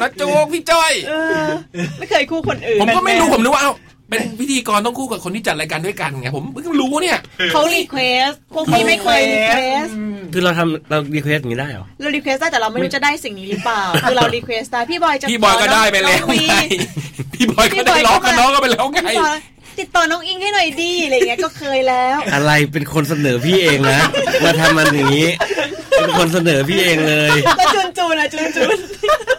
นัโจ๊กพี่จ้อย เออ ไม่เคยคู่คนอื่นผมก็ไม่รู้ผมนึกว่าเอ้า เป็นพิธีกรต้องคู่กับคนที่จัดรายการด้วยกันไงผมเพิ่งรู้เนี่ยเขา request พวกพี่ไม่เคย requestคือเราทำเรา request อย่างนี้ได้เหรอเรา request ได้แต่เราไม่รู้จะได้สิ่งนี้หรือเปล่าคือเรา request ได้พี่บอยจะพี่บอยก็ได้ไปแล้วน้องวีไงพี่บอยก็ได้ร้องกับน้องก็ไปแล้วไงพี่บอย ติดต่อน้องอิงให้หน่อยดีอะไรเงี้ยก็เคยแล้วอะไรเป็นคนเสนอพี่เองนะมาทำมันอย่างนี้ เป็นคนเสนอพี่เองเลย แล้วจูนจูนอะจูนจูน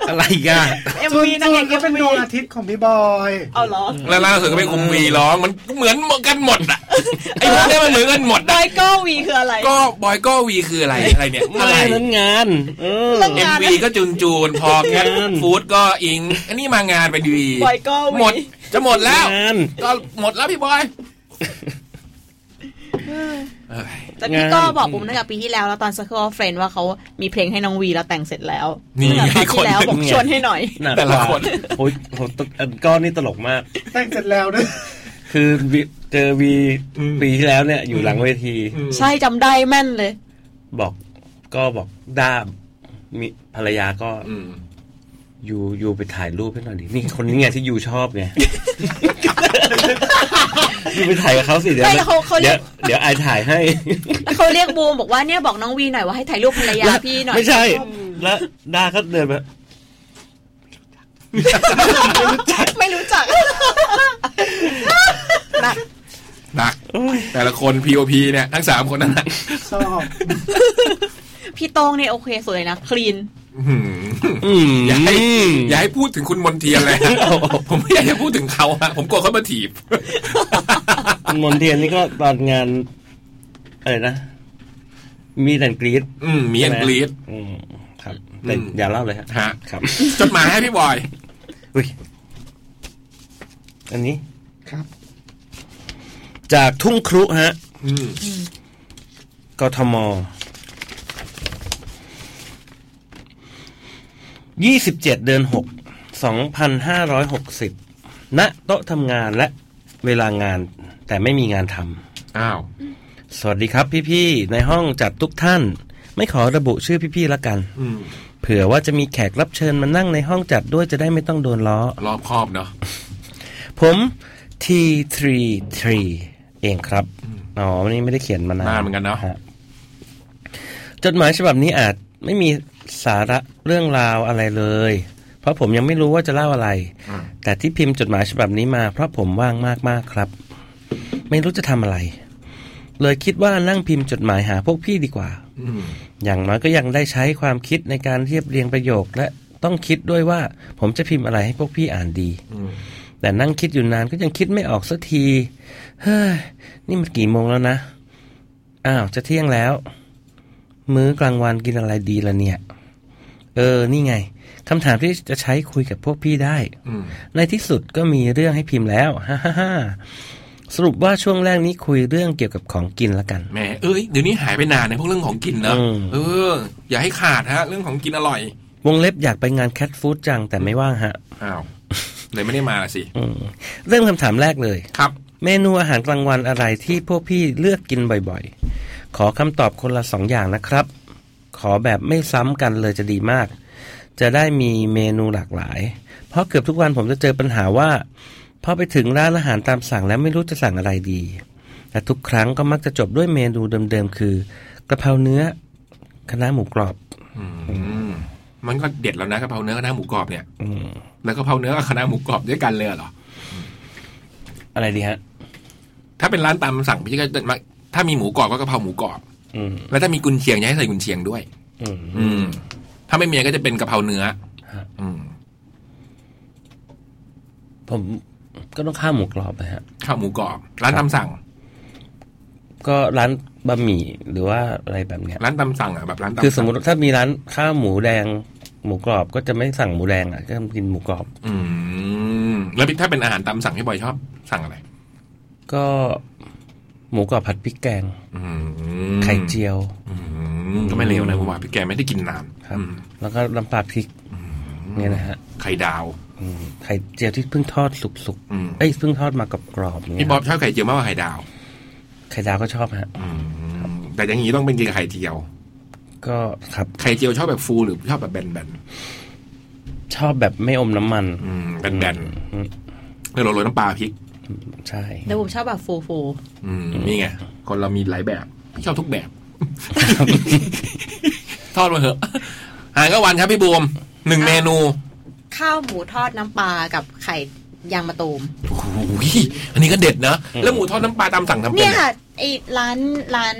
อะไรกันเอ็มวีนางเอกก็เป็นดวงอาทิตย์ของพี่บอยเอาเหรอแล้วล่าสุดก็เป็นคุมวีร้องมันเหมือนกันหมดอะไอ้พวกเนี้ยมันเหมือนกันหมดบอะอยก็วีคืออะไรก็บอยก็วีคืออะไรอะไรเนี่ยอะอะไรไรนั้นงาน เออ เรื่องเอ็งามนวีก็จูนจูนๆพอแคทฟู้ดก็อิง อันนี้มางานเป็นดีบอยก็วีหมด จะหมดแล้ว งาน ก็หมดแล้วพี่บอยเอ้ยแต่พี่ก็บอกบุมตั้งแต่ปีที่แล้วแล้วตอน Circle of Friends ว่าเขามีเพลงให้น้องวีแล้วแต่งเสร็จแล้วนี่ตั้งแต่ตอนที่แล้วคนบอกชวนให้หน่อย หนักแต่ละกว่าคน โอ้ยโหตอันก้อนนี่ตลกมาก แต่งเสร็จแล้วด้วย คือวิเจอวีปีที่แล้วเนี่ย อยู่หลังเวทีใช่จำได้แม่นเลย บอกก็บอกด้ามีภรรยาก็อ ยู่อยู่ไปถ่ายรูปให้หน่อยดินี่คนนี้ไงที่อยู่ชอบไงอยู่ไปถ่ายกับเขาสิเดี๋ยวไม่แล้วเขาเขาเรีเดี๋ยยกวเดี๋ยวไอถ่ายให้แล้วเขาเรียกบูมบอกว่าเนี่ยบอกน้องวีหน่อยว่าให้ถ่ายรูปภรรยาพี่หน่อยไม่ใช่ แล้วด้าก็เดินมาไม่รู้จักหนัก หนัก แต่ละคน POP เนี่ย ทั้งสามคนนั้นน่ะชอบพี่โต้งเนี่ยโอเคสวยนะคลีน อย่าให้อย่าให้พูดถึงคุณมนเทียนเลยฮะผมไม่อยากจะพูดถึงเขาฮะผมกลัวเขามาถีบคุณมนเทียนนี่ก็ตอนงานอะไรนะมีแดนกรีดอืมมีแอนกรีดอืมครับแต่อย่าเล่าเลยฮะฮะครับจดหมายให้พี่บอยอุ้ยอันนี้ครับ จากทุ่งครุฮะอืมกทม ยี่สิบเจ็ดเดือนหกสองพันห้าร้อยหกสิบณโต๊ะทำงานและเวลางานแต่ไม่มีงานทำอ้าว สวัสดีครับพี่ๆ ในห้องจัดทุกท่าน ไม่ขอระบุชื่อพี่ๆละกัน อืมเผื่อว่าจะมีแขกรับเชิญมานั่งในห้องจัดด้วยจะได้ไม่ต้องโดนล้อ รอบครอบเนาะผม T33 เองครับ อ๋อวันนี้ไม่ได้เขียนมานานนานเหมือนกันเนาะฮจดหมายฉบับนี้อาจไม่มี สาระเรื่องราวอะไรเลย เพราะผมยังไม่รู้ว่าจะเล่าอะไรอืมแต่ที่พิมพ์จดหมายฉบับนี้มา เพราะผมว่างมากๆครับ ไม่รู้จะทำอะไร เลยคิดว่านั่งพิมพ์จดหมายหาพวกพี่ดีกว่าอืมอย่างน้อยก็ยังได้ใช้ความคิดในการเรียบเรียงประโยค และต้องคิดด้วยว่า ผมจะพิมพ์อะไรให้พวกพี่อ่านดีอืมแต่นั่งคิดอยู่นานก็ยังคิดไม่ออกสักที เฮ้ย นี่มันกี่โมงแล้วนะ อ้าว จะเที่ยงแล้ว มื้อกลางวันกินอะไรดีล่ะเนี่ย เออ นี่ไงคำถามที่จะใช้คุยกับพวกพี่ได้อืมในที่สุดก็มีเรื่องให้พิมพ์แล้วฮ่าฮ่าฮ่าสรุปว่าช่วงแรกนี้คุยเรื่องเกี่ยวกับของกินละกันแหมเอ้ยเดี๋ยวนี้หายไปนานในพวกเรื่องของกินเนอะอืมเออ อย่าให้ขาดฮะ เรื่องของกินอร่อย วงเล็บอยากไปงานแคทฟู้ดจังแต่ไม่ว่างฮะอ้าวเลยไม่ได้มาสิอืมเริ่มคำถามแรกเลยครับ เมนูอาหารกลางวันอะไรที่พวกพี่เลือกกินบ่อยๆ ขอคำตอบคนละสองอย่างนะครับ ขอแบบไม่ซ้ำกันเลยจะดีมาก จะได้มีเมนูหลากหลาย เพราะเกือบทุกวันผมจะเจอปัญหาว่าพอไปถึงร้านอาหารตามสั่งแล้วไม่รู้จะสั่งอะไรดี แต่ทุกครั้งก็มักจะจบด้วยเมนูเดิมๆคือกะเพราเนื้อคณะหมูกรอบอืมมันก็เด็ดแล้วนะกะเพราเนื้อคณะหมูกรอบเนี่ยอืมแล้วกะเพราเนื้อกับคณะหมูกรอบด้วยกันเลยเหรออะไรดีฮะ ถ้าเป็นร้านตามสั่งพี่ก็จะมาถ้ามีหมูกรอบก็กะเพราหมูกรอบอืม แล้วถ้ามีกุนเชียงจะให้ใส่กุนเชียงด้วย อืมอืมถ้าไม่มีก็จะเป็นกะเพราเนื้อฮะอืมผมก็ต้องข้าวหมูกรอบนะฮะข้าวหมูกรอบร้านตามสั่ง ก็ร้านบะหมี่หรือว่าอะไรแบบเนี้ย ร้านตามสั่งอะแบบร้านตามคือสมมติสั่งถ้ามีร้านข้าวหมูแดง หมูกรอบก็จะไม่สั่งหมูแดงอะก็กินหมูกรอบ อืมแล้วถ้าเป็นอาหารตามสั่งพี่บอยชอบ สั่งอะไร ก็ หมูกรอบผัดพริกแกงอืมไข่เจียวอืมก็ไม่เลวนะผมว่าพี่แกไม่ได้กินนานครับอืมแล้วก็น้ำปลาพริกเนี่ยนะฮะไข่ดาวอืมไข่เจียวที่เพิ่งทอดสุกอืมๆเอ้ยเพิ่งทอดมากรอบกรอบๆเนี่ยพี่บ๊อบชอบไข่เจียวมากกว่าไข่ดาว ไข่ดาวก็ชอบฮะอืมแต่อย่างนี้ต้องเป็นกินกับไข่เจียว ก็ครับไข่เจียวชอบแบบฟูหรือชอบแบบแบนชอบแบบไม่อมน้ำมันๆอืมแบนอืมๆแล้วโรยน้ำปลาพริก ใช่แต่ผมชอบแบบฟูฟูอืมนี่ไง คนเรามีหลายแบบ พี่ชอบทุกแบบ ทอดมาเถอะอาหารก็วันครับพี่บูมหนึ่งเมนูๆข้าวหมูทอดน้ำปลากับไข่ยางมะตูมโอ้ยอันนี้ก็เด็ดนะ แล้วหมูทอดน้ำปลาตามสั่งทำเป็เนี่นยอะค่ะไอ้ร้านร้าน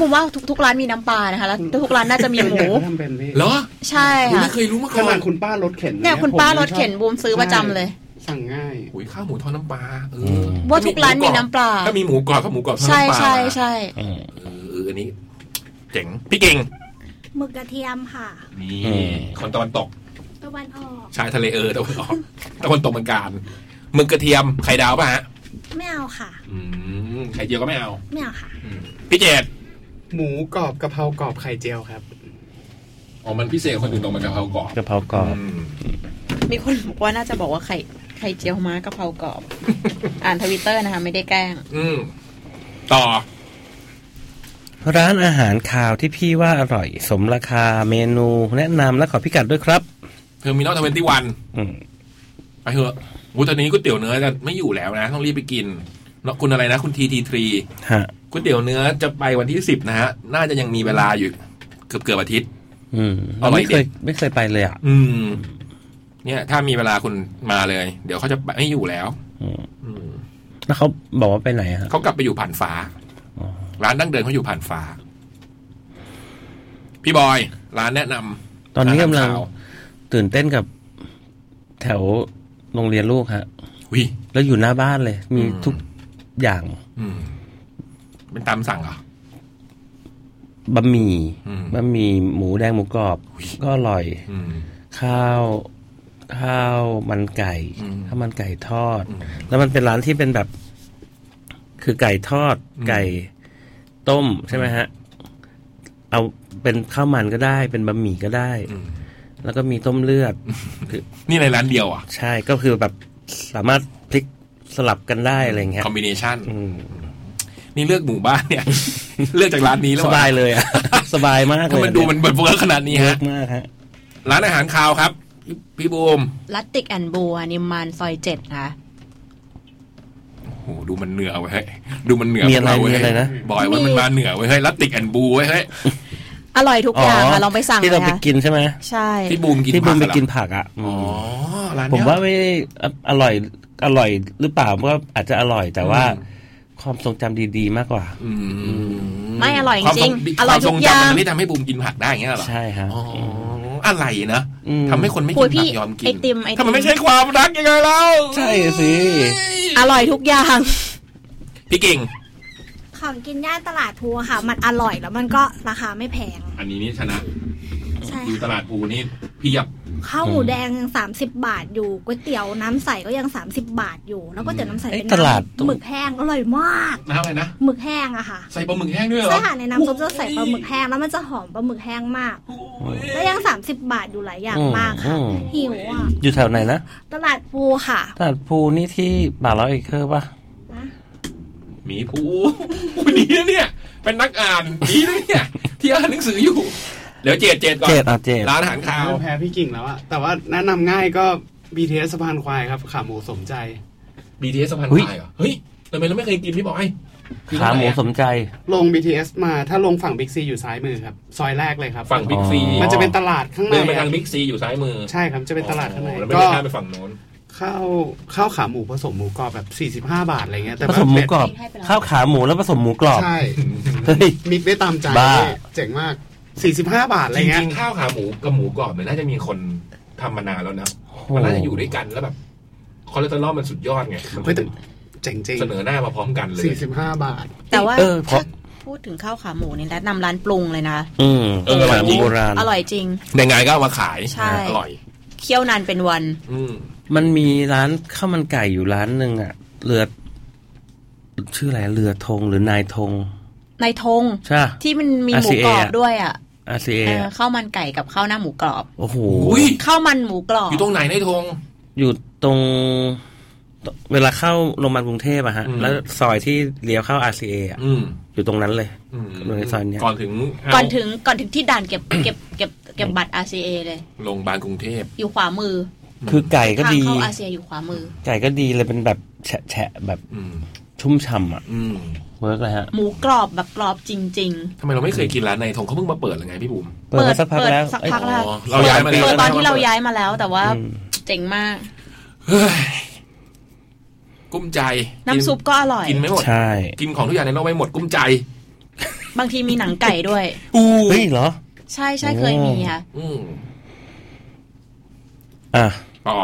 บุมว่าทุกทุกร้านมีน้ำปลานะคะแล้วทุกร้านน่าจะมีหมูทำเป็นพี่เหรอ ใช่ผมค่ะไม่เคยรู้มาขก่อนาดนคุณป้ารถเข็นเนี่ยคุณป้ารถเข็นบูมซื้อประจำเลย สั่งง่ายหุยข้าวหมูทอดน้ำปลาเออว่าทุกร้านมีน้ำปลาถ้ามีหมูกรอบก็หมูกรอบทอดใช่น้ำปลาใช่ใช่เอออันนี้ เจ๋งพี่เก่งหมึกกระเทียมค่ะนี่คนตะวันตกตะวันออกชายทะเลเออตะวันออกตะวันตกเหมือนกันหมึกกระเทียมไข่ดาวป่ะฮะไม่เอาค่ะ อืมไข่เจียวก็ไม่เอา ไม่เอาค่ะ พี่เจดหมูกรอบกะเพรากรอบไข่เจียวครับ อ๋อ มันพิเศษคนอื่นตรงมันกะเพรากรอบกะเพรากรอบ มีคนบอกว่าน่าจะบอกว่าไข่ไข่เจียวม้ากะเพรากรอบ อ่านทวิตเตอร์นะคะ ไม่ได้แกล้ง อืมต่อ ร้านอาหารคาวที่พี่ว่าอร่อย สมราคาเมนู แนะนำและขอพิกัดด้วยครับเทอร์มินอลทเวนตี้วันอืมไปเถอะวูตอนนี้ก๋วยเตี๋ยวเนื้อจะไม่อยู่แล้วนะ ต้องรีบไปกินเนอะคุณอะไรนะ คุณทีทีทรีฮะก๋วยเตี๋ยวเนื้อจะไปวันที่สิบนะฮะ น่าจะยังมีเวลาอยู่ เกือบเกือบอาทิตย์ อืมอร่อยไม่เคเด็ยดไม่เคยไปเลยอะ อืม เนี่ย ถ้ามีเวลาคุณมาเลย เดี๋ยวเขาจะไม่อยู่แล้วอืมอืมแล้วเขาบอกว่าไปไหนฮะเขากลับไปอยู่ผ่านฟ้าร้านดั้งเดิมเขาอยู่ผ่านฟ้า พี่บอย ร้านแนะนำตอนนี้กำลังาหารคาวตื่นเต้นกับแถวโรงเรียนลูกฮะวิแล้วอยู่หน้าบ้านเลย มีทุกอย่าง อืมเป็นตามสั่งเหรอบะหมี่อืมบะหมี่หมูแดงหมูกรอบ ก็อร่อยอืมข้าว ข้าวมันไก่อืมข้าวมันไก่ทอด แล้วมันเป็นร้านที่เป็นแบบ คือไก่ทอด ไก่ต้มใช่ไหมฮะ เอาเป็นข้าวมันก็ได้ เป็นบะหมี่ก็ได้แล้วก็มีต้มเลือดคือนี่ในร้านเดียวอะ ใช่ก็คือแบบสามารถพลิกสลับกันได้อะไรอย่างเงี้ยคอมบิเนชันอืมนี่เลือกหมู่บ้านเนี่ย เลือกจากร้านนี้แล้วสอะบายเลยอะ สบายมากเลยทำไมันดูมันเบิร์เวิร์กขนาดนี้เวิฮะร์กมากฮะร้านอาหารคาวครับ พี่พี่บูมลัตติกแอนบัวนิมมานซอยเจ็ดค่ะโอ้โหดูมันเหนือเว้ยเฮ้ยดูมันเหนือมีอะไรพวกเาเว้ยมีอะไรนะ บอยว่ามันมาเหนือเว้ยเฮ้ยลัตติกแอนบูเว้ยเฮ้ยอร่อยทุกอย่างค่ะลองไปสั่งที่เราเลยไปค่ะกินใช่ไหมใช่ที่บูมกินที่บูมผัไปกเหรอกินผักอะอ๋อร้านผมเนี้ย ว่าไม่ได้ออร่อยอร่อยหรือเปล่าก็อาจจะอร่อยแต่ว่าความทรงจำดีๆ มากกว่า อืมไม่อร่อยจความทริรงงๆอร่อยความททุรงกอย่างจำมันไม่ทำให้บูมกินผักได้อย่างเงี้ยเหรอใช่ฮะอ๋อ อะไรนะอืมทำให้คนไม่โอ้กิยนผัพี่กยอมกิไอนติมไอติมถ้ามันไม่ใช่ความรักยังไงเล่าใช่สิอร่อยทุกอย่าง พี่เก่งของกินย่านตลาดภูอะค่ะ มันอร่อยแล้วมันก็ราคาไม่แพง อันนี้นี่ชนะใช่อยู่ตลาดปูนี่เพียบ ข้าวหมูแดงยังสามสิบบาทอยู่ก๋วยเตี๋ยวน้ำใสก็ยังสามสิบบาทอยู่ แล้วก็เตี๋ยวน้ำใสเอ้ยเป็นตลาดน้ำหมึกแห้งอร่อยมากน้ำอะไรนะหมึกแห้งอะค่ะ ใส่ปลาหมึกแห้งด้วยเหรอใช่ค่ะในน้ำซุปจะใส่ปลาหมึกแห้งแล้วมันจะหอมปลาหมึกแห้งมากแล้วยังสามสิบบาทอยู่หลายอย่างมากค่ะอืมหิวอะอยู่แถวไหนนะตลาดปูค่ะ ตลาดภูนี่ที่ป่าร้อยเอเคอร์ป่ะหมีภูอุ๊ยดีนะเนี่ย เป็นนักอ่านดีนะเนี่ยที่อ่านหนังสืออยู่ เดี๋ยวเจดเจดก่อนเจดอะเจดร้านอาหารคาวแพ้พี่กิ่งแล้วอะแต่ว่าแนะนำง่ายก็ BTS สะพานควายครับขาหมูสมใจ BTS สะพานอุ๊ยควายเหรอเฮ้ยทำไมเราไม่เคยกินพี่บอยขาหมูสมใจ ลง BTS มาถ้าลงฝั่งบิ๊กซีอยู่ซ้ายมือครับ ซอยแรกเลยครับฝั่งบิ๊กซีมันจะเป็นตลาดข้างในเดินไปทางบิ๊กซีอยู่ซ้ายมือใช่ครับจะเป็นตลาดข้างในอ๋อแล้วไม่ก็ได้ข้ามไปฝั่งโน้นข้าวข้าวขาหมูผสมหมูกรอบแบบ 45 บาทอะไรเงี้ยแต่ผสมหมูกรอบเป็ดข้าวขาหมูแล้วผสมหมูกรอบ ใช่เฮ้ยมิกได้ตามใจบ้าเจ๋งมาก 45 บาทอะไรจเงี้ยริงๆข้าวขาหมูกับหมูกรอบเนี่ยน่าจะมีคนทำมานานแล้วนะมันน่าจะอยู่ด้วยกันแล้วแบบคอเลสเตอรอลมันสุดยอดไงมันเฮ้ยแต่เจ๋งจริงเสนอหน้ามาพร้อมกันเลย 45 บาท แต่ว่าเออเพราะพูดถึงข้าวขาหมูนี่แนะนำร้านปรุงเลยนะ อืมเอออร่อยจริงโบราณ อร่อยจริง ในงานก็เอามาขายใช่ อร่อย เคี่ยวนานเป็นวัน อืมมันมีร้านข้าวมันไก่อยู่ร้านหนึ่งอะเรือ ชื่ออะไรเรือธงหรือนายธง ในธงใช่ปะ ที่มันมีหมู RCA กรอบอะ ด้วยอะ RCA เอออะข้าวมันไก่กับข้าวหน้าหมูกรอบ โอ้โหอุ้ยข้าวมันหมูกรอบ อยู่ตรงไหนในธงอยู่ตรงเวลาเข้าโรงพยาบาลกรุงเทพอะฮะอืมแล้วซอยที่เลี้ยวเข้า RCA อะอืมอยู่ตรงนั้นเลยอืมในซอยเนี้ยก่อนถึงก่อนถึงก่อนถึงที่ด่านเก็บเก็บเก็บเก็บบัตร RCA เลยโรงพยาบาลกรุงเทพอยู่ขวามือ คือไก่ก็ทางดีเข้า RCA อยู่ขวามือ ไก่ก็ดีเลยเป็นแบบแฉะแฉะๆแบบอืมชุ่มฉ่ำอะอืม work เลยฮะหมูกรอบแบบกรอบจริงทำไมเราไม่เคยกินร้านในธงเขาเพิ่งมาเปิดหรือไงพี่บุ๋มๆเปิดมาสักพักเปิดแล้วสักพักแล้วอ๋อเราย้ายมาแล้วเปิดตอนใช่ไหมที่เราย้ายมาแล้วแต่ว่าอืมเจ๋งมากเฮ้ยกุ้มใจ น้ำซุปก็อร่อยกินไม่หมดใช่กินของทุกอย่างในโลกไม่หมดกุ้มใจ บางทีมีหนังไก่ด้วยเฮ้ยเหรอ ใช่ใช่เคยมีค่ะอืมอะต่อ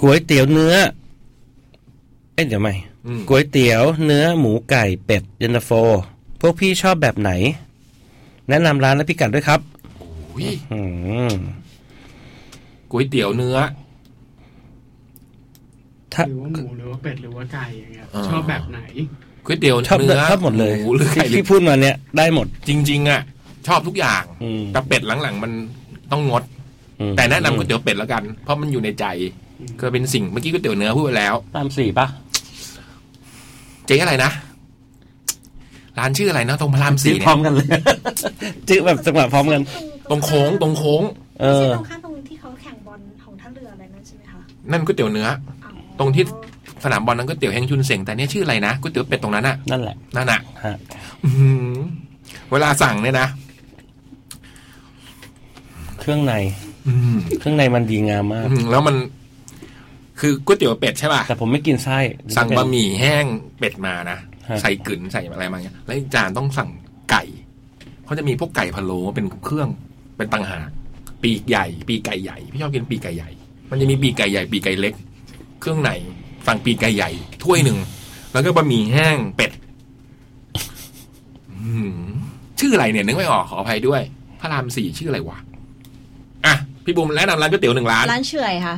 ก๋วยเตี๋ยวเนื้อเอ๊ะเดี๋ยวไม่ ก๋วยเตี๋ยว เนื้อหมูไก่เป็ดเย็นตาโฟ พวกพี่ชอบแบบไหน แนะนำร้านและพิกัดด้วยครับอุ้ยอืมก๋วยเตี๋ยวเนื้อถ้าหรือว่าหมูหรือว่าเป็ดหรือว่าไก่อย่างเงี้ยอ่าชอบแบบไหนก๋วยเตี๋ยวชอบเนื้อชอบหมดเลยหมูหรือไก่ที่ที่พูดมาเนี่ยได้หมด จริง ๆ อะ ชอบทุกอย่างแต่เป็ดหลังๆ มันต้องงด แต่แนะนำก๋วยเตี๋ยวเป็ดแล้วกัน เพราะมันอยู่ในใจ ก็เป็นสิ่งเมื่อกี้ก๋วยเตี๋ยวเนื้อพูดไปแล้ว ตามสี่ปะ เจ๊อะไรนะร้านชื่ออะไรนะตรงพระรามสี่ชื่อพร้อมกันเลยจื้อแบบจังหวะพร้อมกัน ตรงโค้งตรงโค้ง เออตรงข้ามตรงที่เขาแข่งบอลของท่าเรืออะไรนั่นใช่ไหมคะนั่นก๋วยเตี๋ยวเนื้อตรงที่ สนามบอลนั้นก๋วยเตี๋ยวแห้งชุนเสงแต่เนี่ยชื่ออะไรนะก๋วยเตี๋ยวเป็ดตรงนั้นน่ะนั่นแหละนั่นน่ะฮะอื้อหือเวลาสั่งเนี่ยนะเครื่องใน อืม เครื่องในมันดีงามมาก อืมแล้วมัน คือก๋วยเตี๋ยวเป็ดใช่ป่ะแต่ผมไม่กินไส้สั่งบะหมี่แห้งเป็ดมานะฮะใส่กึ่นใส่อะไรมาเงี้ยแล้วอีกจานต้องสั่งไก่เขาจะมีพวกไก่พะโล้เป็นเครื่องเป็นตังหากปีกใหญ่ ปีกไก่ใหญ่พี่ชอบกินปีกไก่ใหญ่ มันจะมีปีกไก่ใหญ่ ปีกไก่เล็ก เครื่องในสั่งปีกไก่ใหญ่ถ้วยหนึ่งแล้วก็บะหมี่แห้งเป็ดอืมชื่ออะไรเนี่ยนึกไม่ออกขออภัยด้วย พระรามสี่ชื่ออะไรวะอะพี่บุ๋มแนะนำร้านก๋วยเตี๋ยวหนึ่งร้านร้านเฉอยค่ะ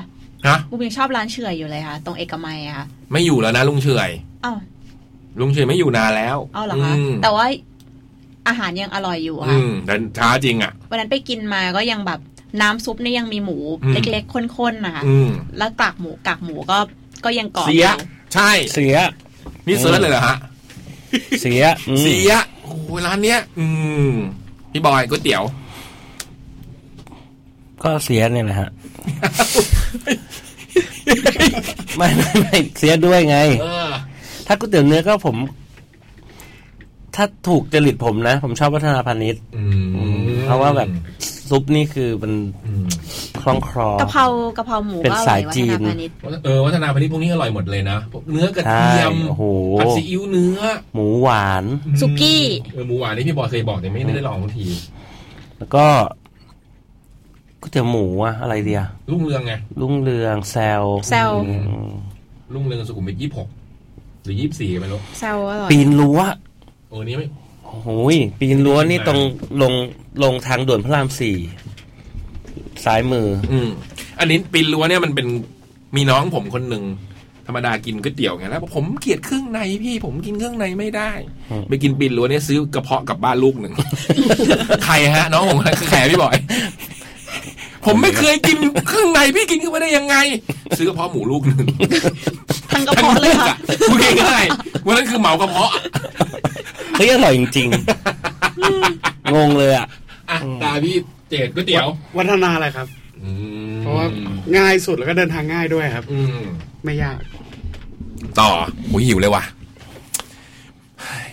ฮะบูมยังชอบร้านเฉอยอยู่เลยค่ะ ตรงเอกมัยอะค่ะไม่อยู่แล้วนะลุงเฉอยอ้าวลุงเฉอยไม่อยู่นานแล้วเอาเหรอคะมแต่ว่าอาหารยังอร่อยอยู่อืค่ะมแต่ช้าจริงอะ วันนั้นไปกินมาก็ยังแบบน้ำซุปนี่ยังมีหมูอืม เล็กๆข้นๆนะคะอืม แล้วกากหมูกากหมูก็ก็ยังกรอบเสียอยู่ใช่เสียนี่เซิร์ชเลยเหรอฮะเสียอืมเสียโอ้โหร้านเนี้ย อืมพี่บอยก๋วยเตี๋ยว ก็เสียเนี่ยแหละฮะ ไม่ไม่ไม่เสียด้วยไง เออ ถ้าก๋วยเตี๋ยวเนื้อก็ผม ถ้าถูกจริตผมนะ ผมชอบวัฒนาพาณิชย์อืมเพราะว่าแบบซุปนี่คือมันคล่องคลอ กะเพรากะเพราหมูเป็นก็อสาร่อยยวัจีฒนนาพาณิชย์เออวัฒนาพาณิชย์พวกนี้อร่อยหมดเลยนะพวกเนื้อกระเทียมใช่โอ้โห ผัดซีอิ๊วเนื้อหมูหวาน สุกี้ เออหมูหวานนี่พี่บอยเคยบอกแต่ไม่ได้ลองทันที แล้วก็ ก๋วยเตี๋ยวหมูอะอะไรเดียรุ่งเรืองไงลุงเรืองแซวแซวอืมรุ่งเรืองสุขุมวิทยี่หกหรือยี่สี่ไม่รู้แซวอร่อยปีนรั้วโอ้นี่ไม่ โอ้โหยปีนรั้วนี่ตรงลงลงทางด่วนพระรามสี่ซ้ายมือ อืม อันนี้ปีนรั้วเนี่ยมันเป็นมีน้องผมคนหนึ่งธรรมดากินก๋วยเตี๋ยวไงแล้วผมเกลียดเครื่องในพี่ผมกินเครื่องในไม่ได้ อืม ไปกินปีนรั้วเนี่ยซื้อกระเพาะกลับบ้านลูกหนึ่ง ใครฮะ น้องผมคือแขพี่บอย ผมไม่เคยกินเครื่องในพี่กินเข้าไปได้ยังไง ซื้อกระเพาะหมูลูกหนึ่งทั้งกระเพาะเลยค่ะพูดง่ายๆวันนั้นคือเหมากระเพาะเฮ้ยอร่อยจริงๆงงเลยอะอะตาพี่เจดก๋วยเตี๋ยว วัฒนาอะไรครับเพราะว่าง่ายสุดแล้วก็เดินทางง่ายด้วยครับ อืมไม่ยาก ต่อโหหิวเลยว่ะเฮ้ย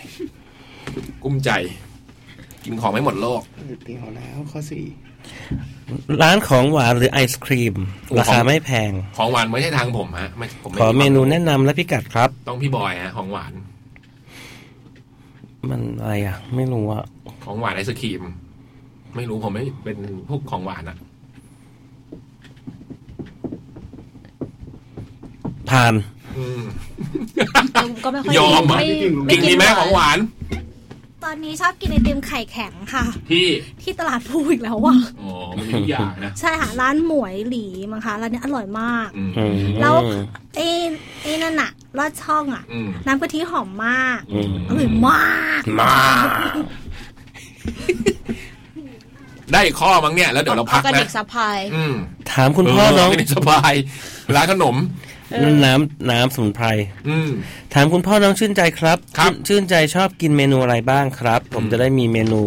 กุ้มใจ กินของไม่หมดโลกเตี๋ยวแล้วข้อสี่ ร้านของหวานหรือไอศครีมโอ้ราขอคางไม่แพง ของหวานไม่ใช่ทางผมฮะไม่ผมไขอเมนูแนะนำและพิกัดครับ ต้องพี่บอยฮะของหวาน มันอะไรอะ ไม่รู้อะ ของหวานไอศครีม ไม่รู้ผมไม่เป็นพวกของหวานอะผ่าน อืม ก็ไม่ค่อยยอมเหรอไม่กินดีไหมของหวาน ตอนนี้ชอบกินไอติมไข่แข็งค่ะ ที่ที่ตลาดภูอีกแล้วว่ะอ๋อมันมีทุกอย่างนะใช่ค่ะร้านหมวยหลีมั้งคะร้านนี้อร่อยมากอืมแล้วไอ้ไอ้นั่นอะลอดช่องอะอืมน้ำกะทิหอมมากอืมอร่อยมากมากได้อีกข้อมั้งเนี่ยแล้วเดี๋ยวเราพักออร์แกนินะกซัพพลายอืมถามคุณพ่อน้องเไม่ได้สบายร้านขนม นั่นน้ำน้ำสมุนไพรอืมถามคุณพ่อน้องชื่นใจครับครับชื่นชื่นใจชอบกินเมนูอะไรบ้างครับ ผมจะได้มีเมนู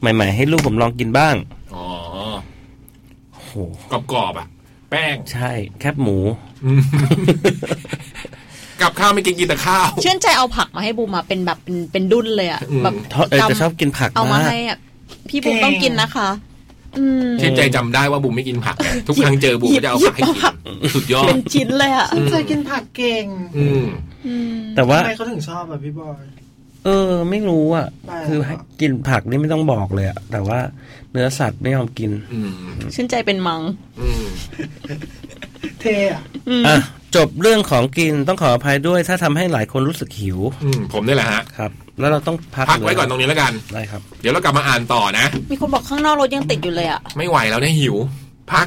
ใหม่ ๆ ให้ลูกผมลองกินบ้างอ๋อโอ้โหกรอบๆอะ แป้งใช่ แคบหมูอืมกับข้าวไม่กินกินแต่ข้าวชื่นใจเอาผักมาให้บูมมาเป็นแบบเป็นเป็นดุนเลยอะอืมแบบเออจะชอบกินผักเอามามากให้อะพี่บูมต้องกินนะคะ อืมชื่นใจจำได้ว่าบุ๋มไม่กินผักไงทุกครั้งเจอบุ๋มก็จะเอาผักให้กินสุดยอดเป็นชิ้นเลยอะอืมใจกินผักเก่งอืมอืมแต่ว่าทำไมเขาถึงชอบอะพี่บอยเออ ไม่รู้อะ คือให้กินผักนี่ไม่ต้องบอกเลยอะ แต่ว่าเนื้อสัตว์ไม่ยอมกินชื่นใจเป็นมังเทอะอะจบเรื่องของกินต้องขออภัยด้วย ถ้าทำให้หลายคนรู้สึกหิวอืมผมนี่แหละฮะครับ แล้วเราต้องพักพักไว้ก่อนตรงนี้แล้วกัน ได้ครับ เดี๋ยวเรากลับมาอ่านต่อนะ มีคนบอกข้างนอกรถยังติดอยู่เลยอะ ไม่ไหวแล้วเนี่ยหิว พัก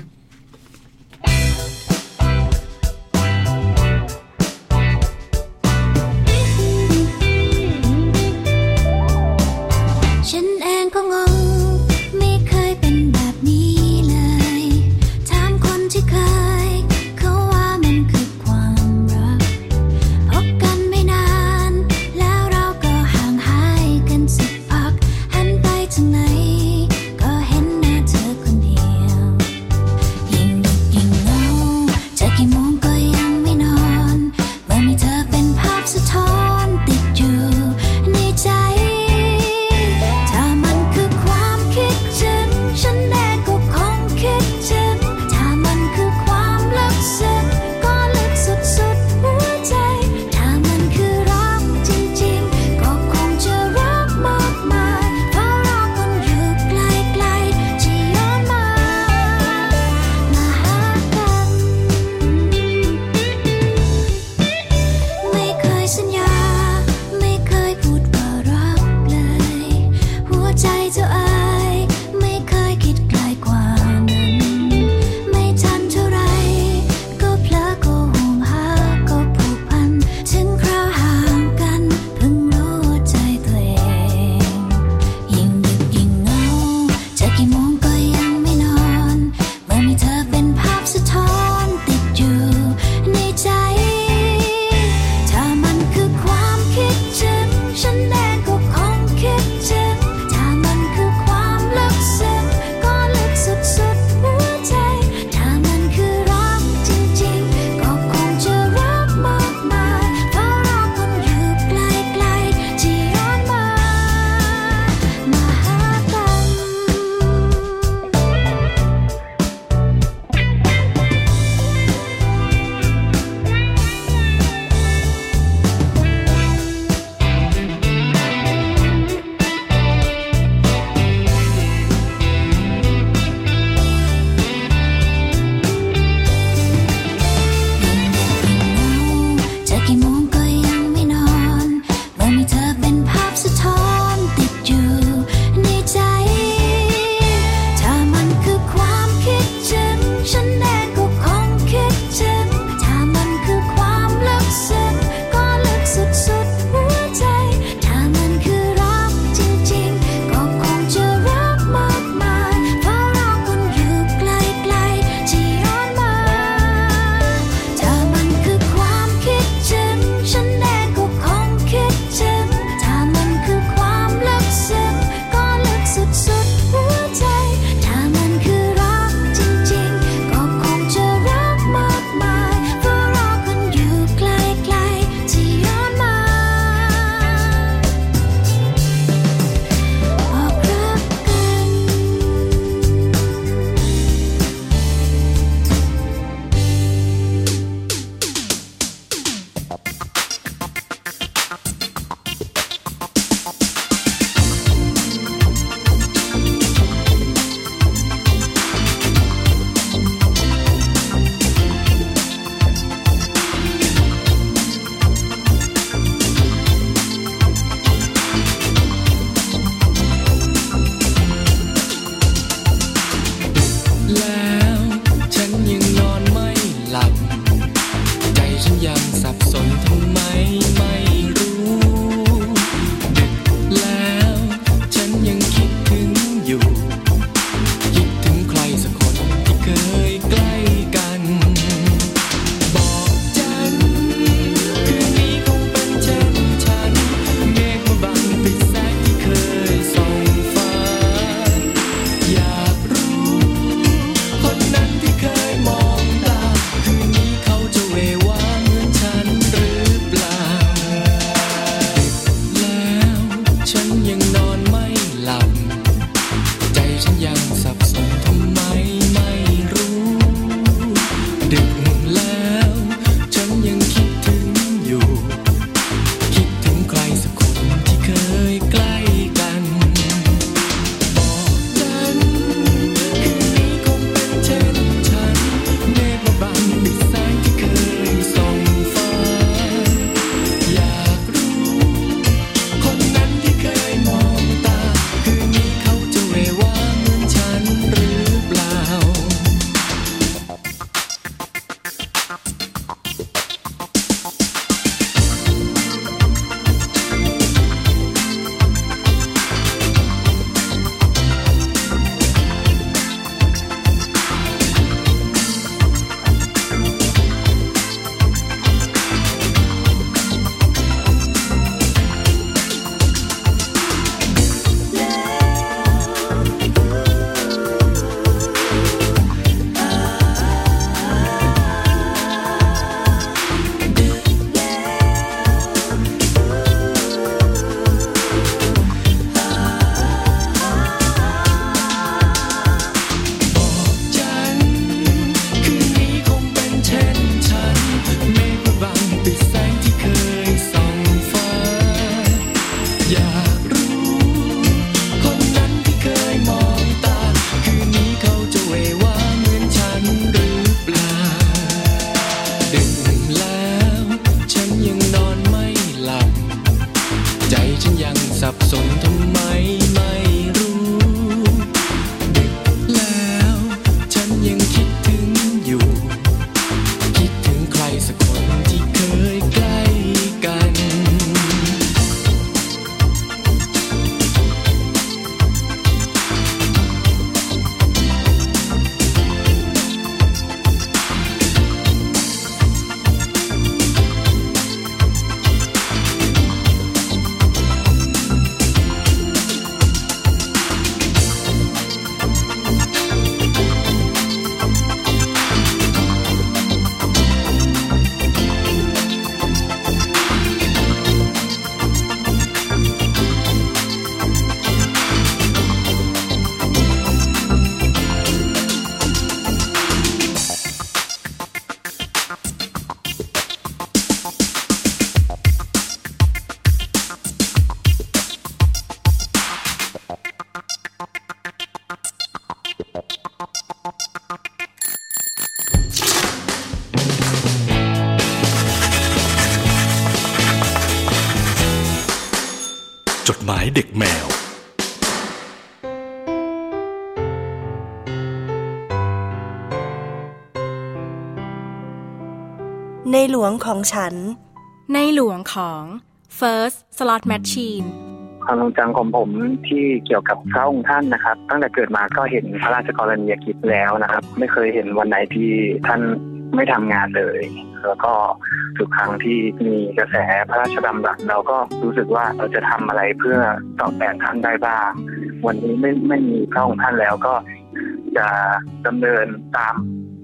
ของฉัน ในหลวงของ First Slot Machine ความทรงจำของผมที่เกี่ยวกับพระองค์ท่านนะครับ ตั้งแต่เกิดมาก็เห็นพระราชกรณียกิจแล้วนะครับ ไม่เคยเห็นวันไหนที่ท่านไม่ทำงานเลย แล้วก็ทุกครั้งที่มีกระแสพระราชดำรัสเราก็รู้สึกว่าเราจะทำอะไรเพื่อตอบแทนท่านได้บ้าง วันนี้ไม่ไม่มีพระองค์ท่านแล้วก็จะดำเนินตาม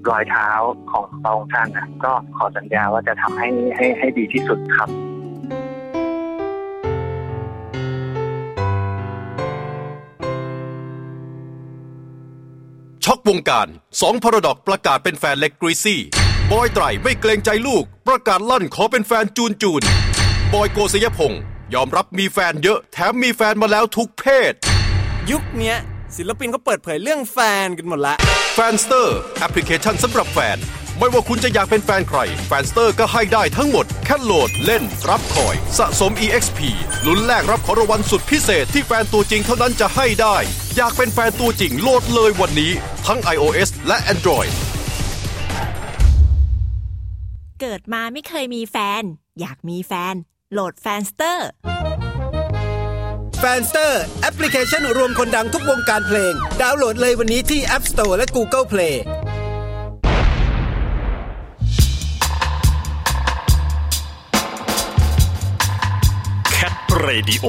รอยเท้าของพระองค์ท่านนะก็ขอสัญญาว่าจะทำให้ให้ให้ดีที่สุดครับช็อกวงการสอง Paradox ประกาศเป็นแฟนเล็ก Greasy บอย ตรัยไม่เกรงใจลูก ประกาศลั่นขอเป็นแฟนจูนจูน บอยโกสิยพงษ์ยอมรับมีแฟนเยอะ แถมมีแฟนมาแล้วทุกเพศ ยุคเนี้ย ศิลปินเขาเปิดเผยเรื่องแฟนกันหมดละ Fanster แอปพลิเคชันสำหรับแฟน ไม่ว่าคุณจะอยากเป็นแฟนใคร Fanster ก็ให้ได้ทั้งหมด แค่โหลด เล่น รับ coin สะสม EXP ลุ้นแลกรับของรางวัลสุดพิเศษที่แฟนตัวจริงเท่านั้นจะให้ได้ อยากเป็นแฟนตัวจริงโหลดเลยวันนี้ ทั้ง iOS และ Android เกิดมาไม่เคยมีแฟน อยากมีแฟน โหลด Fanster Fanster แอปพลิเคชันรวมคนดังทุกวงการเพลง ดาวน์โหลดเลยวันนี้ที่ App Store และ Google Play Cat Radio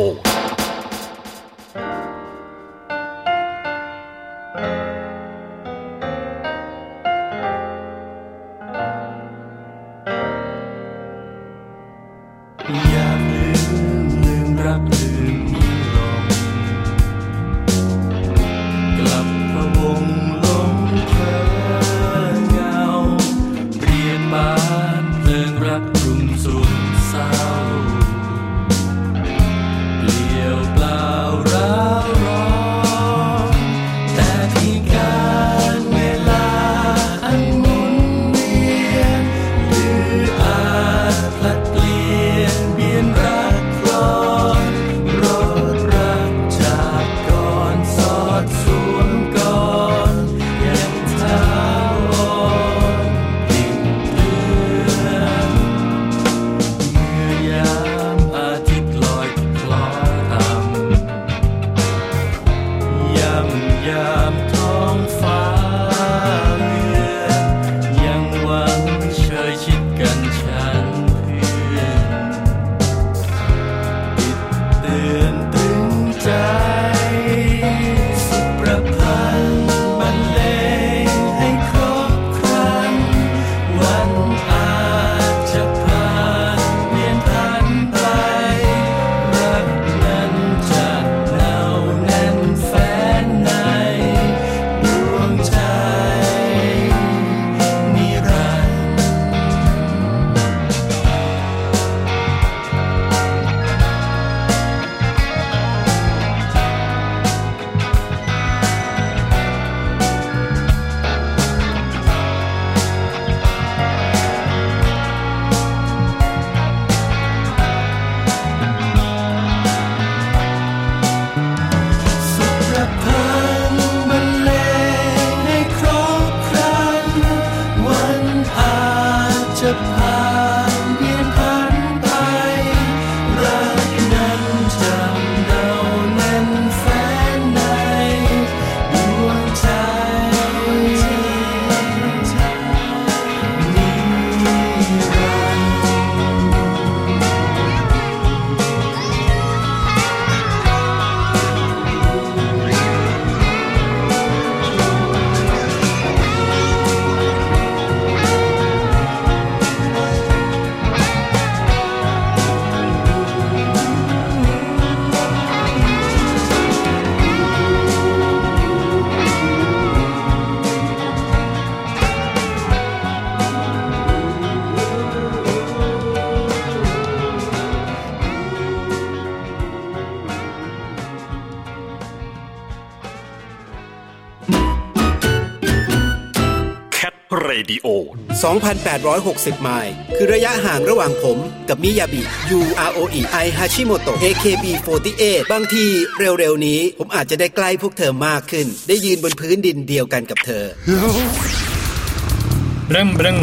the 2,860 ไมล์ คือระยะห่างระหว่างผมกับมิยาบิ U R O E I Hashimoto AKB 48บางทีเร็วๆนี้ ผมอาจจะได้ใกล้พวกเธอมากขึ้น ได้ยืนบนพื้นดินเดียวกันกับเธอ ブルンブルン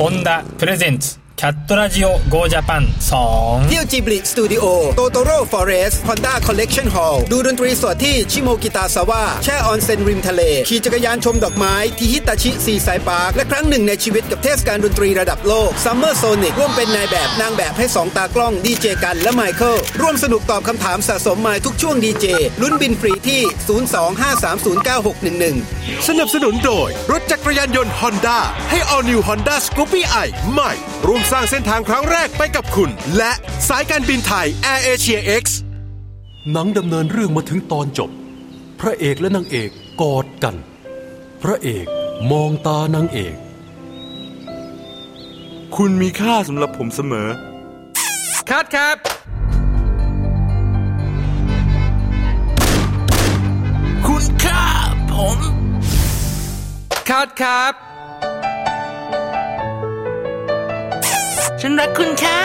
ホンダプレゼンツキャッ トラジオ GO ジャパン2 เที่ยวจิบลิสตูดิโอโตโตโร่ฟอเรสต์ฮอนด้าคอลเลกชันฮอลดูดนตรีสดที่ชิโมกิตาซาวะแช่ออนเซนริมทะเล ขี่จักรยานชมดอกไม้ที่ฮิตาชิซีไซปาร์ค และครั้งหนึ่งในชีวิตกับเทศกาลดนตรีระดับโลกซัมเมอร์โซนิกร่วมเป็นนายแบบนางแบบให้ 2 ตากล้องดีเจกันและไมเคิลร่วมสนุกตอบคำถามสะสมไมล์ทุกช่วงดีเจลุ้นบินฟรีที่ 025309611 สนับสนุนโดย รถจักรยานยนต์ Honda ให้ All New Honda Scoopy i ใหม่ ร่วมสร้างเส้น ทางครั้งแรกไปกับคุณ และสายการบินไทย Air Asia X หนังดำเนินเรื่องมาถึงตอนจบ พระเอกและนางเอกกอดกัน พระเอกมองตานางเอก คุณมีค่าสำหรับผมเสมอ คัดครับ คุณค่าผม คัดครับ ฉันรักคุณค่ะ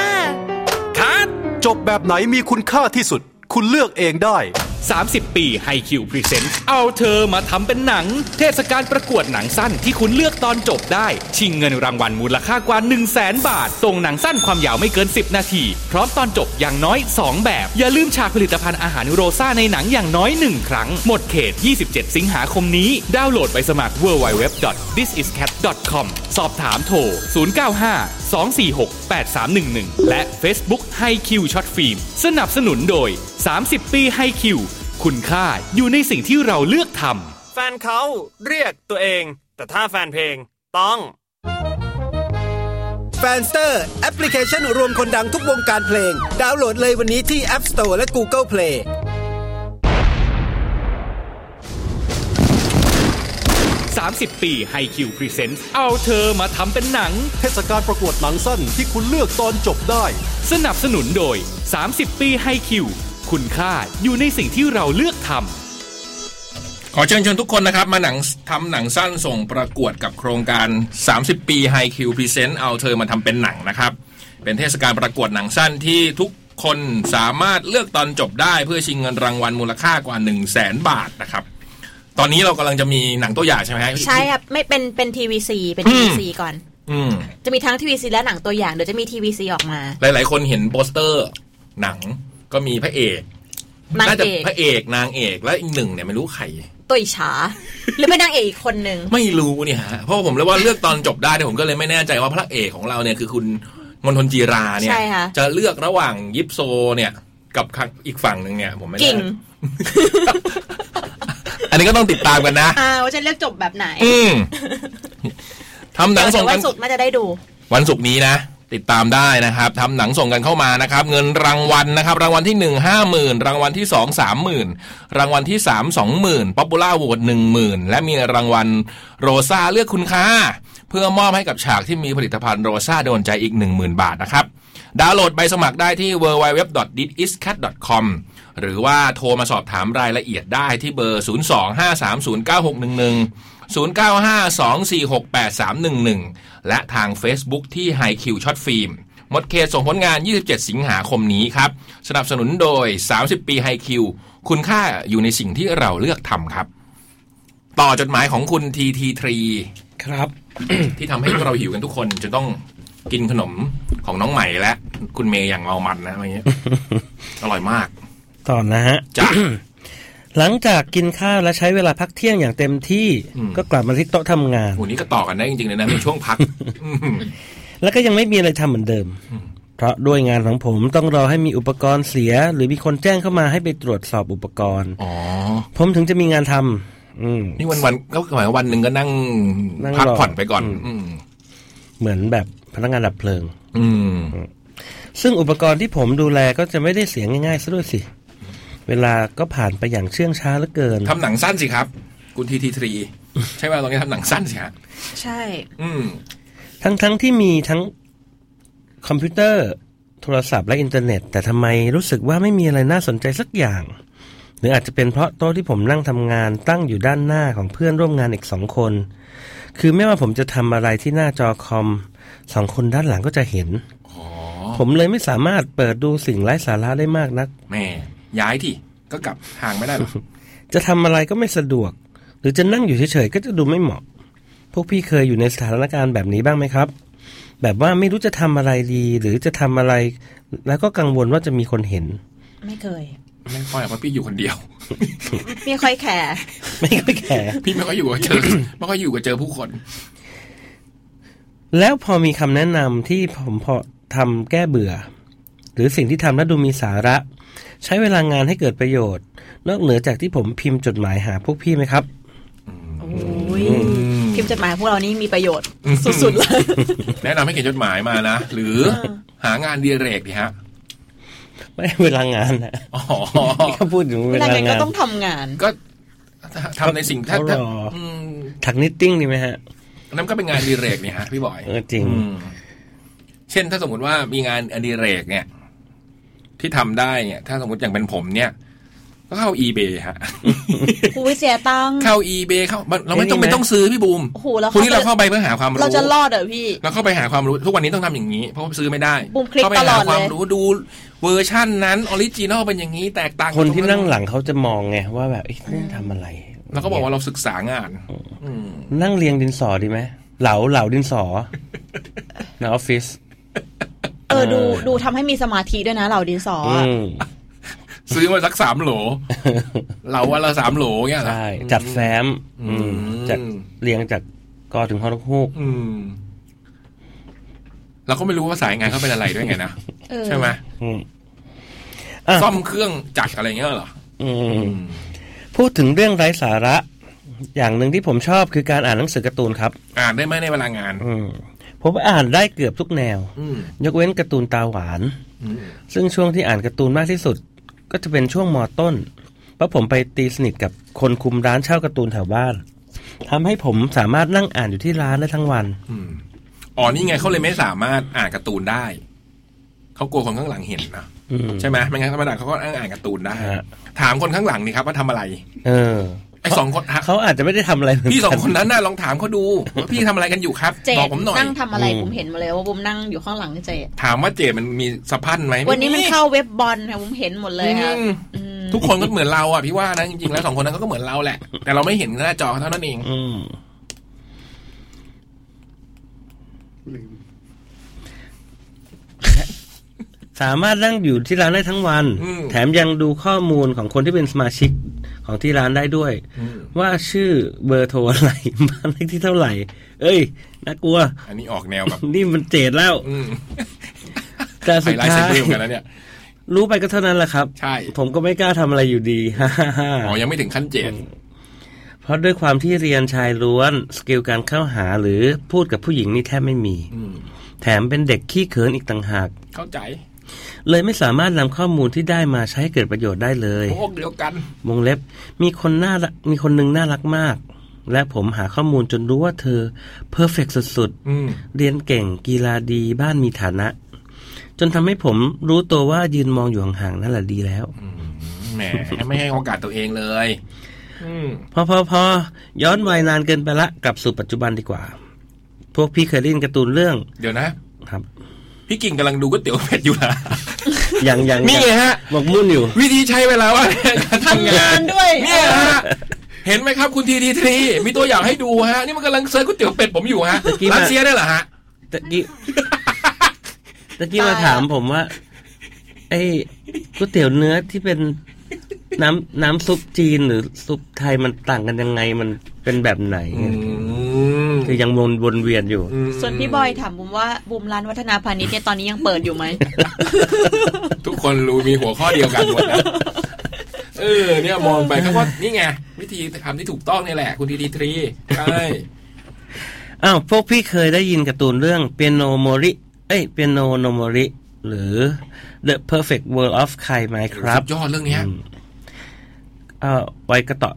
cut จบแบบไหนมีคุณค่าที่สุด คุณเลือกเองได้ 30 ปี High Q presentนต์เอาเธอมาทำเป็นหนัง เทศกาลประกวดหนังสั้นที่คุณเลือกตอนจบได้ ชิงเงินรางวัลมูลค่ากว่า 1 0 0 0 0แบาท ส่งหนังสั้นความยาวไม่เกิน 10 นาที พร้อมตอนจบอย่างน้อย 2 แบบ อย่าลืมฉากผลิตภัณฑ์อาหารโรซ่าในหนังอย่างน้อย 1 ครั้ง หมดเขต 27 สิงหาคมนี้ ดาวน์โหลดไปสมัคร www.thisiscat.com สอบถามโทร 095 246 8311 และ Facebook High Q short film สนับสนุนโดย 30 ปีไฮคิวคุณค่าอยู่ในสิ่งที่เราเลือกทำแฟนเขาเรียกตัวเอง แต่ถ้าแฟนเพลงต้อง Fanster แอปพลิเคชันรวมคนดังทุกวงการเพลง ดาวน์โหลดเลยวันนี้ที่ App Store และ Google Play 30 ปี High Q present เอาเธอมาทำเป็นหนัง เทศกาลประกวดหนังสั้นที่คุณเลือกตอนจบได้ สนับสนุนโดย 30 ปีไฮคิวคุณค่าอยู่ในสิ่งที่เราเลือกทำขอเชิญชวนทุกคนนะครับ มาหนังทำหนังสั้นส่งประกวดกับโครงการ 30 ปี High Q Present เอาเธอมาทำเป็นหนังนะครับ เป็นเทศกาลประกวดหนังสั้นที่ทุกคนสามารถเลือกตอนจบได้เพื่อชิงเงินรางวัลมูลค่ากว่า 1 0 0 0 0แสนบาทนะครับ ตอนนี้เรากำลังจะมีหนังตัวอย่างใช่ไหมฮะใช่ครับไม่เป็นเป็น TVC เป็นอืม TVC ก่อนอืมจะมีทั้ง TVC และหนังตัวอย่างเดี๋ยวจะมี TVC ออกมา หลาย ๆ คนเห็นโปสเตอร์ หนังก็มีพระเอกนางเอกน่าจะพระเอกนางเอกและอีกหนึ่งเนี่ยไม่รู้ใครตัวอิจฉาหรือเป็นนางเอกอีกคนหนึ่งไม่รู้เนี่ยฮะเพราะว่าผมเลยว่าเลือกตอนจบได้เนี่ยผมก็เลยไม่แน่ใจว่าพระเอกของเราเนี่ยคือคุณมณฑลจิราเนี่ยใช่ค่ะจะเลือกระหว่างยิปโซเนี่ย กับอีกฝั่งหนึ่งเนี่ย ผมไม่แน่กิ่ง อันนี้ก็ต้องติดตามกันนะ อ่าว่าจะเลือกจบแบบไหนอืมทำหนังส่งเดี๋ยวกัวันนศุกร์น่าจะได้ดู วันศุกร์นี้นะ ติดตามได้นะครับทำหนังส่งกันเข้ามานะครับ เงินรางวัลนะครับ รางวัลที่หนึ่งห้าหมื่นรางวัลที่สองสามหมื่นรางวัลที่สามสองหมื่น popular vote หนึ่งหมื่นและมีรางวัลโรซาเลือกคุณค่า เพื่อมอบให้กับฉากที่มีผลิตภัณฑ์โรซาโดนใจอีก 10,000 บาทนะครับ ดาวน์โหลดใบสมัครได้ที่ www.ditiscat.com หรือว่าโทรมาสอบถามรายละเอียดได้ที่เบอร์ 025309611 0952468311 และทาง Facebook ที่ High Q Short Film หมดเขตส่งผลงาน 27 สิงหาคมนี้ครับ สนับสนุนโดย 30 ปี High Q คุณค่าอยู่ในสิ่งที่เราเลือกทำครับ ต่อจดหมายของคุณ TT3 ครับ ที่ทำให้พวกเราหิวกันทุกคนจะต้องกินขนมของน้องใหม่และ คุณเมย์อย่างเมามันนะอะไรเงี้ย อร่อยมาก ต่อนะฮะจ้ะหลังจากกินข้าวและใช้เวลาพักเที่ยงอย่างเต็มที่อืมก็กลับมาที่โต๊ะทำงานโหนี้ก็ต่อกันได้จริงๆเลยนะในช่วงพักอืมแล้วก็ยังไม่มีอะไรทำเหมือนเดิม เพราะด้วยงานของผมต้องรอให้มีอุปกรณ์เสีย หรือมีคนแจ้งเข้ามาให้ไปตรวจสอบอุปกรณ์อ๋อผมถึงจะมีงานทำอืมนี่วันวันๆก็หมายว่าวันหนึ่งก็นั่งนั่งพักรอผ่อนไปก่อนอืมอืมเหมือนแบบพนักงานดับเพลิงอืมซึ่งอุปกรณ์ที่ผมดูแลก็จะไม่ได้เสียง่ายๆซะด้วยสิ เวลาก็ผ่านไปอย่างเชื่องช้าเหลือเกินทำหนังสั้นสิครับ คุณทีทีทรีใช่ไหมตรงนี้ทำหนังสั้นสิฮะใช่ อืมทั้งทั้งที่มีทั้งคอมพิวเตอร์ โทรศัพท์และอินเทอร์เน็ต แต่ทำไมรู้สึกว่าไม่มีอะไรน่าสนใจสักอย่าง หรืออาจจะเป็นเพราะโต๊ะที่ผมนั่งทำงานตั้งอยู่ด้านหน้าของเพื่อนร่วมงานอีกสองคน คือไม่ว่าผมจะทำอะไรที่หน้าจอคอมสองคนด้านหลังก็จะเห็น ผมเลยไม่สามารถเปิดดูสิ่งไร้สาระได้มากนัก แม่ ย้ายที่ก็กลับทางไม่ได้หรอกจะทำอะไรก็ไม่สะดวก หรือจะนั่งอยู่เฉยๆก็จะดูไม่เหมาะ พวกพี่เคยอยู่ในสถานการณ์แบบนี้บ้างไหมครับ แบบว่าไม่รู้จะทำอะไรดี หรือจะทำอะไร แล้วก็กังวลว่าจะมีคนเห็น ไม่เคยไม่ค่อยเพราะพี่อยู่คนเดียว ไม่ค่อยแคร์ไม่ค่อยแคร์พี่ไม่ค่อยอยู่กับเจอไม่ค่อยอยู่กับเจอผู้คน แล้วพอมีคำแนะนำที่ผมพอทำแก้เบื่อ หรือสิ่งที่ทำแล้วดูมีสาระ ใช้เวลางานให้เกิดประโยชน์ นอกเหนือจากที่ผมพิมพ์จดหมายหาพวกพี่ไหมครับโอ้ยพิมพ์จดหมายพวกเรานี่มีประโยชน์สุดๆเลยแนะนำให้เขียนจดหมายมานะหรือหางานอดิเรกดีฮะไม่เวลางานนะอ๋อนี่เขาพูดถึงเวเวลาลาไงก็งานต้องทำงาน ก็ทำในสิ่งถ้าเขารถ้าออืมถัก knitting ดีไหมฮะนั่นก็เป็นงานอดิเรกเนี่ยฮะพี่บอยเออจริงอืมเช่นถ้าสมมติว่ามีงานอดิเรกเนี่ย ที่ทำได้เนี่ย ถ้าสมมติอย่างเป็นผมเนี่ย ก็เข้า eBay ฮะคุยเสียตังค์เข้า eBay เข้าเราไม่ต้องไม่ต้องซื้อพี่บูมโอ้โหแล้วคุณที่เราเข้าไปเพื่อหาความรู้เราจะรอดเหรอพี่เราเข้าไปหาความรู้ทุกวันนี้ต้องทำอย่างนี้ เพราะว่าซื้อไม่ได้บูมคลิกเข้าไปตลอดเลยความรู้ดูเวอร์ชั่นนั้น original เป็นอย่างนี้แตกต่างคนที่ตรนั่งหลังเขาจะมองไงว่าแบบเอ๊ะนี่ทำอะไรเราก็บอกว่าเราศึกษางานอืมนั่งเรียงดินสอดีไหมเหลาเหลาดินสอในออฟฟิศ เออดูดูทำให้มีสมาธิด้วยนะเหล่าดินสออือะมซื้อมาสักสามโหล เราวันละสามโหลเงี้ยเหรอใช่จัดแฟ้มอือืมมจัดเรียงจากกอถึงฮอนกฮูกอืมเราก็ไม่รู้ว่าสายงานเขาเป็นอะไรด้วยไงนะเออใช่ไหมอืมอะซ่อมเครื่องจักรอะไรเงี้ยเหรออืมพูดถึงเรื่องไร้สาระ อย่างหนึ่งที่ผมชอบคือการอ่านหนังสือการ์ตูนครับ อ่านได้ไหมในเวลางาน อืม ผมอ่านได้เกือบทุกแนวอืมยกเว้นการ์ตูนตาหวานอืมซึ่งช่วงที่อ่านการ์ตูนมากที่สุด ก็จะเป็นช่วงมอต้น เพราะผมไปตีสนิทกับคนคุมร้านเช่าการ์ตูนแถวบ้านทำให้ผมสามารถนั่งอ่านอยู่ที่ร้านได้ทั้งวันอืมอ๋อนี่ไงเขาเลยไม่สามารถอ่านการ์ตูนได้ เขากลัวคนข้างหลังเห็นนะอืมใช่ไหมไม่งั้นธรรมดาเขาก็อ่านการ์ตูนได้ฮะถามคนข้างหลังนี่ครับว่าทำอะไร เออ ไอ้สองคนฮะเขาอาจจะไม่ได้ทำอะไรเหมืนพี่สองกัคนนั้นน่ะลองถามเขาดูว่าพี่ทำอะไรกันอยู่ครับเจบอดกผมหน่อยนั่งทำอะไรบุมเห็นมาเลยว่าบุมนั่งอยู่ข้างหลังเจดถามว่าเจมันมีสะพันไหมวันนี้มันเข้าเว็บบอลค่ะบุมเห็นหมดเลยค่ะอืมทุกคนก็เหมือนเราอะพี่ว่านะจริงๆแล้วสองคนนั้นก็เหมือนเราแหละ แต่เราไม่เห็นหน้าจอเท่านั้นเองอืมสามารถนั่งอยู่ที่ร้านได้ทั้งวันอืมแถมยังดูข้อมูลของคนที่เป็นสมาชิก ของที่ร้านได้ด้วยอืมว่าชื่อเบอร์โทรอะไรบ้านเลขที่เท่าไหร่ เอ้ยน่ากลัว อันนี้ออกแนวแบบนี่มันเจนแล้วอืมแต่สุดไฮไลท์ท้าเซยนเบอร์เหมือนกันนะเนี่ยรู้ไปก็เท่านั้นแหละครับ ใช่ ผมก็ไม่กล้าทำอะไรอยู่ดีฮ่าฮ่าฮ่าอ๋อยังไม่ถึงขั้นเจนเพราะด้วยความที่เรียนชายล้วน สกิลการเข้าหาหรือพูดกับผู้หญิงนี่แทบไม่มีอืมแถมเป็นเด็กขี้เขินอีกต่างหาก เข้าใจ เลยไม่สามารถนำข้อมูลที่ได้มาใช้ให้เกิดประโยชน์ได้เลยพวกเดียวกันวงเล็บ มีคนน่ารักมีคนหนึ่งน่ารักมาก และผมหาข้อมูลจนรู้ว่าเธอเพอร์เฟกสุดอืมๆเรียนเก่งกีฬาดีบ้านมีฐานะ จนทำให้ผมรู้ตัวว่ายืนมองอยู่ห่างๆนั่นแหละดีแล้วแหมไม่ให้โอกาสตัวเองเลยอืมพอพอพอย้อนวัยนานเกินไปละกลับสู่ปัจจุบันดีกว่า พวกพี่เคยเล่นการ์ตูนเรื่อง เดี๋ยวนะครับ พี่กิ่งกำลังดูก๋วยเตี๋ยวเป็ดอยู่นะยังยังนี่ไงฮะหมกมุ่นอยู่ วิธีใช้เวลาว่าการทำงานด้วยเนี่ยฮะเห็นไหมครับคุณทีทีทรีมีตัวอย่างให้ดูฮะ นี่มันกำลังเซิร์ชก๋วยเตี๋ยวเป็ดผมอยู่ฮะตะกี้มารัสเซียได้เหรอฮะตะกี้ตะกี้มาถามผมว่า ไอ้ก๋วยเตี๋ยวเนื้อที่เป็นน้ำน้ำซุปจีนหรือซุปไทยมันต่างกันยังไงมันเป็นแบบไหน คือยังวนวนเวียนอยู่ ส่วนพี่บอยถามบุมว่าบุมร้านวัฒนาพาณิชย์เนี่ยตอนนี้ยังเปิดอยู่ไหม ทุกคนรู้มีหัวข้อเดียวกันหมดนะเออเนี่ยมองไปเขาก็นี่ไงวิธีทำที่ถูกต้องนี่แหละ คุณทีทีทรีใช่อ้าวพวกพี่เคยได้ยินการ์ตูนเรื่องเปียโนโมริ เอ้ยเปียโนโนโมริ หรือ The Perfect World of Kai ไหมครับสุดยอดเรื่องเนี้ยมเอ่อไว้กระเต่อ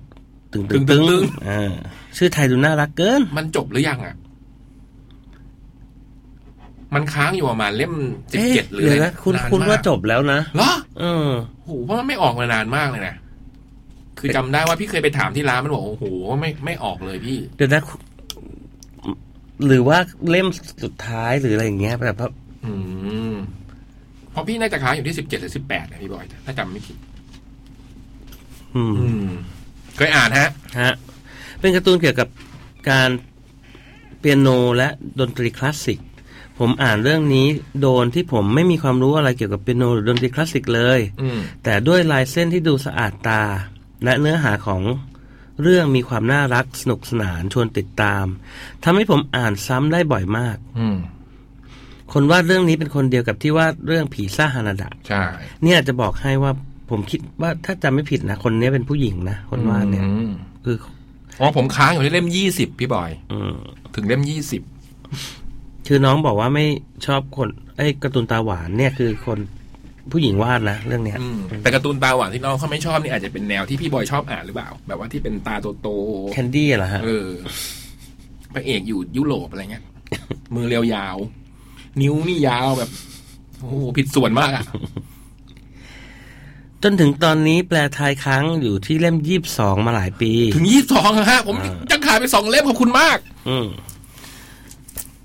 ตึงตึงตึตึงงตึงอ่าชื่อไทยดูน่ารักเกิน มันจบหรือยังอะ มันค้างอยู่ประมาณเล่มสิบเอ๊ะเจ็ดหรือเดี๋อะยวไรนะคุณนนคุณมกว่าจบแล้วนะเหรอเออโหเพราะมันไม่ออกมานานมากเลยนะคือจำได้ว่าพี่เคยไปถามที่ร้านมันบอกโอ้โหไม่ไม่ออกเลยพี่ เดี๋ยวนะหรือว่าเล่มสุดท้ายหรืออะไรอย่างเงี้ยแบบว่าอืมเพราะพี่น่าจะค้างอยู่ที่สิบเจ็ดหรือสิบแปดนะพี่บอยถ้าจำไม่ผิด อืมอืม เคยอ่านฮะฮะเป็นการ์ตูนเกี่ยวกับการเปียโนและดนตรีคลาสสิกผมอ่านเรื่องนี้โดนที่ผมไม่มีความรู้อะไรเกี่ยวกับเปียโนหรือดนตรีคลาสสิกเลยอืมแต่ด้วยลายเส้นที่ดูสะอาดตา และเนื้อหาของเรื่องมีความน่ารักสนุกสนานชวนติดตามทำให้ผมอ่านซ้ำได้บ่อยมากอืมคนวาดเรื่องนี้เป็นคนเดียวกับที่วาดเรื่องผีซ่าฮานาดะ ใช่ เนี่ยจะบอกให้ว่า ผมคิดว่าถ้าจำไม่ผิดนะคนนี้เป็นผู้หญิงนะคนวาดเนี่ยอืมคืออ๋อผมค้างอยู่ที่เล่มยี่สิบพี่บอย อืมถึงเล่มยี่สิบคือน้องบอกว่าไม่ชอบคนไอ้การ์ตูนตาหวานเนี่ยคือคนผู้หญิงวาดนะเรื่องเนี้ย แต่การ์ตูนตาหวานที่น้องเขาไม่ชอบนี่อาจจะเป็นแนวที่พี่บอยชอบอ่านหรือเปล่า แบบว่าที่เป็นตาโตๆแคนดี้เหรอฮะเออพระเอกอยู่ยุโรปอะไรเงี้ย มือเรียวยาว นิ้วนี่ยาวแบบโอ้โหผิดส่วนมากอะ จนถึงตอนนี้แปลไทยครั้งอยู่ที่เล่มยี่บสองมาหลายปี ถึงยี่สิบสองฮะ ผมยังขายไปสองเล่มขอบคุณมาก อืม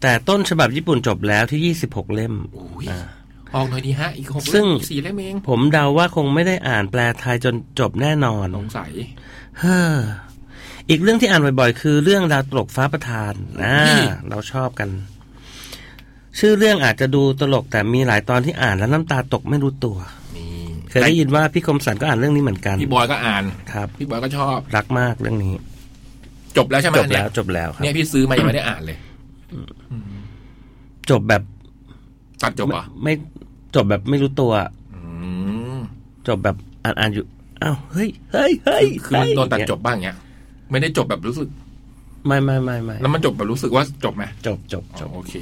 แต่ต้นฉบับญี่ปุ่นจบแล้วที่ยี่สิบหกเล่มอ่าออกหน่อยดีฮะ อีกหกเล่มซึ่งอีกสี่เล่มเอง ผมเดาว่าคงไม่ได้อ่านแปลไทยจนจบแน่นอนสงสัยเฮ้ออีกเรื่องที่อ่านบ่อยๆ คือเรื่องดาวตลกฟ้าประทานอ่านี่เราชอบกัน ชื่อเรื่องอาจจะดูตลกแต่มีหลายตอนที่อ่านแล้วน้ำตาตกไม่รู้ตัวนี่ เคยได้ยินว่าพี่คมสันก็อ่านเรื่องนี้เหมือนกัน พี่บอยก็อ่านครับ พี่บอยก็ชอบ รักมากเรื่องนี้ จบแล้วใช่ไหมจบแล้วเนี่ยจบแล้วครับเนี่ยพี่ซื้อมายังไม่ได้อ่านเลยจบแบบตัดจบเหรอไม่จบแบบไม่รู้ตัวอืมจบแบบอ่านอ่านอยู่อ้าวเฮ้ยเฮ้ยเฮ้ยคือมันเฮ้ยโดนตัดจบบ้างเงี้ย ไม่ได้จบแบบรู้สึก ไม่ไม่ไม่ไม่แล้วมันจบแบบรู้สึกว่าจบไหมจบจบจบโอเค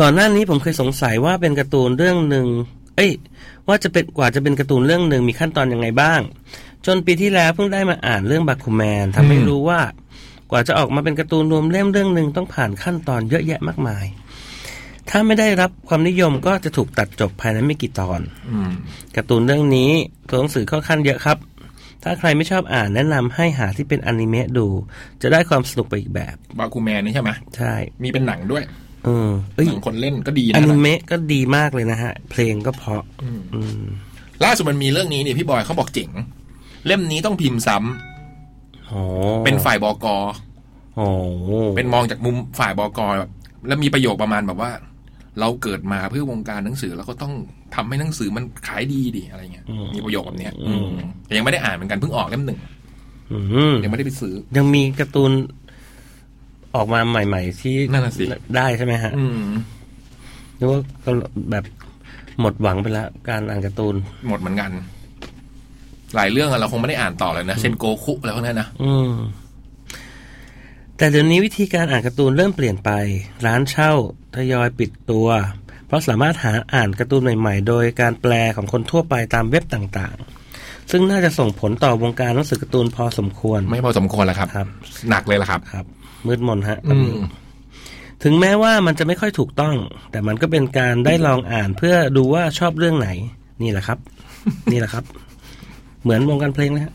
ก่อนหน้านี้ผมเคยสงสัยว่าเป็นการ์ตูนเรื่องหนึ่ง เอ้ย ว่าจะเป็นกว่าจะเป็นการ์ตูนเรื่องหนึ่งมีขั้นตอนยังไงบ้าง จนปีที่แล้วเพิ่งได้มาอ่านเรื่องบาคูแมนทำให้อืมรู้ว่ากว่าจะออกมาเป็นการ์ตูนรวมเล่มเรื่องหนึ่งต้องผ่านขั้นตอนเยอะแยะมากมาย ถ้าไม่ได้รับความนิยมก็จะถูกตัดจบภายในไม่กี่ตอนอืมการ์ตูนเรื่องนี้ตัวหนังสือค่อนข้างเยอะครับ ถ้าใครไม่ชอบอ่านแนะนำให้หาที่เป็นอนิเมะดู จะได้ความสนุกไปอีกแบบบาคูแมนนี่ใช่ไหมใช่ มีเป็นหนังด้วย เออเอ้ยหนังคนเล่นก็ดีอนะนิเมะก็ดีมากเลยนะฮะ เพลงก็เพราะอืมอืมล่าสุดมันมีเรื่องนี้นี่พี่บอยเขาบอกเจ๋ง เล่มนี้ต้องพิมพ์ซ้ำโอ้เป็นฝ่ายบกโอ้เป็นมองจากมุมฝ่ายบกแบบแล้วมีประโยคประมาณแบบว่า เราเกิดมาเพื่อวงการหนังสือเราก็ต้องทำให้หนังสือมันขายดีดิอะไรเงี้ย มีประโยคแบบเนี้ยอืมแต่ยังไม่ได้อ่านเหมือนกันเพิ่งออกเล่มหนึ่งอืมยังไม่ได้ไปซื้อ ยังมีการ์ตูน ออกมาใหม่ ๆ ที่นั่นน่ะสิได้ใช่ไหมฮะอืมหรือว่าก็แบบหมดหวังไปแล้วการอ่านการ์ตูน หมดเหมือนกัน หลายเรื่องอะเราคงไม่ได้อ่านต่อเลยนะเช่นโกคุแล้วนั่นนะอืมแต่เดี๋ยวนี้วิธีการอ่านการ์ตูนเริ่มเปลี่ยนไป ร้านเช่าทยอยปิดตัว เพราะสามารถหาอ่านการ์ตูนใหม่ ๆ โดยการแปลของคนทั่วไปตามเว็บต่างๆ ซึ่งน่าจะส่งผลต่อวงการหนังสือการ์ตูนพอสมควร ไม่พอสมควรแล้วครับครับหนักเลยละครับครับ มืดมนฮะอืมถึงแม้ว่ามันจะไม่ค่อยถูกต้อง แต่มันก็เป็นการได้ลองอ่านเพื่อดูว่าชอบเรื่องไหน นี่แหละครับ นี่แหละครับ เหมือนวงการเพลงนะฮะ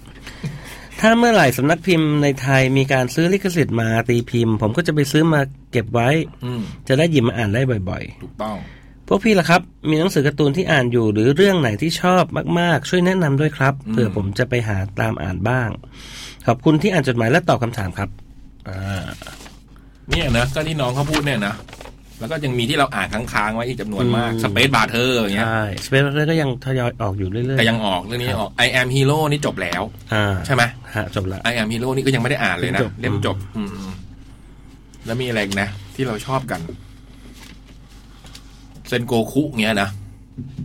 ถ้าเมื่อไหร่สำนักพิมพ์ในไทยมีการซื้อลิขสิทธิ์มาตีพิมพ์ ผมก็จะไปซื้อมาเก็บไว้อืมจะได้หยิบมาอ่านได้บ่อยถูกต้องๆพวกพี่ล่ะครับ มีหนังสือการ์ตูนที่อ่านอยู่หรือเรื่องไหนที่ชอบมากๆ ช่วยแนะนำด้วยครับเผื่อผมจะไปหาตามอ่านบ้าง ขอบคุณที่อ่านจดหมายและตอบคำถามครับ อ่าเนี่ยนะก็ที่น้องเขาพูดเนี่ยนะแล้วก็ยังมีที่เราอ่านค้างๆไว้อีกจำนวนมากอืม Space Bro thers อย่างเงี้ยใช่ Space ก็ยังทยอยออกอยู่เรื่อยๆแต่ยังออกเรื่องนี้ออก I am hero นี่จบแล้วอ่าใช่ไหมฮะจบแล้ว I am hero นี่ก็ยังไม่ได้อ่านเลยนะจบเล่มจบ อืมแล้วมีอะไรอีกนะ ที่เราชอบกัน เซนโกคุเงี้ยนะ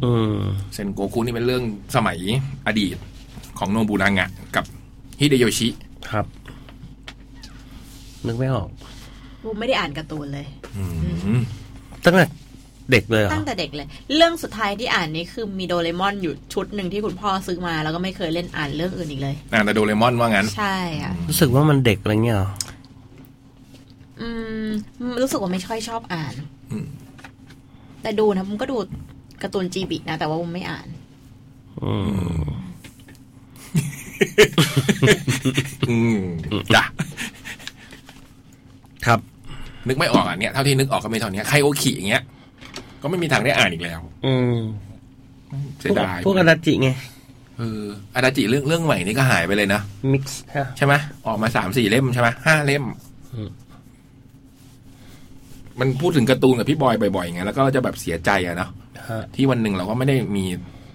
อืมเซนโกคุนี่เป็นเรื่องสมัยอดีตของโนบุนางะกับฮิเดโยชิครับ นึกไม่ออกบูมไม่ได้อ่านการ์ตูนเลยตั้งแต่เด็กเลยเหรอตั้งแต่เด็กเลย เรื่องสุดท้ายที่อ่านนี่คือมีโดเรมอนอยู่ชุดหนึ่งที่คุณพ่อซื้อมาแล้วก็ไม่เคยเล่นอ่านเรื่องอื่นอีกเลยอ่านแต่โดเรมอนว่างั้น ใช่อะรู้สึกว่ามันเด็กอะไรเงี้ยเหรออืม รู้สึกว่าไม่ค่อยชอบอ่านอืมแต่ดูนะผมก็ดูการ์ตูนจีบินะ แต่ว่าผมไม่อ่านอืมอืมจ้ะ ครับ นึกไม่ออกอะเนี่ยเท่าที่นึกออกก็ไม่เท่านี้ใครโอคิอย่างเงี้ย ก็ไม่มีทางได้อ่านอีกแล้ว อืมเสียดายพวกอนาจิไงเอออาดาจิเรื่องเรื่องใหม่นี่ก็หายไปเลยนะมิกซ์ใช่ไหมออกมาสามสี่เล่มใช่ไหมห้าเล่มอืมมันพูดถึงการ์ตูนกับพี่บอยบ่อยๆไงแล้วก็จะแบบเสียใจอะเนาะฮะที่วันหนึ่งเราก็ไม่ได้มี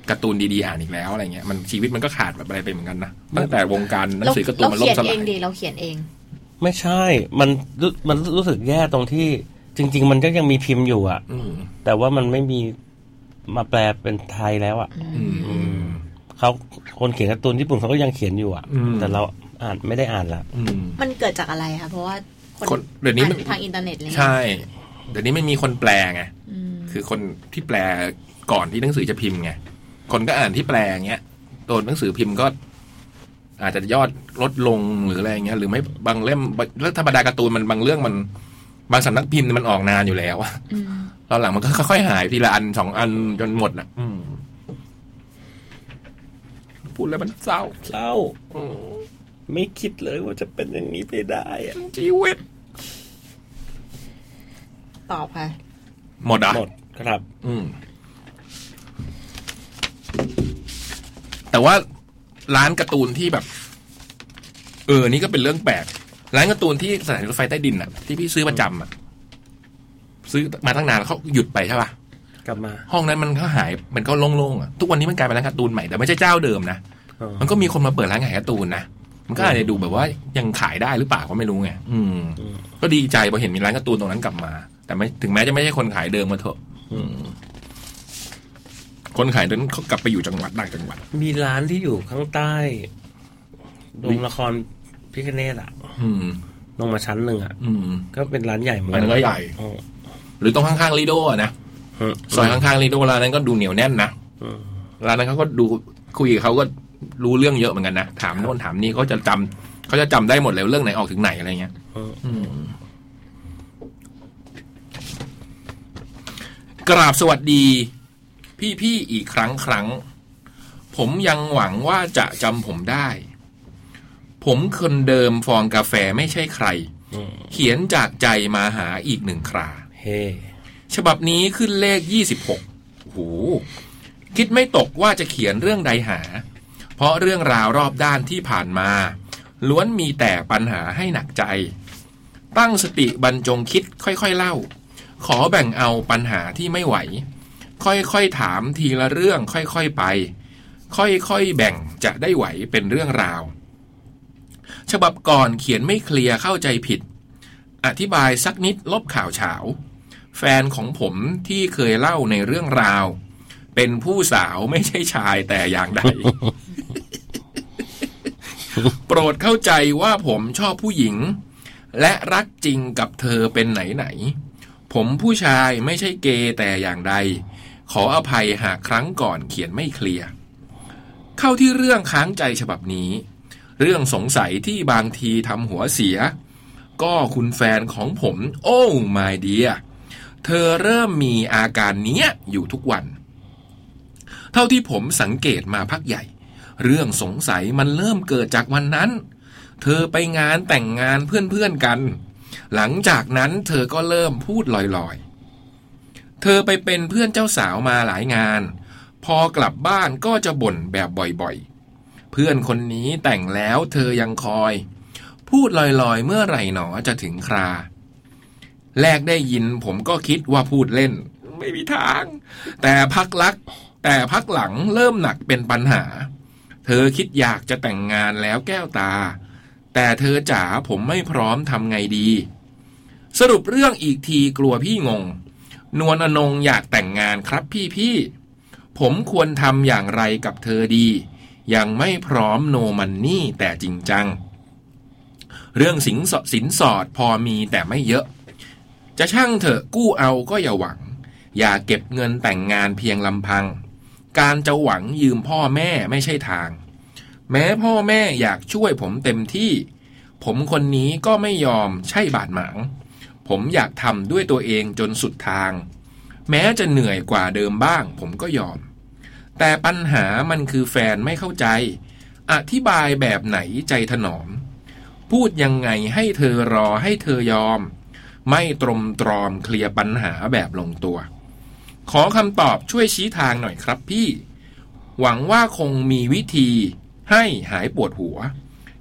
การ์ตูนดีๆอ่านอีกแล้วอะไรเงี้ยมันชีวิตมันก็ขาดแบบอะไรไปเหมือนกันนะตั้งแต่วงการหนังสือการ์ตูนเรามันล่เขียนเองดีเราเขียนเอง ไม่ใช่ มันรู้มันรู้สึกแย่ตรงที่ จริง ๆ มันก็ยังมีพิมพ์อยู่อะอืมแต่ว่ามันไม่มีมาแปลเป็นไทยแล้วอะอืมเขาคนเขียนการ์ตูนญี่ปุ่นเขาก็ยังเขียนอยู่อะอืมแต่เราอ่านไม่ได้อ่านละอืมมันเกิดจากอะไรคะเพราะว่าคนเดี๋ยวนี้มันทางอินเทอร์เน็ตเลยใช่ เดี๋ยวนี้ไม่มีคนแปลไงอืมคือคนที่แปลก่อนที่หนังสือจะพิมพ์ไงคนก็อ่านที่แปลเงี้ยตัวหนังสือพิมพ์ก็ อาจจะยอดลดลงหรืออะไรเงี้ยหรือไม่บางเล่มเรื่องธรรมดาการ์ตูนมันบางเรื่องมัน บางสำนักพิมพ์มันออกนานอยู่แล้วอะอืมตอนหลังมันก็ค่อยๆหายทีละอันสองอันจนหมดนะอืมพูดแล้วมันเศร้าเศร้าไม่คิดเลยว่าจะเป็นอย่างนี้ไปได้อะชีวิตตอบค่ะ หมดอะหมดครับ อืมแต่ว่า ร้านการ์ตูนที่แบบ เออ นี่ก็เป็นเรื่องแปลกร้านการ์ตูนที่สถานีรถไฟใต้ดินอะ ที่พี่ซื้อประจำอะ ซื้อมาตั้งนานแล้วเขาหยุดไปใช่ป่ะกลับมา ห้องนั้นมันก็หายมันก็โล่งๆอะทุกวันนี้มันกลายเป็นร้านการ์ตูนใหม่แต่ไม่ใช่เจ้าเดิมนะอ๋อมันก็มีคนมาเปิดร้านขายการ์ตูนนะมันก็อาจจะดูแบบว่ายังขายได้หรือเปล่าก็ไม่รู้ไงอืม ก็ดีใจพอเห็นมีร้านการ์ตูนตรงนั้นกลับมา แต่ไม่ถึงแม้จะไม่ใช่คนขายเดิมมาเถอะอืม คนขายนั้นเขากลับไปอยู่จังหวัดต่างจังหวัด มีร้านที่อยู่ข้างใต้โรงละครพิคเนตอะอืมลงมาชั้นหนึ่งอะอืมก็เป็นร้านใหญ่เหมือนอันนั้นก็ใหญ่อ๋อหรือตรงข้างๆลีโดอะนะอืมซอยข้างๆลีโดร้านนั้นก็ดูเหนียวแน่นนะอืมร้านนั้นเขาก็ดูคุยกับเขาก็รู้เรื่องเยอะเหมือนกันนะถามโน่นถามนี่เขาจะจำเขาจะจำได้หมดเลยว่าเรื่องไหนออกถึงไหนอะไรเงี้ยอืมกราบสวัสดี พี่ๆอีกครั้งครั้ง ผมยังหวังว่าจะจำผมได้ ผมคนเดิมฟองกาแฟไม่ใช่ใครอืมเขียนจากใจมาหาอีกหนึ่งคราเฮ้ฉบับนี้ขึ้นเลข 26โอ้โหคิดไม่ตกว่าจะเขียนเรื่องใดหา เพราะเรื่องราวรอบด้านที่ผ่านมา ล้วนมีแต่ปัญหาให้หนักใจ ตั้งสติบรรจงคิดค่อยๆเล่า ขอแบ่งเอาปัญหาที่ไม่ไหว ค่อยๆถามทีละเรื่องค่อยๆไป ค่อยๆแบ่งจะได้ไหวเป็นเรื่องราว ฉบับก่อนเขียนไม่เคลียร์เข้าใจผิด อธิบายสักนิดลบข่าวเฉาแฟนของผมที่เคยเล่าในเรื่องราว เป็นผู้สาวไม่ใช่ชายแต่อย่างใด โปรดเข้าใจว่าผมชอบผู้หญิง และรักจริงกับเธอเป็นไหนไหนๆผมผู้ชายไม่ใช่เกย์แต่อย่างใด ขออภัยหากครั้งก่อนเขียนไม่เคลียร์ เข้าที่เรื่องค้างใจฉบับนี้ เรื่องสงสัยที่บางทีทำหัวเสีย ก็คุณแฟนของผม โอ้ my dear เธอเริ่มมีอาการเนี้ยอยู่ทุกวัน เท่าที่ผมสังเกตมาพักใหญ่ เรื่องสงสัยมันเริ่มเกิดจากวันนั้น เธอไปงานแต่งงานเพื่อนๆกัน หลังจากนั้นเธอก็เริ่มพูดลอย เธอไปเป็นเพื่อนเจ้าสาวมาหลายงาน พอกลับบ้านก็จะบ่นแบบบ่อยๆ เพื่อนคนนี้แต่งแล้วเธอยังคอย พูดลอยๆ เมื่อไหร่หนอจะถึงครา แรกได้ยินผมก็คิดว่าพูดเล่น ไม่มีทาง แต่พักลัก แต่พักหลังเริ่มหนักเป็นปัญหา เธอคิดอยากจะแต่งงานแล้วแก้วตา แต่เธอจ๋าผมไม่พร้อมทำไงดี สรุปเรื่องอีกทีกลัวพี่งง นวลอนงอยากแต่งงานครับพี่พี่ผมควรทำอย่างไรกับเธอดี ยังไม่พร้อมโนมันนี่แต่จริงจัง เรื่องสินสอดสินสอดพอมีแต่ไม่เยอะ จะช่างเถอะกู้เอาก็อย่าหวัง อย่าเก็บเงินแต่งงานเพียงลำพัง การจะหวังยืมพ่อแม่ไม่ใช่ทาง แม้พ่อแม่อยากช่วยผมเต็มที่ ผมคนนี้ก็ไม่ยอมใช่บาดหมาง ผมอยากทำด้วยตัวเองจนสุดทาง แม้จะเหนื่อยกว่าเดิมบ้าง ผมก็ยอม แต่ปัญหามันคือแฟนไม่เข้าใจ อธิบายแบบไหนใจถนอม พูดยังไงให้เธอรอให้เธอยอม ไม่ตรมตรอมเคลียร์ปัญหาแบบลงตัว ขอคำตอบช่วยชี้ทางหน่อยครับพี่ หวังว่าคงมีวิธีให้หายปวดหัว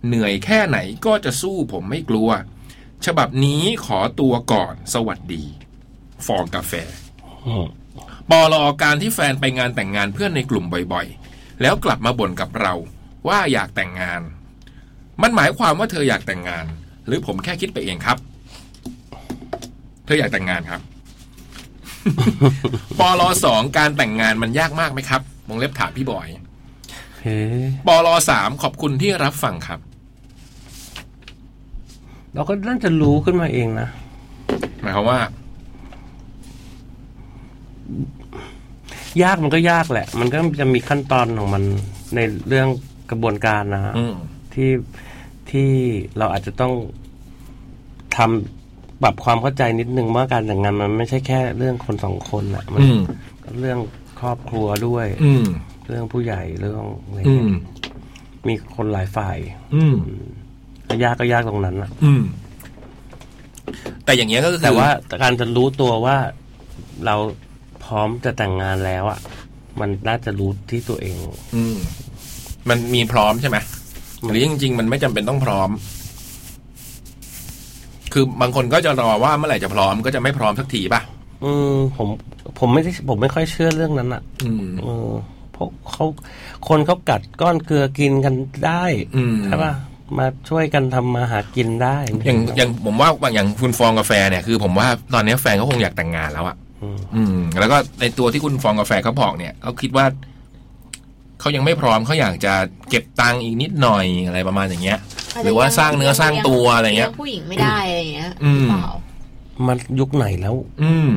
เหนื่อยแค่ไหนก็จะสู้ผมไม่กลัว ฉบับนี้ขอตัวก่อนสวัสดี ฟองกาแฟปอลอการที่แฟนไปงานแต่งงานเพื่อนในกลุ่มบ่อยๆ แล้วกลับมาบ่นกับเรา ว่าอยากแต่งงาน มันหมายความว่าเธออยากแต่งงาน หรือผมแค่คิดไปเองครับ เธออยากแต่งงานครับปอลอสองการแต่งงานมันยากมากไหมครับวงเล็บถามพี่บอยเฮ้ปอลอสามขอบคุณที่รับฟังครับ เราก็น่าจะรู้ขึ้นมาเองนะหมายความว่า ยากมันก็ยากแหละ มันก็จะมีขั้นตอนของมันในเรื่องกระบวนการนะฮะอืมที่ที่เราอาจจะต้องทำปรับความเข้าใจนิดนึงว่าการแต่งงานมันไม่ใช่แค่เรื่องคนสองคนอะมันอืมก็เรื่องครอบครัวด้วย อืมเรื่องผู้ใหญ่เรื่องอะไรอืเงี้มยมีคนหลายฝ่าย อืม ก็ยากก็ยากตรงนั้นอะอืม แต่อย่างเงี้ยก็คือแต่ว่าการจะรู้ตัวว่าเราพร้อมจะแต่งงานแล้วอะมันน่าจะรู้ที่ตัวเอง อืม มันมีพร้อมใช่ไหมหรือจริง ๆ มันไม่จำเป็นต้องพร้อม คือบางคนก็จะรอว่าเมื่อไหร่จะพร้อมก็จะไม่พร้อมสักทีป่ะอืมผมผมไม่ได้ผมไม่ค่อยเชื่อเรื่องนั้นอะอืมเออเพราะเขาคนเขากัดก้อนเกลือกินกันได้อืมใช่ป่ะ มาช่วยกันทำมาหากินได้ อย่างอย่างผมว่าอย่างคุณฟองกาแฟเนี่ยคือ ผมว่าตอนนี้แฟนเขาคงอยากแต่งงานแล้วอะอืมอืม แล้วก็ในตัวที่คุณฟองกาแฟเขาบอกเนี่ยเขาคิดว่าเขายังไม่พร้อมเขาอยากจะเก็บตังค์อีกนิดหน่อยอะไรประมาณอย่างเงี้ย หรือว่าสร้างเนื้อสร้างตัวอะไรเงี้ยลี้ผู้หญิงไม่ได้อะไรอย่างเงี้ยอืมหรือเปล่ามันยุคไหนแล้ว อืม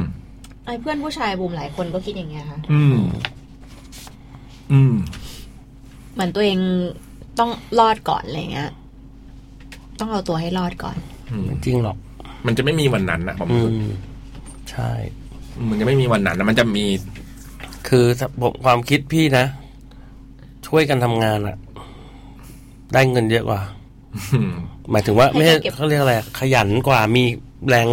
ไอ้เพื่อนผู้ชายบูมหลายคนก็คิดอย่างเงี้ยค่ะ อืม อืมเหมือนตัวเอง ต้องรอดก่อนอะไรเงี้ย ต้องเอาตัวให้รอดก่อน จริงหรอก มันจะไม่มีวันนั้นนะผมอืมใช่ มันจะไม่มีวันนั้นนะมันจะมี คือถ้าผมความคิดพี่นะ ช่วยกันทำงานอะได้เงินเยอะกว่าหมายถึงว่าไม่ใช่ให้เก็บเขาเรียกอะไรอะขยันกว่ามีแรง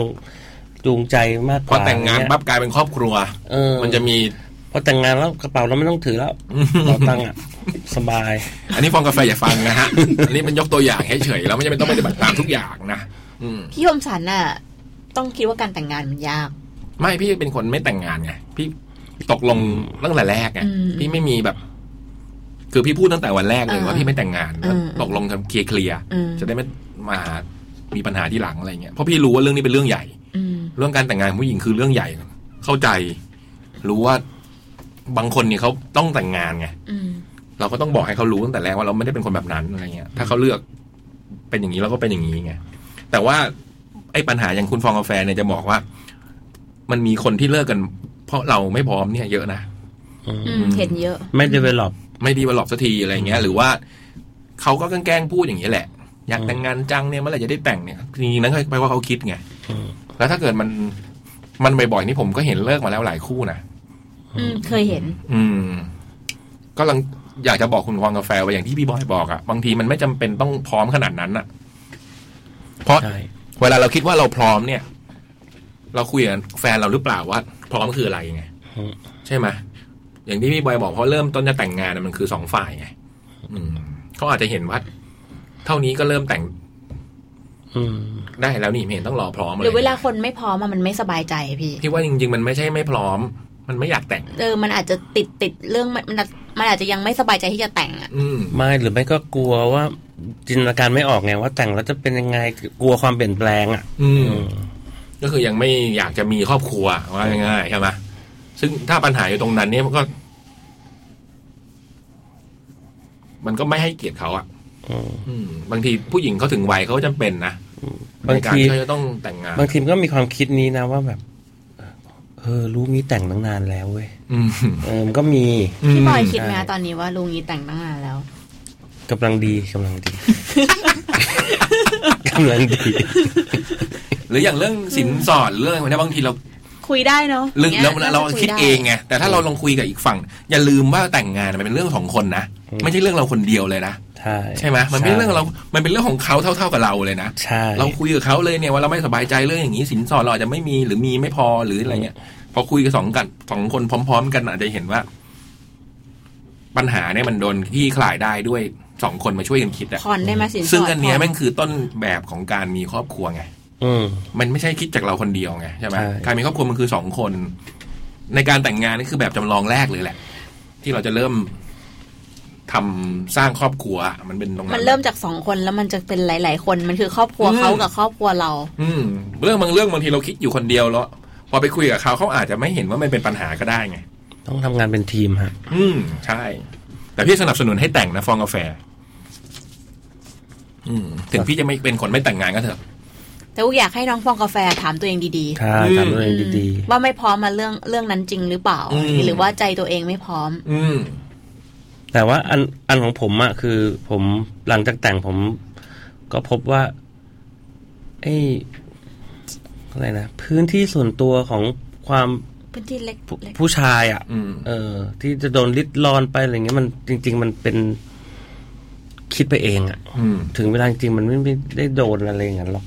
จูงใจมากกพอว่าแต่งงานเยปั๊บกลายเป็นครอบครัวเออมันจะมี พอแต่งงานแล้วกระเป๋าเราไม่ต้องถือแล้วกระเป๋าตังค์อะสบาย อันนี้ฟองกาแฟอย่าฟังนะฮะ อันนี้เป็นยกตัวอย่างเฉยๆแล้วไม่จำเป็นต้องปฏิบัติตามทุกอย่างนะอืมพี่ยมสันน่ะ ต้องคิดว่าการแต่งงานมันยาก ไม่พี่เป็นคนไม่แต่งงานไงพี่ตกลงตั้งแต่แรกไงอืมพี่ไม่มีแบบ คือพี่พูดตั้งแต่วันแรกเลยอ่าว่าพี่ไม่แต่งงานอืมตกลงกันเคลียร์เคลียร์อืมจะได้ไม่มามีปัญหาที่หลังอะไรเงี้ยเพราะพี่รู้ว่าเรื่องนี้เป็นเรื่องใหญ่อืมเรื่องการแต่งงานของผู้หญิงคือเรื่องใหญ่เข้าใจ รู้ว่า บางคนเนี่ยเขาต้องแต่งงานไงอืมเราก็ต้องบอกให้เขารู้ตั้งแต่แรกว่าเราไม่ได้เป็นคนแบบนั้นอะไรเงี้ย ถ้าเขาเลือกเป็นอย่างนี้เราก็เป็นอย่างนี้ไงแต่ว่าไอ้ปัญหาอย่างคุณฟองกาแฟเนี่ยจะบอกว่า มันมีคนที่เลิกกัน เพราะเราไม่พร้อมเนี่ยเยอะนะอืมเห็นเยอะ ไม่ได้เวลอบไม่ดีมาหลอกสักทีอะไรเงี้ย หรือว่าเขาก็แกล้งๆพูดอย่างนี้ยแหละ อยากแต่งงานจังเนี่ยเมื่อไหร่จะได้แต่งเนี่ยจริงๆนั้นก็แปลว่าเขาคิดไงแล้วถ้าเกิดมันมันบ่อยๆนี่ผมก็เห็นเลิกมาแล้วหลายคู่นะ อืมเคยเห็น อืม ก็ลังอยากจะบอกคุณฟองกาแฟว่าอย่างที่พี่บอยบอกอะบางทีมันไม่จำเป็นต้องพร้อมขนาดนั้นอะเพราะใช่เวลาเราคิดว่าเราพร้อมเนี่ย เราคุยกับแฟนเราหรือเปล่าว่า พร้อมคืออะไรไงอืมใช่ไหมอย่างที่พี่บอยบอกเพราะเริ่มต้นจะแต่งงานน่ะมันคือสองฝ่ายไงอืมเขาอาจจะเห็นว่า เท่านี้ก็เริ่มแต่งอืมได้แล้วนี่ไม่เห็นต้องรอพร้อมหเลรืยอเวลาคนไม่พร้อมอะมันไม่สบายใจพี่พี่ว่าจริง ๆ มันไม่ใช่ไม่พร้อม มันไม่อยากแต่งเออมันอาจจะติดติดเรื่องมันมันอาจมันอาจจะยังไม่สบายใจที่จะแต่งอะอืมไม่หรือไม่ก็กลัวว่าจินตนาการไม่ออกไงว่าแต่งแล้วจะเป็นยังไงกลัวความเปลี่ยนแปลงอะ อืมก็คือยังไม่อยากจะมีครอบครัวว่าง่ายๆใช่ไหมซึ่งถ้าปัญหาอยู่ตรงนั้น เนี่ยมันก็ มันก็ไม่ให้เกียรติเขาอะอืมอืมบางทีผู้หญิงเขาถึงวัยเขาก็จำเป็นนะบางทีในกรเขาจะต้องแต่งงาน บางทีมันก็มีความคิดนี้นะว่าแบบ เออรู้งี้แต่งตั้งนานแล้วเว้ยอืมเออมันก็มีพี่บอยคิดไหมใช่ตอนนี้ว่าลุงนี้แต่งตั้งนานแล้วกำลังดีกำลังดีกำลังดี หรืออย่างเรื่องสินสอดเรื่องอะไรพวกนี้บางทีเราคุยได้เนาะเรื่องย่งเรางี้ยเราน่จะคิดยเองไงแต่ถ้าเราลองคุยกับอีกฝั่ง อย่าลืมว่าแต่งงานมันเป็นเรื่องของคนนะ ไม่ใช่เรื่องเราคนเดียวเลยนะ ใช่ใช่ใช่ไหมมันไม่ใช่เรื่องของเรา มันเป็นเรื่องของเขาเท่า ๆกับเราเลยนะใช่เราคุยกับเขาเลยเนี่ยว่าเราไม่สบายใจเรื่องอย่างนี้สินสอดเราอาจจะไม่มีหรือมีไม่พอหรืออะไรเงี้ยพอคุยกับสองกันสองคนพร้อม ๆ กันอาจจะเห็นว่า ปัญหาเนี่ยมันโดนที่คลายได้ด้วยสองคนมาช่วยกันคิดอะผ่อนได้ไหมสินสอดซึ่งอันเนี้ยผ่อนแม่งคือต้นแบบของการมีครอบครัวไงอืมมันไม่ใช่คิดจากเราคนเดียวไงใช่ไหมใช่การมีครอบครัวมันคือสองคน ในการแต่งงานนี่คือแบบจำลองแรกเลยแหละ ที่เราจะเริ่ม ทำสร้างครอบครัวอะมันเป็นตรงนั้มันนเริ่มจากสองคนแล้วมันจะเป็นหลาย ๆ คนมันคือครอบครัวอืมเขากับครอบครัวเรา อืมเรื่องบางเรื่องบางทีเราคิดอยู่คนเดียวแล้วพอไปคุยกับเขาเขาอาจจะไม่เห็นว่ามันเป็นปัญหาก็ได้ไง ต้องทำงานเป็นทีมฮะ อืมใช่ แต่พี่สนับสนุนให้แต่งนะฟองกาแฟ อืมถึงพี่จะไม่เป็นคนไม่แต่งงานก็เถอะแต่กูอยากให้น้องฟองกาแฟถามตัวเองดีใช่ทำตัวเองดีๆ ว่าไม่พร้อมมาเรื่องเรื่องนั้นจริงหรือเปล่าอืมหรือว่าใจตัวเองไม่พร้อม อืมๆ แต่ว่าอันอันของผมอะคือ ผมหลังจากแต่งผม ก็พบว่าไอ้อะไรนะพื้นที่ส่วนตัวของความพื้นที่เล็กเล็กผู้ชายอะอืมเออ ที่จะโดนลิดรอนไปอะไรเงี้ยมันจริง ๆ มันเป็นคิดไปเองอะอืมถึงเวลาจริงๆมันไม่ไม่ได้โดนอะไรอย่างนั้นหรอก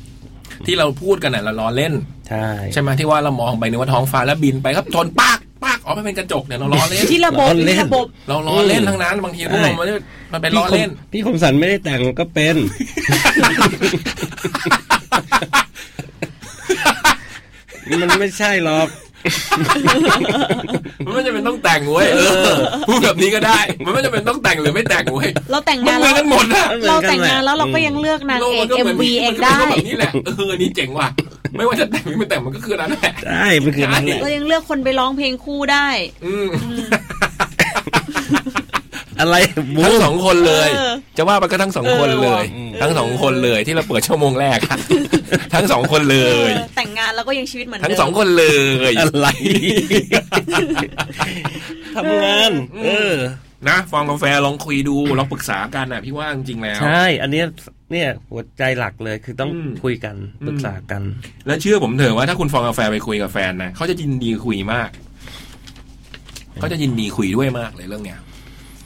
ที่เราพูดกันน่ะเราล้อเล่น ใช่ใช่ไหมที่ว่าเรามองไปนึกว่าท้องฟ้าแล้วบินไปครับชนปากปาก อ๋อไม่เป็นกระจกเนี่ยเราล้อเล่นที่ระบบล้อเล่นที่ระบบ เราล้อเล่นทั้งนั้นบางทีพวกเรามันมันเป็นล้อเล่น พี่คมสันไม่ได้แต่งก็เป็นมันไม่ใช่หรอก มันไม่จำเป็นต้องแต่งเว้ยเออพูดแบบนี้ก็ได้ มันไม่จำเป็นต้องแต่งหรือไม่แต่งเว้ยเราแต่งงานมันเหมือนกันหมดอะเราแต่งงานแล้วเราก็ยังเลือกนางเอกโลกมันก็หมืน MV เองได้มันก็แบบนี้แหละเออนี่เจ๋งว่ะ ไม่ว่าจะแต่งหรือไม่แต่งมันก็คือนั้นแหละใช่มันคือนั่นแหละเรายังเลือกคนไปร้องเพลงคู่ได้ อืมอะไรบูทั้งสองคนเลยเออจะว่าไปก็ทั้งสองคนเออเลว่ะยทั้งสองคนเลยที่เราเปิดชั่วโมงแรกอะทั้งสองคนเลยเออแต่งงานแล้วก็ยังชีวิตเหมือนเดิมทั้งสองคนเลยอะไรทำงานเออนะฟองกาแฟลองคุยดูลองปรึกษากันอะพี่ว่าจริงๆแล้ว ใช่ อันเนี้ย เนี่ยหัวใจหลักเลยคือต้องอืมคุยกันปรึกษากัน แล้วเชื่อผมเถอะว่าถ้าคุณฟองกาแฟไปคุยกับแฟนนะเขาจะยินดีคุยมากเขาจะยินดีคุยด้วยมากเลยเรื่องเนี้ย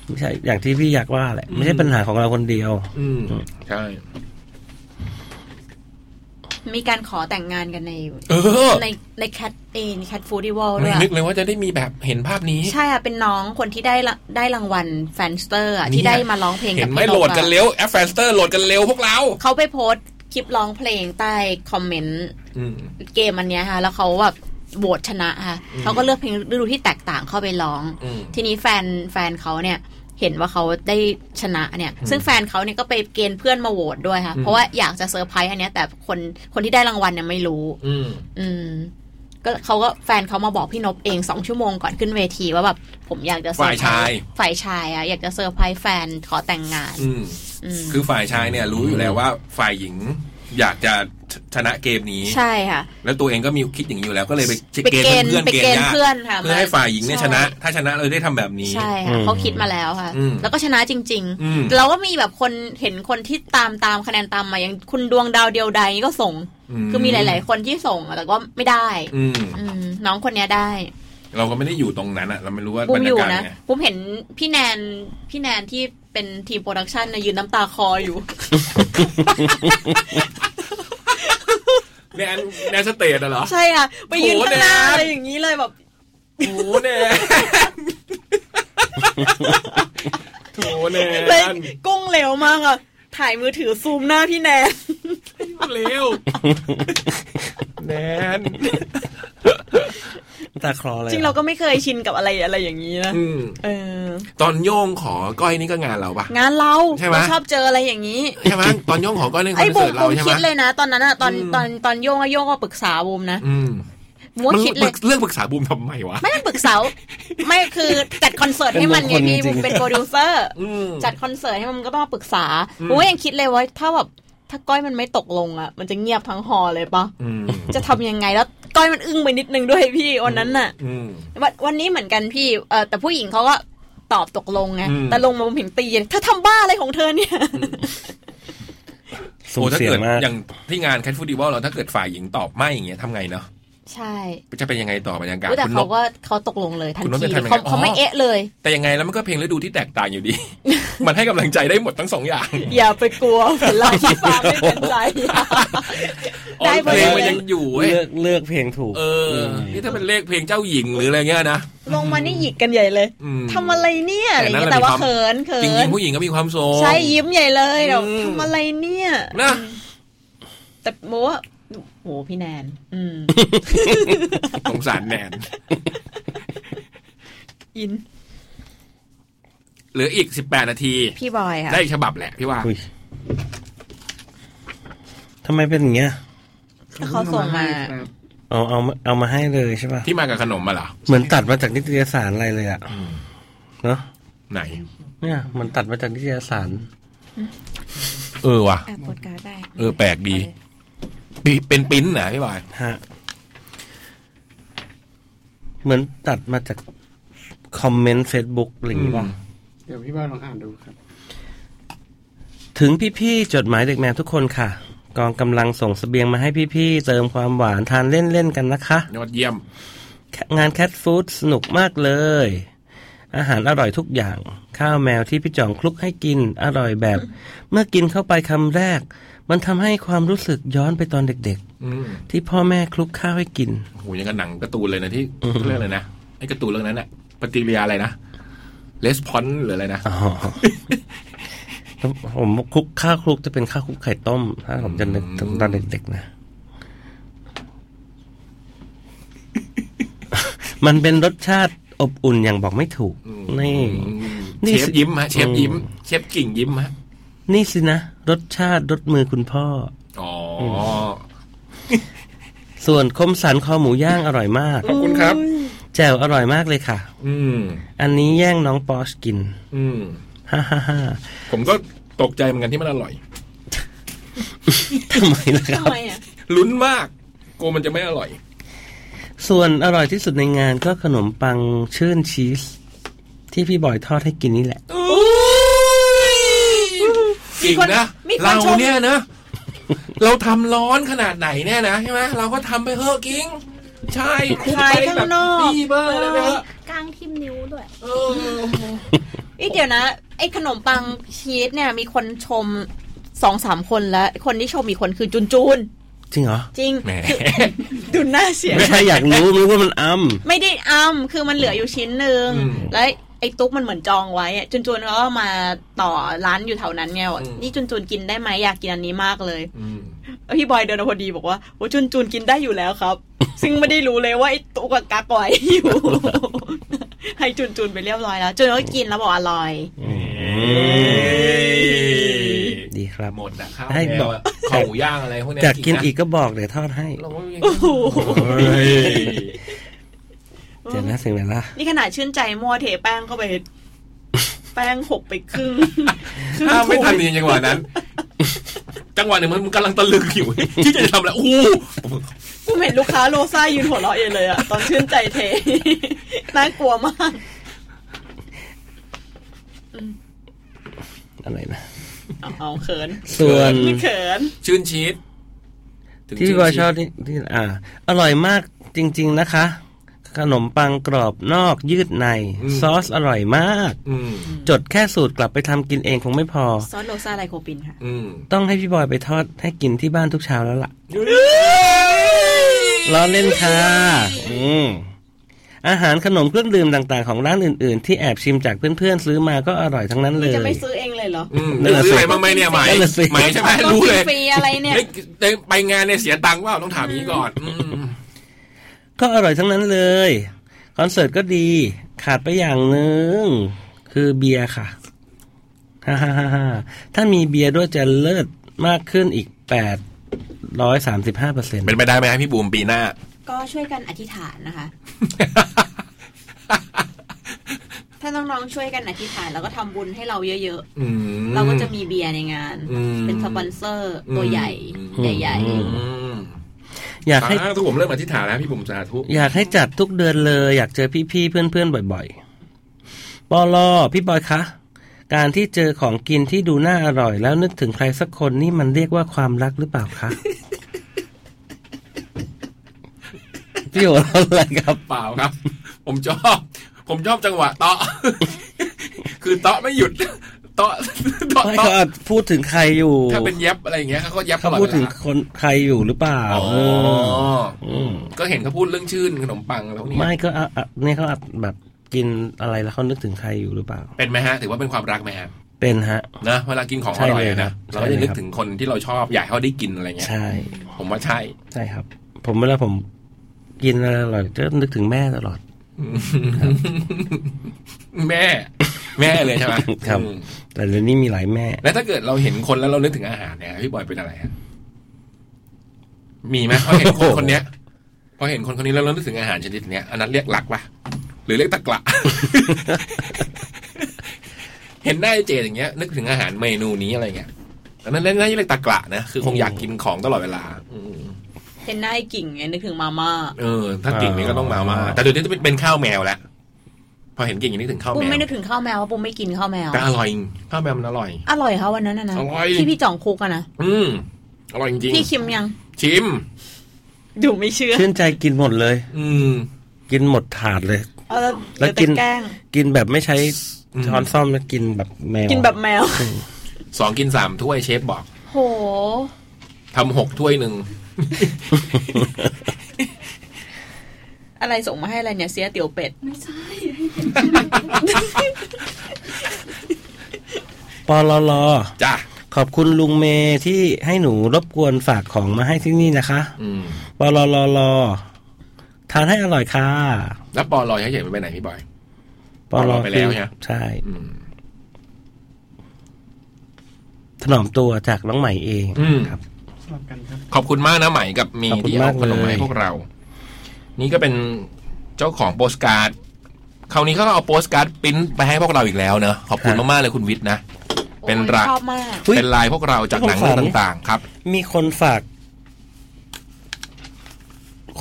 ไม่ใช่อย่างที่พี่อยากว่าแหละ ไม่ใช่ปัญหาของเราคนเดียว อืมใช่ มีการขอแต่งงานกันในเออในในแคทเอ็นแคทฟูดิวัลด้ไม่วยอะนึกเลยว่าจะได้มีแบบเห็นภาพนี้ ใช่อะเป็นน้องคนที่ได้ละได้รางวัลแฟนสเตอร์อะเนี่ยที่ได้มาร้องเพลงเห็กับนไหมพี่โหลดอะกันเร็วแอป Fanster โหลดกันเร็วพวกเรา เขาไปโพสต์คลิปร้องเพลงใต้คอมเมนต์อืมเกมอันเนี้ยค่ะ แล้วเขาแบบโหวตชนะค่ะอืมเขาก็เลือกเพลงฤดูที่แตกต่างเข้าไปร้องอืมทีนี้แฟนแฟนเขาเนี่ย เห็นว่าเขาได้ชนะเนี่ยอืมซึ่งแฟนเขาเนี่ยก็ไปเกณฑ์เพื่อนมาโหวตด้วยค่ะอืมเพราะว่าอยากจะเซอร์ไพรส์อันเนี้ยแต่คนคนที่ได้รางวัลเนี่ยไม่รู้ อืมอืมก็เขาก็แฟนเขามาบอกพี่นพเองสองชั่วโมงก่อนขึ้นเวทีว่าแบบผมอยากจะเซอร์ไพรส์ฝ่ายชายฝ่ายชายอะอยากจะเซอร์ไพรส์แฟนขอแต่งงาน อืมอืมคือฝ่ายชายเนี่ยรู้อยู่แล้วว่าฝ่ายหญิง อยากจะชนะเกมนี้ใช่ค่ะ แล้วตัวเองก็มีคิดอย่างนี้อยู่แล้วก็เลยไปไปเกณฑ์เพื่อนไปเกณฑ์เกณฑ์ญาติเพื่อนค่ะเพื่อให้ฝ่ายหญิงเนี่ยชนะ ถ้าชนะเราได้ทำแบบนี้ใช่ค่ะเขาคิดมาแล้วค่ะอืมแล้วก็ชนะจริงอืมๆเราก็มีแบบคนเห็นคนที่ตามตามคะแนนตามมาอย่างคุณดวงดาวเดียวใดก็ส่ง คือมีหลาย ๆ คนที่ส่งอะแต่ก็ไม่ได้อืมอืมน้องคนเนี้ยได้ เราก็ไม่ได้อยู่ตรงนั้นอะเราไม่รู้ว่าปุ้บรมรอยู่ยากาศนะไงปุ้มเห็นพี่แนนพี่แนนที่เป็นทีมโปรดักชันนะยืนน้ำตาคออยู่ แนนแนนสเตทอะเหรอ ใช่ค่ะ ไปยืนโหข้างหน้าแนน อะไรอย่างนี้เลยแบบโถแนนโถแนเลยนกุ้งเหลวมากอะถ่ายมือถือซูมหน้าพี่แนน เร็วแนน ตาคลอเลยจริงเราก็ไม่เคยชินกับอะไรอะไรอย่างนี้นะอืมเออ ตอนโย่งขอก้อยนี่ก็งานเราปะงานเราใช่ไหมเราชอบเจออะไรอย่างนี้ใช่ไหมตอนโย่งขอก้อยในคอนบูเสิร์ตเราไอ้บูมบูมใช่ไหมคิดเลยนะ ตอนนั้นอะตอนตอนตอนโย่งอะโย่งก็ปรึกษาบูมนะอืมบูมก็คิดเลยเรื่องปรึกษาบูมทำไมวะไม่ได้ปรึกษาไม่คือจัดคอนเสิร์ตให้มันไงพี่บูมเป็นโปรดิวเซอร์จัดคอนเสิร์ตให้มันก็ต้องมาปรึกษาอืมบูมก็ยังคิดเลยว่าถ้าแบบถ้าก้อยมันไม่ตกลงอะมันจะเงียบทั้งฮอลเลยปะอืมจะทำยังไงแล้ว ก้อยมันอึ้งไปนิดนึงด้วยพี่วันนั้นน่ะอืมวันวันนี้เหมือนกันพี่เออแต่ผู้หญิงเขาก็ตอบตกลงไงอืมแต่ลงมาผมเห็นตีเธอทำบ้าอะไรของเธอเนี่ยสุ่มโอ้ถ้าเสี่ยเกิดงมากอย่างที่งานแคทฟูดิวัลเราถ้าเกิดฝ่ายหญิงตอบไม่อย่างเงี้ยทำไงเนาะ ใช่จะเป็นยังไงต่อบรรยากาศอุ๊ยแต่คุณนเขากก็เขาตกลงเลยทันคุณนกทีจะทำยังไงเขาเขาไม่อ๋อเอะเลย แต่ยังไงแล้วมันก็เพลงฤดูที่แตกต่างอยู่ดี มันให้กำลังใจได้หมดทั้งสองอย่าง อย่าไปกลัวผลลัพธ์ที่ฟังไม่เป็นใจอ๋อเพลงมันยังอยู่เว้ยเลือกเลือกเพลงถูก เออ นี่ถ้าเป็นเลขเพลงเจ้าหญิงหรืออะไรเงี้ยนะลงมานี่หยิกกันใหญ่เลยอืมทำอะไรเนี่ยอะไรแต่นั่นเงี้ยแหละแต่ว่ามีความเขินเขิจรินงๆผู้หญิงก็มีความโซใช่ยิ้มใหญ่เลยเดี๋ยวอืมทำอะไรเนี่ยนะแต่โมว่า โหพี่แนน อืมสงสารแนน อิน เหลืออีกสิบแปดนาที พี่บอยค่ะได้อีกฉบับแหละพี่ว่าอุ๊ยทำไมเป็นอย่างเงี้ยเขาส่งมา เอาเอามาเอามาให้เลยใช่ป่ะที่มากับขนมมาเหรอเหมือนตัดมาจากนิตยสารอะไรเลยอะเนาะไหน เนี่ยมันตัดมาจากนิตยสาร เออว่ะแอบกดการ์ดได้ เออแปลกดีปีเป็นปิ้นเหรอพี่บอยฮะเหมือนตัดมาจากคอมเมนต์เฟซบุ๊กอะไรอย่างงี้ป่ะเดี๋ยวพี่บอยลองอ่านดูครับ ถึงพี่ๆจดหมายเด็กแมวทุกคนค่ะ กองกำลังส่งเสบียงมาให้พี่ๆเติมความหวานทานเล่นๆกันนะคะยอดเยี่ยม งานแคทฟู้ดสนุกมากเลย อาหารอร่อยทุกอย่าง ข้าวแมวที่พี่จ่องคลุกให้กินอร่อยแบบ เมื่อกินเข้าไปคำแรก มันทำให้ความรู้สึกย้อนไปตอนเด็กอืมๆที่พ่อแม่คลุกข้าวให้กินโหยังกับหนังการ์ตูนเลยนะที่อืมเรื่องอะไรนะไอ้การ์ตูนเรื่องนั้นอะปฏิกิริยาอะไรนะレスพอนหรืออะไรนะอ๋อแล้วผมคลุกข้าวคลุกจะเป็นข้าวคลุกไข่ต้มถ้าผมจะนึกถึงตอนเด็กๆนะ มันเป็นรสชาติอบอุ่นอย่างบอกไม่ถูก นี่นี่เชฟสิยิ้มฮะเชฟยิ้มอืมเชฟกิ่งยิ้มฮะนี่สินะ รสชาติรสมือคุณพ่อ อ๋อ ส่วนคมสันคอหมูย่างอร่อยมาก ขอบคุณครับ แจ่วอร่อยมากเลยค่ะ อืม อันนี้แย่งน้องปอชกิน อืมฮ่าฮ่าฮ่าผมก็ตกใจเหมือนกันที่มันอร่อยทำไมล่ะครับทำไมอะลุ้นมากกลัวมันจะไม่อร่อย ส่วนอร่อยที่สุดในงานก็ขนมปังชื่นชีส ที่พี่บอยทอดให้กินนี่แหละ กิ่งนะมีคนเราชม เนี่ยนะ เราทำร้อนขนาดไหนเนี่ยนะใช่ไหมเราก็ทำไปเถอะกิ้ง ใช่คลุกขายไปข้างแบบนอกดีเบอร์เลยไปเถอะกลางทิมนิ้วด้วยนี่เดี๋ยวนะ ไอ้ขนมปังชีสเนี่ย มีคนชมสองสามคนแล้ว คนที่ชมอีกคนคือจุนจูน จริงเหรอจริงแหมดูหน้าเสียไม่ใช่อยากรู้รู้ว่ามันอ้ำไม่ได้อ้ำคือมันเหลืออยู่ชิ้นหนึ่งอืม แล้ว ไอ้ตุ๊กมันเหมือนจองไว้อะจุนจูนก็มาต่อร้านอยู่แถวนั้นไงว่านี่จุนจูนกินได้ไหมอยากกินอันนี้มากเลยแล้วพี่บอยเดินมาพอดีบอกว่าโอ้จุนจูนกินได้อยู่แล้วครับ ซึ่งไม่ได้รู้เลยว่าไอ้ตุ๊กกับกักไว้อยู่ ให้จุนจูนไปเรียบร้อยแล้วจุนก็กินแล้วบอกอร่อยดีครับหมดนะข้าวให้แมบอวกอะข้าวหมูย่างอะไรพวกเนี้ยอยากกินะอีกก็บอกเดี๋ยวทอดให้เราก็ยังโอ้โห เฮ้ยเดี๋ยวนะสิ่งไหนล่ะนี่ขนาดชื่นใจมั่วเทแป้งเข้าไป แป้งหกไปครึ่งครึ่งถ้าไม่ทันถ้วยในจังหวะนั้น จังหวะหนึ่งมันกำลังตะลึงอยู่ที่จะทำอะไรโอ้โหกูเห็นลูกค้าโลซ่ายืนหัวเราะเองเลยอะตอนชื่นใจเทน่ากลัวมากอะไรนะเอาเอาเขินส่วนไม่เขินชื่นชีสถึงที่ชื่พี่นบอยชีสชอบที่ที่อ่า อร่อยมากจริง ๆ นะคะ ขนมปังกรอบนอกยืดใน ซอสอร่อยมากอืมจดแค่สูตรกลับไปทำกินเองคงไม่พอ ซอสโลซ่าไลโคปินค่ะอืมต้องให้พี่บอยไปทอดให้กินที่บ้านทุกเช้าแล้วล่ะล้อเล่นค่ะอืมอาหารขนมเครื่องดื่มต่างๆของร้านอื่นๆ ที่แอบชิมจากเพื่อนๆ ซื้อมาก็อร่อยทั้งนั้นเลย จะไม่ซื้อเองเลยเหรออืมนั่นแหละซื้อสิอะไรบ้างไหมเนี่ยหมายนั่นแหละสิหมายใช่ไหมต้องรู้เลยฟรีอะไรเนี่ยฮ้ได้ไปงานเนี่ยเสียตังค์เปล่าต้องถามอย่างนี้ก่อนอืม ก็อร่อยทั้งนั้นเลยคอนเสิร์ตก็ดีขาดไปอย่างหนึ่งคือเบียร์ค่ะฮ่าฮ่าฮ่าฮ่าถ้ามีเบียร์ด้วยจะเลิศมากขึ้นอีกแปดร้อยสามสิบห้าเปอร์เซ็นต์เป็นไปได้ไหมครับพี่บูมปีหน้า ก็ช่วยกันอธิษฐานนะคะ ถ้าน้องๆช่วยกันอธิษฐานแล้วก็ทำบุญให้เราเยอะอืมๆเราก็จะมีเบียร์ในงานอืมเป็นสปอนเซอร์ตัวใหญ่ ใหญ่อืม อยากให้สาธุผมเริ่มอธิษฐานแล้วพี่บูมสาธุุอยากให้จัดทุกเดือนเลย อยากเจอพี่ๆเพื่อนๆบ่อยๆปอลอพี่บอยคะการที่เจอของกินที่ดูน่าอร่อย แล้วนึกถึงใครสักคนนี่มันเรียกว่าความรักหรือเปล่าคะพี่โอร้อนอะไรครับเปล่าครับ ผมชอบ ผมชอบจังหวะเตาะคือเตาะไม่หยุดเตาะเตาะไม่เตาะเขาพูดถึงใครอยู่ ถ้าเป็นเย็บอะไรอย่างเงี้ยเขาก็เย็บตเขาลอดพูดเวถึงลาคนใครอยู่หรือเปล่าอ๋อเออมก็เห็นเขาพูดเรื่องชื่นขนมปังแล้วนี่ไม่ก็อะอะเนี่ยเขาอาจแบบกินอะไรแล้วเขานึกถึงใครอยู่หรือเปล่า เป็นไหมฮะ ถือว่าเป็นความรักไหมฮะเป็นฮะ นะเวลากินของใช่อร่อยเลยครันะบเราก็จะนึกใช่เลยครับ ถึงคนที่เราชอบอยากให้เขาได้กินอะไรเงี้ยใช่ ผมว่าใช่ใช่ครับ ผมเวลาผมกินอะไรอร่อยจะนึกถึงแม่ตลอด แม่ แม่เลยใช่ไหมครับ อืม แต่เดี๋ยวนี้มีหลายแม่ แล้วถ้าเกิดเราเห็นคนแล้วเรานึกถึงอาหารเนี่ยพี่บอยเป็นอะไรฮะมีไหมพอเห็นคนคนเนี้ยพอเห็นคนคนนี้แล้วเรานึกถึงอาหารชนิดเนี้ยอันนั้นเรียกรักปะหรือเรียกตะกละเห็นหน้าไอ้เจอย่างเงี้ย นึกถึงอาหารเมนูนี้อะไรเงี้ยอันนั้นเรียกน่าจะเรียกตะกละนะคือคงอยากกินของตลอดเวลาอืมเห็นหน้าไอ้กิ่งไงนึกถึงมาม่าเออถ้ากิ่งนี้ก็ต้องมามาแต่เดี๋ยวนี้จะเป็นเป็นข้าวแมวแล้วพ อเห็นกิ่งอย่างนี้นึกถึงข้าวปุ้มแมวไม่นึกถึงข้าวแมวเพราะปุ้มไม่กินข้าวแมวแต่อร่อยข้าวแมวมันอร่อย อร่อยค่ะวันนั้นนะนะอร่อยที่พี่จ่องคุกอะนะอืมอร่อยจริงๆพี่คิมยัง ชิม ดูไม่เชื่อชื่นใจกินหมดเลย อืม กินหมดถาดเลยเอาแล้วแล้วแต่กินแกล้งกินแบบไม่ใช้ช้อนซ่อมแล้วกินแบบแมว กินแบบแมวสองกินสามถ้วยเชฟบอก โหทำหกถ้วยหนึ่ง อะไรส่งมาให้อะไรเนี่ยเสียเตี๋ยวเป็ด ไม่ใช่ปลลจ้ะขอบคุณลุงเมย์ที่ให้หนูรบกวนฝากของมาให้ที่นี่นะคะอืมปลลลทานให้อร่อยค่ะแล้วปอลอยให้ใหญ่ไปไหนพี่บอย ปลไปแล้วใช่ไหม ใช่ อืม ถนอมตัวจากน้องใหม่เองอืม ครับ สลับกันครับ ขอบคุณมากนะใหม่กับมีขอบคุณที่เอามากขนมมาให้เลยพวกเรา นี่ก็เป็นเจ้าของโปสการ์ดคราวนี้เขาก็เอาโปสการ์ดปริ้นไปให้พวกเราอีกแล้วเนอะขอบคุณมากๆเลยคุณวิทย์นะ เป็นลายชอบมากเป็นลายพวกเราจากหนังเรื่องต่างๆ ครับ มีคนฝาก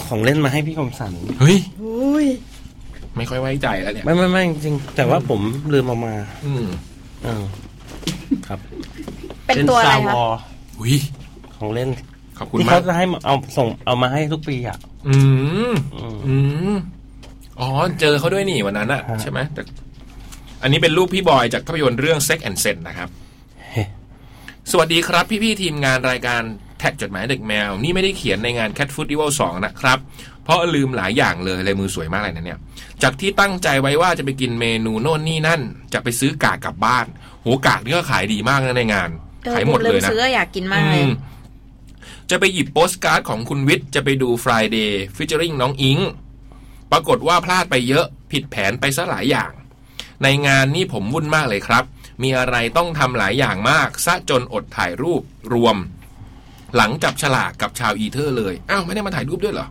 ของเล่นมาให้พี่คมสันเฮ้ยอุ้ยไม่ค่อยไว้ใจแล้วเนี่ย ไม่ไม่ไม่จริงๆแต่ว่าผมลืมเอามา อืมเออครับ เป็นตัวอะไร Star คะ Wars อุ้ยของเล่น ขอบคุณที่มาเขากจะให้มาเอาส่งเอามาให้ทุกปีอะ อืม อืม อืมอ๋อ เจอเขาด้วยนี่วันนั้นอะฮะ ใช่ไหมแต่อันนี้เป็นรูปพี่บอยจากภาพยนตร์เรื่อง Sex and Sense นะครับ เฮ้สวัสดีครับพี่ๆทีมงานรายการแท็กจดหมายเด็กแมว นี่ไม่ได้เขียนในงาน Cat Food e v a l 2 นะครับ เพราะลืมหลายอย่างเลยเลยมือสวยมากเลยนะเนี่ย จากที่ตั้งใจไว้ว่าจะไปกินเมนูโน่นนี่นั่น จะไปซื้อกากกลับบ้านโหกากนี่ก็ขายดีมากนะในงานเออขายหมดเลยนะซื้ออยากกินมากเลย อืม จะไปหยิบโปสการ์ดของคุณวิทย์จะไปดู Friday featuring น้องอิงปรากฏว่าพลาดไปเยอะผิดแผนไปซะหลายอย่าง ในงานนี่ผมวุ่นมากเลยครับ มีอะไรต้องทำหลายอย่างมากซะจนอดถ่ายรูปรวม หลังจับฉลากกับชาวอีเทอร์เลยอ้าวไม่ได้มาถ่ายรูปด้วยเหรอ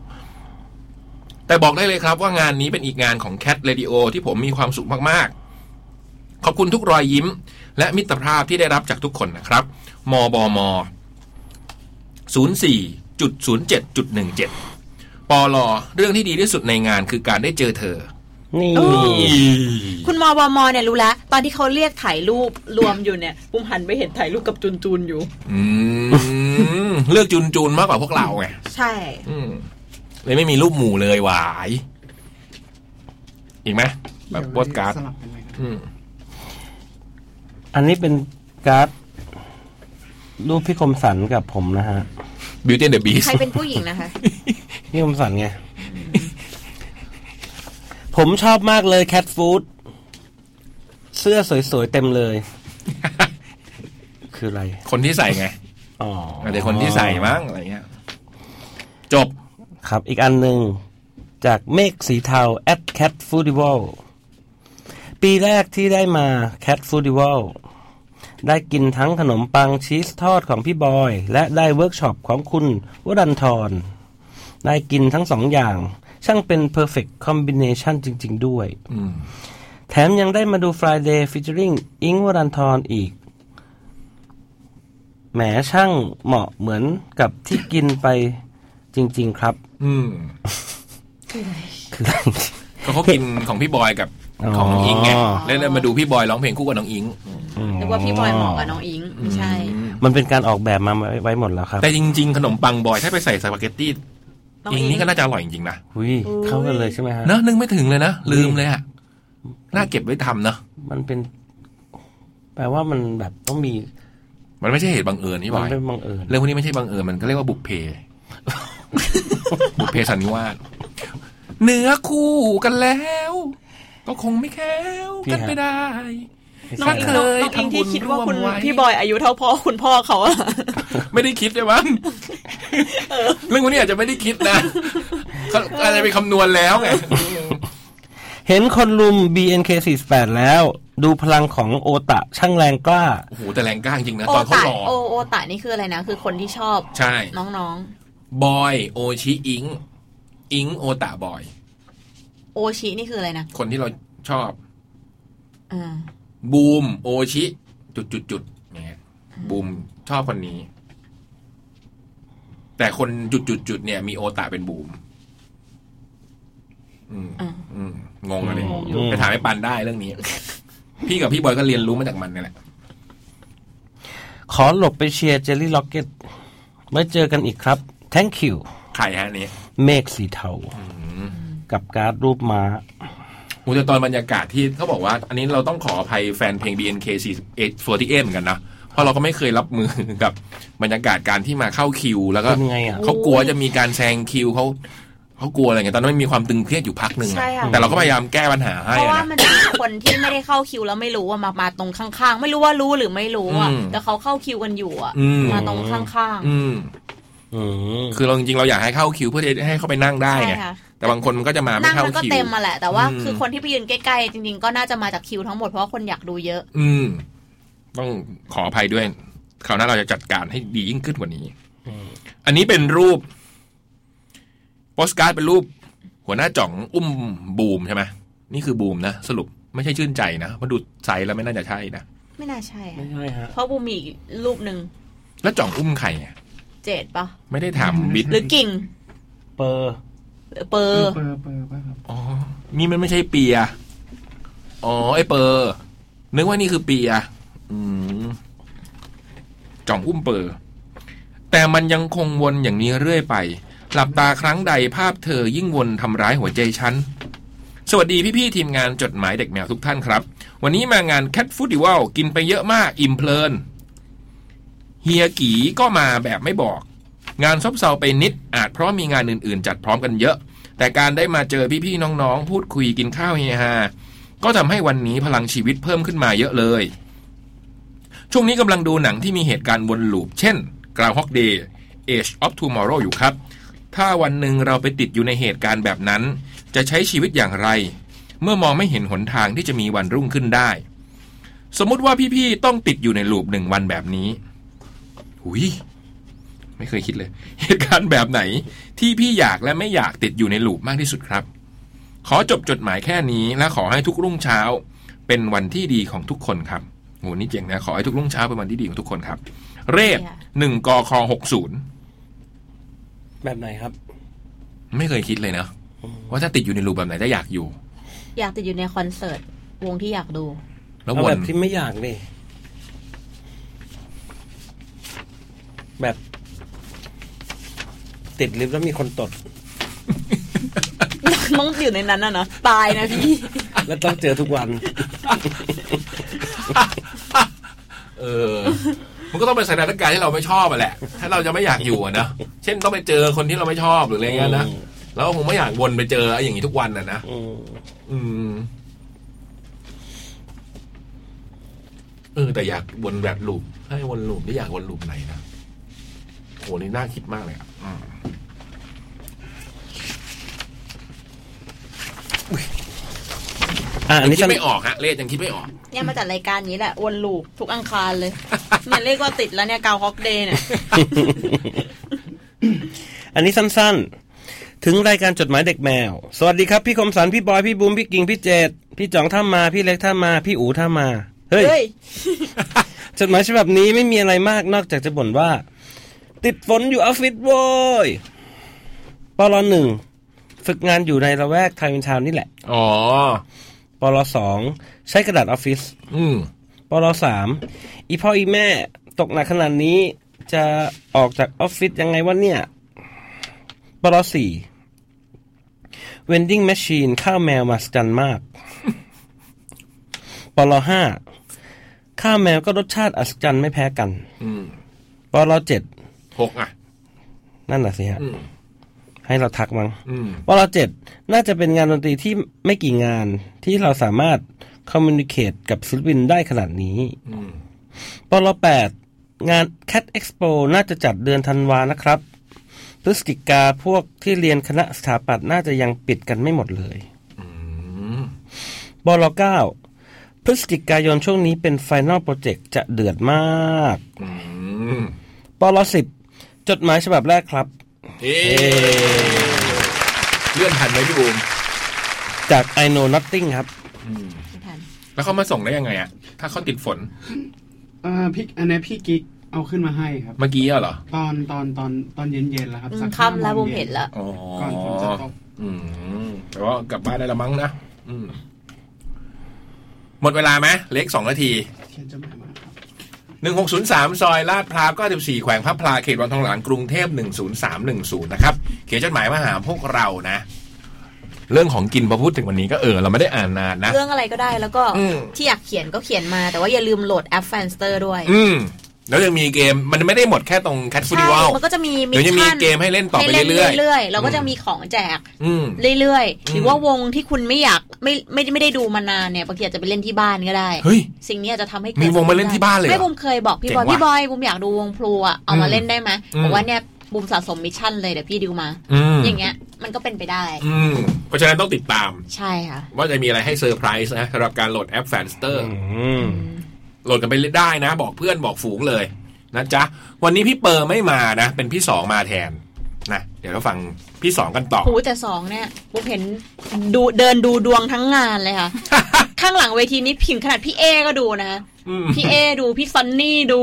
แต่บอกได้เลยครับว่างานนี้เป็นอีกงานของ Cat Radio ที่ผมมีความสุขมากๆ ขอบคุณทุกรอยยิ้ม และมิตรภาพที่ได้รับจากทุกคนนะครับ มบม 04.07.17 ปลอเรื่องที่ดีที่สุดในงานคือการได้เจอเธอนี่โอ้คุณมอบมเนี่ยรู้แล้ว ตอนที่เขาเรียกถ่ายรูปรวมอยู่เนี่ยปุ้มหันไปเห็นถ่ายรูปกับจุนจุนอยู่อืมเลือกจูนจูนมากกว่าพวกเราไงใช่อืมเลยไม่มีรูปหมู่เลยหวาย อีกไหมแบบโปสการ์ดสลับกันเลยครับอืมอันนี้เป็นการ์ด รูปพี่คมสันกับผมนะฮะ Beauty the Beast ใครเป็นผู้หญิงนะคะ พี่คมสันไง ผมชอบมากเลย Cat Food เสื้อสวยๆเต็มเลย คืออะไร คนที่ใส่ไงอ๋ออาจจะคนที่ใส่มั้งอะไรเงี้ย จบครับ อีกอันหนึ่งจากเมฆสีเทา at cat foodival ปีแรกที่ได้มา cat foodival ได้กินทั้งขนมปังชีสทอดของพี่บอย และได้เวิร์กช็อปของคุณวรันทรได้กินทั้งสองอย่าง ช่างเป็น perfect combination จริง ๆ ด้วยอืมแถมยังได้มาดู Friday featuring อิงวรันทรอีก แหมช่างเหมาะเหมือนกับที่กินไปจริง ๆ ครับ อืมคืออะไรก็เขากินของพี่บอยกับ ของน้องอิงไงอ๋อแล้วเลยมาดูพี่บอยร้องเพลงคู่กับน้องอิงนึกว่าพี่บอยเหมาะกับน้องอิงไม่ใช่ มันเป็นการออกแบบมาไว้ไว้หมดแล้วครับ แต่จริง ๆ ขนมปังบอยถ้าไปใส่สปาเกตตี้น้องอิงอิงนี่ก็น่าจะอร่อยจริงๆนะหุยเข้ากันเลยใช่ไหมฮะเนอะนึกไม่ถึงเลยนะลืมเลยอะน่าเก็บไว้ทำเนอะมันเป็น แปลว่ามันแบบต้องมี มันไม่ใช่เหตุบังเอิญนี่บอยมันเป็นบังเอิญเรื่องพวกนี้ไม่ใช่บังเอิญมันก็เรียกว่าบุพเพบุพเพสันนิวาสเนื้อคู่กันแล้ว ก็คงไม่แค้วกันไม่ได้น้องอิงน้องน้องอิงที่คิดว่าคุณพี่บอยอายุเท่าพ่อคุณพ่อเขาอะไม่ได้คิดใช่ไหมเรื่องพวกนี้อาจจะไม่ได้คิดนะเขาอาจจะไปคำนวณแล้วไงเห็นคนลุม BNK48 แล้วดูพลังของโอตะช่างแรงกล้าโอ้โหแต่แรงกล้าจริงนะโอตอนเขาตะหล่อโอโอตะนี่คืออะไรนะ คือคนที่ชอบใช่น้องบอยโอชิอิงอิงโอตะบอยๆ โอชินี่คืออะไรนะ คนที่เราชอบอ่าบูมโอชิ จุดจุดจุดเนี่ยบูมชอบคนนี้ แต่คนจุดจุดจุดเนี่ย มีโอตาเป็นบูม อืมอืมงงเลยงงอยู่ไปถามไอ้ปันได้เรื่องนี้ พี่กับพี่บอยก็เรียนรู้มาจากมันนี่แหละ ขอหลบไปเชียร์ Jelly Rocket ไว้เจอกันอีกครับ thank you ใครฮะอันนี้ เมฆสีเทา กับการ์ดรูปม้าอูแต่ตอนบรรยากาศที่เขาบอกว่า อันนี้เราต้องขออภัยแฟนเพลง BNK 48เหมือนกันนะเพราะเราก็ไม่เคยรับมือกับบรรยากาศการที่มาเข้าคิว แล้วก็เป็นไงอะเขากลัวจะมีการแซงคิวเขาเขากลัวอะไรเงี้ยตอนนั้นมันมีความตึงเครียดอยู่พักหนึ่งอะใช่ค่ะ แต่เราก็พยายามแก้ปัญหาให้เพราะอะว่านะ มันจะมีคนที่ไม่ได้เข้าคิวแล้วไม่รู้ว่ามามาตรงข้างๆ ไม่รู้ว่ารู้หรือไม่รู้อะอืมแต่เขาเข้าคิวกันอยู่อะอืม มาตรงข้างอืมคือเราจริงๆเราอยากให้เข้าคิวเพื่อที่จะให้เขาไปนั่งได้ไงใช่ค่ะ แต่บางคนมันก็จะมาๆไม่นั่งเข้ามันก็คิวเต็มมาแหละ แต่ว่าอืมคือคนที่ไปยืนใกล้ๆจริงๆ ก็น่าจะมาจากคิวทั้งหมดเพราะว่าคนอยากดูเยอะ อืม ต้องขออภัยด้วยคราวหน้าเราจะจัดการให้ดียิ่งขึ้นกว่านี้อันนี้เป็นรูปโปสการ์ดเป็นรูป หัวหน้าจ่องอุ้มบูมใช่ไหมนี่คือบูมนะสรุปไม่ใช่ชื่นใจนะเพราะดูไซส์แล้วไม่น่าจะใช่นะไม่น่าใช่อะไม่ใช่ฮะเพราะบูมมีอีกรูปหนึ่งแล้วจ่องอุ้มใครอะเจดปะไม่ได้ถามบิ๊กหรือกิ่ง เปอร์ หรือเปอร์อ๋อนี่มันไม่ใช่เปียอ๋อไอเปอร์นึกว่านี่คือเปียอืมจ่องอุ้มเปอร์แต่มันยังคงวนอย่างนี้เรื่อยไป หลับตาครั้งใดภาพเธอยิ่งวนทำร้ายหัวใจฉัน สวัสดีพี่ๆทีมงานจดหมายเด็กแมวทุกท่านครับ วันนี้มางาน Cat f o o d i v a l กินไปเยอะมากอิ่มเพลิน เฮียกีก็มาแบบไม่บอก งานซบเซาไปนิดอาจเพราะมีงานอื่นๆ จัดพร้อมกันเยอะ แต่การได้มาเจอพี่ๆน้องๆ พูดคุยกินข้าวเฮฮาก็ทำให้วันนี้พลังชีวิตเพิ่มขึ้นมาเยอะเลย ช่วงนี้กำลังดูหนังที่มีเหตุการณ์วนลูป เช่น Groundhog Day Age of Tomorrow อยู่ครับ ถ้าวันหนึ่งเราไปติดอยู่ในเหตุการณ์แบบนั้น จะใช้ชีวิตอย่างไร เมื่อมองไม่เห็นหนทางที่จะมีวันรุ่งขึ้นได้ สมมุติว่าพี่ๆต้องติดอยู่ในลูปหนึ่งวันแบบนี้ หุย ไม่เคยคิดเลย เหตุการณ์แบบไหนที่พี่อยากและไม่อยากติดอยู่ในลูปมากที่สุดครับ ขอจบจดหมายแค่นี้และขอให้ทุกรุ่งเช้า เป็นวันที่ดีของทุกคนครับโหนี่เจ๋งนะขอให้ทุกรุ่งเช้าเป็นวันที่ดีของทุกคนครับเรศหนึ่งกคหกศูนย์แบบไหนครับ ไม่เคยคิดเลยนะว่าถ้าติดอยู่ในลูปแบบไหนจะอยากอยู่ อยากติดอยู่ในคอนเสิร์ตวงที่อยากดู แล้วเอาวแบนบที่ไม่อยากดิแบบ ติดลิฟต์แล้วมีคนตด ต้องอยู่ในนั้นน่ะเนาะตายนะพี่ แล้วต้องเจอทุกวัน เออ มันก็ต้องเป็นสถานการณ์ที่เราไม่ชอบอะแหละ ถ้าเราจะไม่อยากอยู่อะนะ เช่นต้องไปเจอคนที่เราไม่ชอบหรืออะไรเงี้ยนะเราก็คงไม่อยากวนไปเจอไอ้อย่างนี้ทุกวันอะนะ อืมเออ แต่อยากวนแบบลูปให้วนลูปนี่อยากวนลูปไหนนะโหนี่น่าคิดมากเลยอะ อืมอะอันนี้คิดสนุไม่กออกฮะเลขยังคิดไม่ออก เนี่ยมาจัดรายการนี้แหละวนลูปทุกอังคารเลยเนี่ยเรียกว่าติดแล้วเนี่ยกาวฮอกเดย์เนี่ย อันนี้สั้นๆ ถึงรายการจดหมายเด็กแมว สวัสดีครับพี่คมสันพี่บอย พี่บูมพี่กิ่งพี่เจดพี่จ่องท่ามา พี่เล็กท่ามา พี่อูท่ามา เฮ้ย เฮ้ย จดหมายฉบับนี้ไม่มีอะไรมากนอกจากจะบ่นว่า ติดฝนอยู่ออฟฟิศโว้ยปลหนึ่งฝึกงานอยู่ในละแวกไทยวินทาวน์นี่แหละอ๋อปลสองใช้กระดาษออฟฟิศอืมปลสามอีพ่ออีแม่ตกหนักขนาดนี้ จะออกจากออฟฟิศยังไงวะเนี่ยปปรสี่ vending machine ข้าวแมวมหัศจรรย์มากปรห้าข้าวแมวก็รสชาติอัศจรรย์ไม่แพ้กันอืมปรเจ็ด หกอะ นั่นน่ะสิฮะ อืม ให้เราทักมั้งอืมปรเจ็ดน่าจะเป็นงานดนตรีที่ไม่กี่งานที่เราสามารถคอมมูนิเคตกับศิลปินได้ขนาดนี้อืมปรแปดงาน Cat Expo น่าจะจัดเดือนธันวานะครับ พฤศจิกาพวกที่เรียนคณะสถาปัตย์น่าจะยังปิดกันไม่หมดเลย อืม บลเก้าพฤศจิกายนช่วงนี้เป็น Final Project จะเดือดมากอืม ปลสิบ จดหมายฉบับแรกครับ เอ๊เลื่อนทันไหมพี่บูมจาก I know nothing ครับอืมแล้วเขามาส่งได้ยังไงอะถ้าเขาติดฝนเอ่อพี่อันนี้พี่กิ๊กเอาขึ้นมาให้ครับ เมื่อกี้อะเหรอตอนตอนตอนตอนเย็นๆแล้วครับอืมสักค่ำแล้วโมงผมเห็นแล้วอ๋อก่อนฝนจะตกอืมแต่ว่ากลับบ้านได้ละมั้งนะอืมหมดเวลาไหมเล็กสองนาทีเขียนจดหมายมา ครับหนึ่งหกศูนย์สามซอยลาดพร้าวเก้าสิบสี่แขวงพระพลาเขตวังทองหลางกรุงเทพหนึ่งศูนย์สามหนึ่งศูนย์นะครับเขียนจดหมายมาหาพวกเรานะ เรื่องของกินพอพูดถึงวันนี้ก็เออเราไม่ได้อ่านนานนะ เรื่องอะไรก็ได้แล้วก็อืมที่อยากเขียนก็เขียนมา แต่ว่าอย่าลืมโหลดแอป f a n s t e r ด้วย อืม แล้วยังมีเกมมันไม่ได้หมดแค่ตรงแคทฟูดิวัลมันก็จะมีเดี๋ยวจะมีชั่นเกมให้เล่นต่อไปให้เรื่อยๆเรื่อยๆแล้วก็จะมีของแจกอืมเรื่อยๆอืมหรือว่าวงที่คุณไม่อยากไม่ไม่ไม่ได้ดูมานานเนี่ยบางทีอาจจะไปเล่นที่บ้านก็ได้เฮ้ยสิ่งนี้อาจจะทำให้เกิดมีวงมาเล่นที่บ้านเลยเหรอไม่บุมเคยบอกพี่เจ๋งบอยว่ะพี่บอยบุมอยากดูวงพลูอะเอามาอืมเล่นได้ไหมอืมบอกว่าเนี่ยบุมสะสม mission เลยเดี๋ยวพี่ดิวมาอืมอย่างเงี้ยมันก็เป็นไปได้ อืมเพราะฉะนั้นต้องติดตาม ใช่ค่ะ ว่าจะมีอะไรให้เซอร์ไพรส์นะสำหรับการโหลดแอป Fanster โหลดกันไปได้นะ บอกเพื่อนบอกฝูงเลยนะจ๊ะ วันนี้พี่เปอร์ไม่มานะ เป็นพี่สองมาแทนนะเดี๋ยวเราฟังพี่สองกันต่อหูแต่สองเนี่ยบุมเห็นดูเดินดูดวงทั้งงานเลยค่ะ ข้างหลังเวทีนี้พิงขนาดพี่เอก็ดูนะอืมพี่เอดูพี่ซันนี่ดู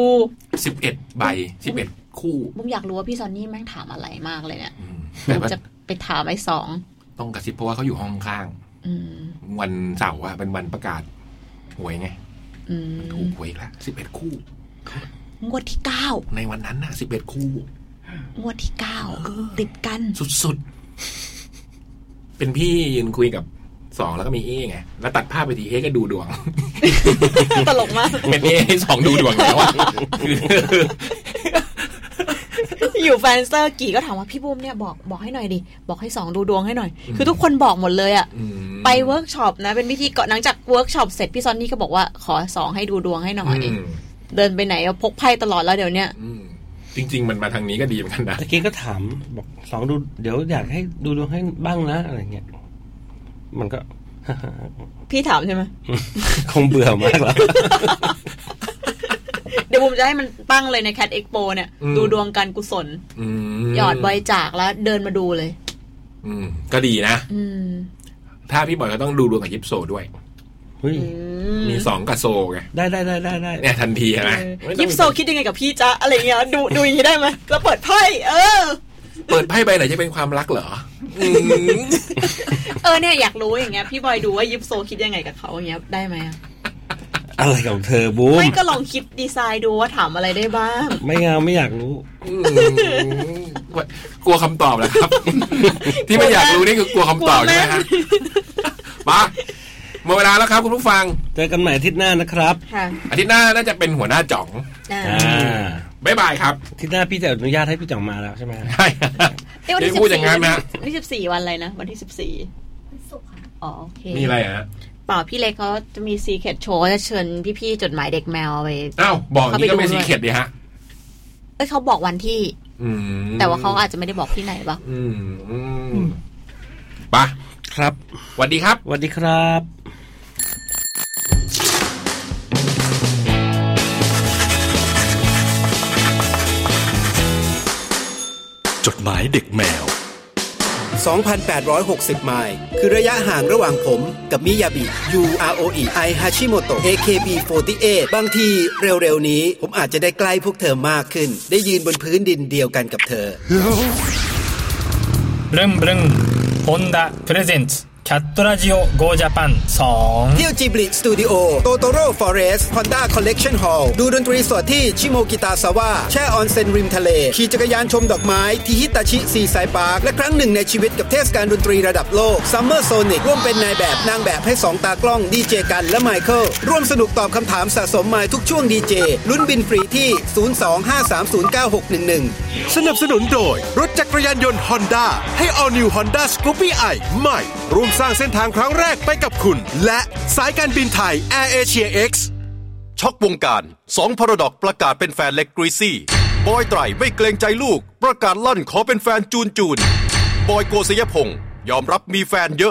สิบเอ็ดใบสิบเอ็ดคู่บุมอยากรู้ว่าพี่ซันนี่แม่งถามอะไรมากเลยเนี่ยแต่บุมว่าจะไปถามไอ้สองต้องกระซิบเพราะว่าเขาอยู่ห้องข้างอืมวันเสาร์อะเป็นวันประกาศหวยไงอืม ถูกหวยละสิบเอ็ดคู่ งวดที่เก้า ในวันนั้นน่ะสิบเอ็ดคู่ งวดที่เก้าติดกัน สุดๆ เป็นพี่ยืนคุยกับสองแล้วก็มีเอไง แล้วตัดภาพไปทีเอก็ดูดวง ตลกมาก เป็นเอให้สองดูดวงแล้วอะคื ออยู่แฟนเซอร์กี่ก็ถามว่าพี่บูมเนี่ยบอกบอกให้หน่อยดิ บอกให้สองดูดวงให้หน่อย คือทุกคนบอกหมดเลยอะไปเวิร์กช็อปนะ เป็นพิธีก่อนหลังจากเวิร์กช็อปเสร็จพี่ซอนนี่ก็บอกว่าขอสองให้ดูดวงให้หน่อยอืมเดินไปไหนเอาพกไพ่ตลอดแล้วเดี๋ยวเนี้ยจริง ๆ มันมาทางนี้ก็ดีเหมือนกันนะตะกี้ก็ถามบอกสองดูเดี๋ยวอยากให้ดูดวงให้บ้างนะอะไรเงี้ยมันก็ พี่ถามใช่ไหมคงเบื่อมากแล้ว เดี๋ยวบูมจะให้มันตั้งเลยในแคดเอ็กโปเนี่ยอืมดูดวงการกุศลอืมหยอดบริจาคแล้วเดินมาดูเลย อืม ก็ดีนะอืมถ้าพี่บอยก็ต้องดูดวงกับยิปโซด้วยเฮ้ยมีสองกับโซไงได้ได้ได้ได้ได้เนี่ยทันทีนะยิปโซคิดยังไงกับพี่จ๊ะอะไรเงี้ยดูดูอย่างนี้ได้ไหมแล้วเปิดไพ่เออ เปิดไพ่ใบไหนจะเป็นความรักเหรออืมเออเนี่ยอยากรู้อย่างเงี้ยพี่บอยดูว่ายิปโซคิดยังไงกับเขาอย่างเงี้ยได้ไหม อะอะไรของเธอบูมไม่ก็ลองคิดดีไซน์ดูว่าถามอะไรได้บ้าง ไม่เอาไม่อยากรู้กลัวคำตอบเหรอครับ ที่ไม่อยากรู้นี่คือกลัวคำตอบใช่ไหมฮะมาหมดเวลาแล้วครับคุณผู้ฟัง เจอกันใหม่อาทิตย์หน้านะครับค่ะอาทิตย์หน้าน่าจะเป็นหัวหน้าจ่องอ่าอ่าบ๊ายบายครับอาทิตย์หน้าพี่จะอนุญาตให้พี่จ่องมาแล้วใช่ไหมใช่เอ้ยวันที่เดี๋สิยวพูดบอย่างสี่นั้นนะวันที่สิบสี่วันอะไรนะ วันที่สิบสี่อ๋อโอเค มีอะไรฮะ เปล่าพี่เล็กเขาจะมีซีเคทโชว์จะเชิญพี่ๆจดหมายเด็กแมวไปอ้าวบอกอย่างนี้ก็ไม่เข้าไปดูซีด้วยเข็ดดีฮะเอ้ยเขาบอกวันที่ อืมแต่ว่าเขาอาจจะไม่ได้บอกที่ไหนปะอืมอืมไปะครับสวัสดีครับสวัสดีครับจดหมายเด็กแมว 2,860 ไมล์ คือระยะห่างระหว่างผมกับมิยาบิ U R O E I Hashimoto AKB 48บางทีเร็วๆนี้ ผมอาจจะได้ใกล้พวกเธอมากขึ้น ได้ยืนบนพื้นดินเดียวกันกับเธอ ブルンブルンホンダプレゼンツ แคทตราจิโอโกจ a ปันสองเที่ยวจิบลิสตูดิโอโตโตโร่ฟอเรสต์ฮอนด้าคอลเลกชันฮอลล์ดูดนตรีสดที่ชิโมกิตาซาวะแช่ออนเซ็นริมทะเล ขี่จักรยานชมดอกไม้ที่ฮิตาชิซีไซปาร์คและครั้งหนึ่งในชีวิตกับเทศกาลดนตรีระดับโลกซัมเมอร์โซนิกร่วมเป็นนายแบบนางแบบให้ 2 ตากล้องดีเจกันและไมเคิลร่วมสนุกตอบคำถามสะสมมาทุกช่วงดีเจลุ้นบินฟรีที่ 025309611 สนับสนุนโดยรถจักรยานยนต์ฮอนด้าให้ all new Honda Scoopy i ใหม่ร่วมสร้างเส้นทางครั้งแรกไปกับคุณ และสายการบินไทย Air Asia X ช็อกวงการสองพรดอกประกาศเป็นแฟนเล็กกรีซี่ บอยไตรไม่เกรงใจลูก ประกาศลั่นขอเป็นแฟนจูนจูน บอยโกศยพงศ์ยอมรับมีแฟนเยอะ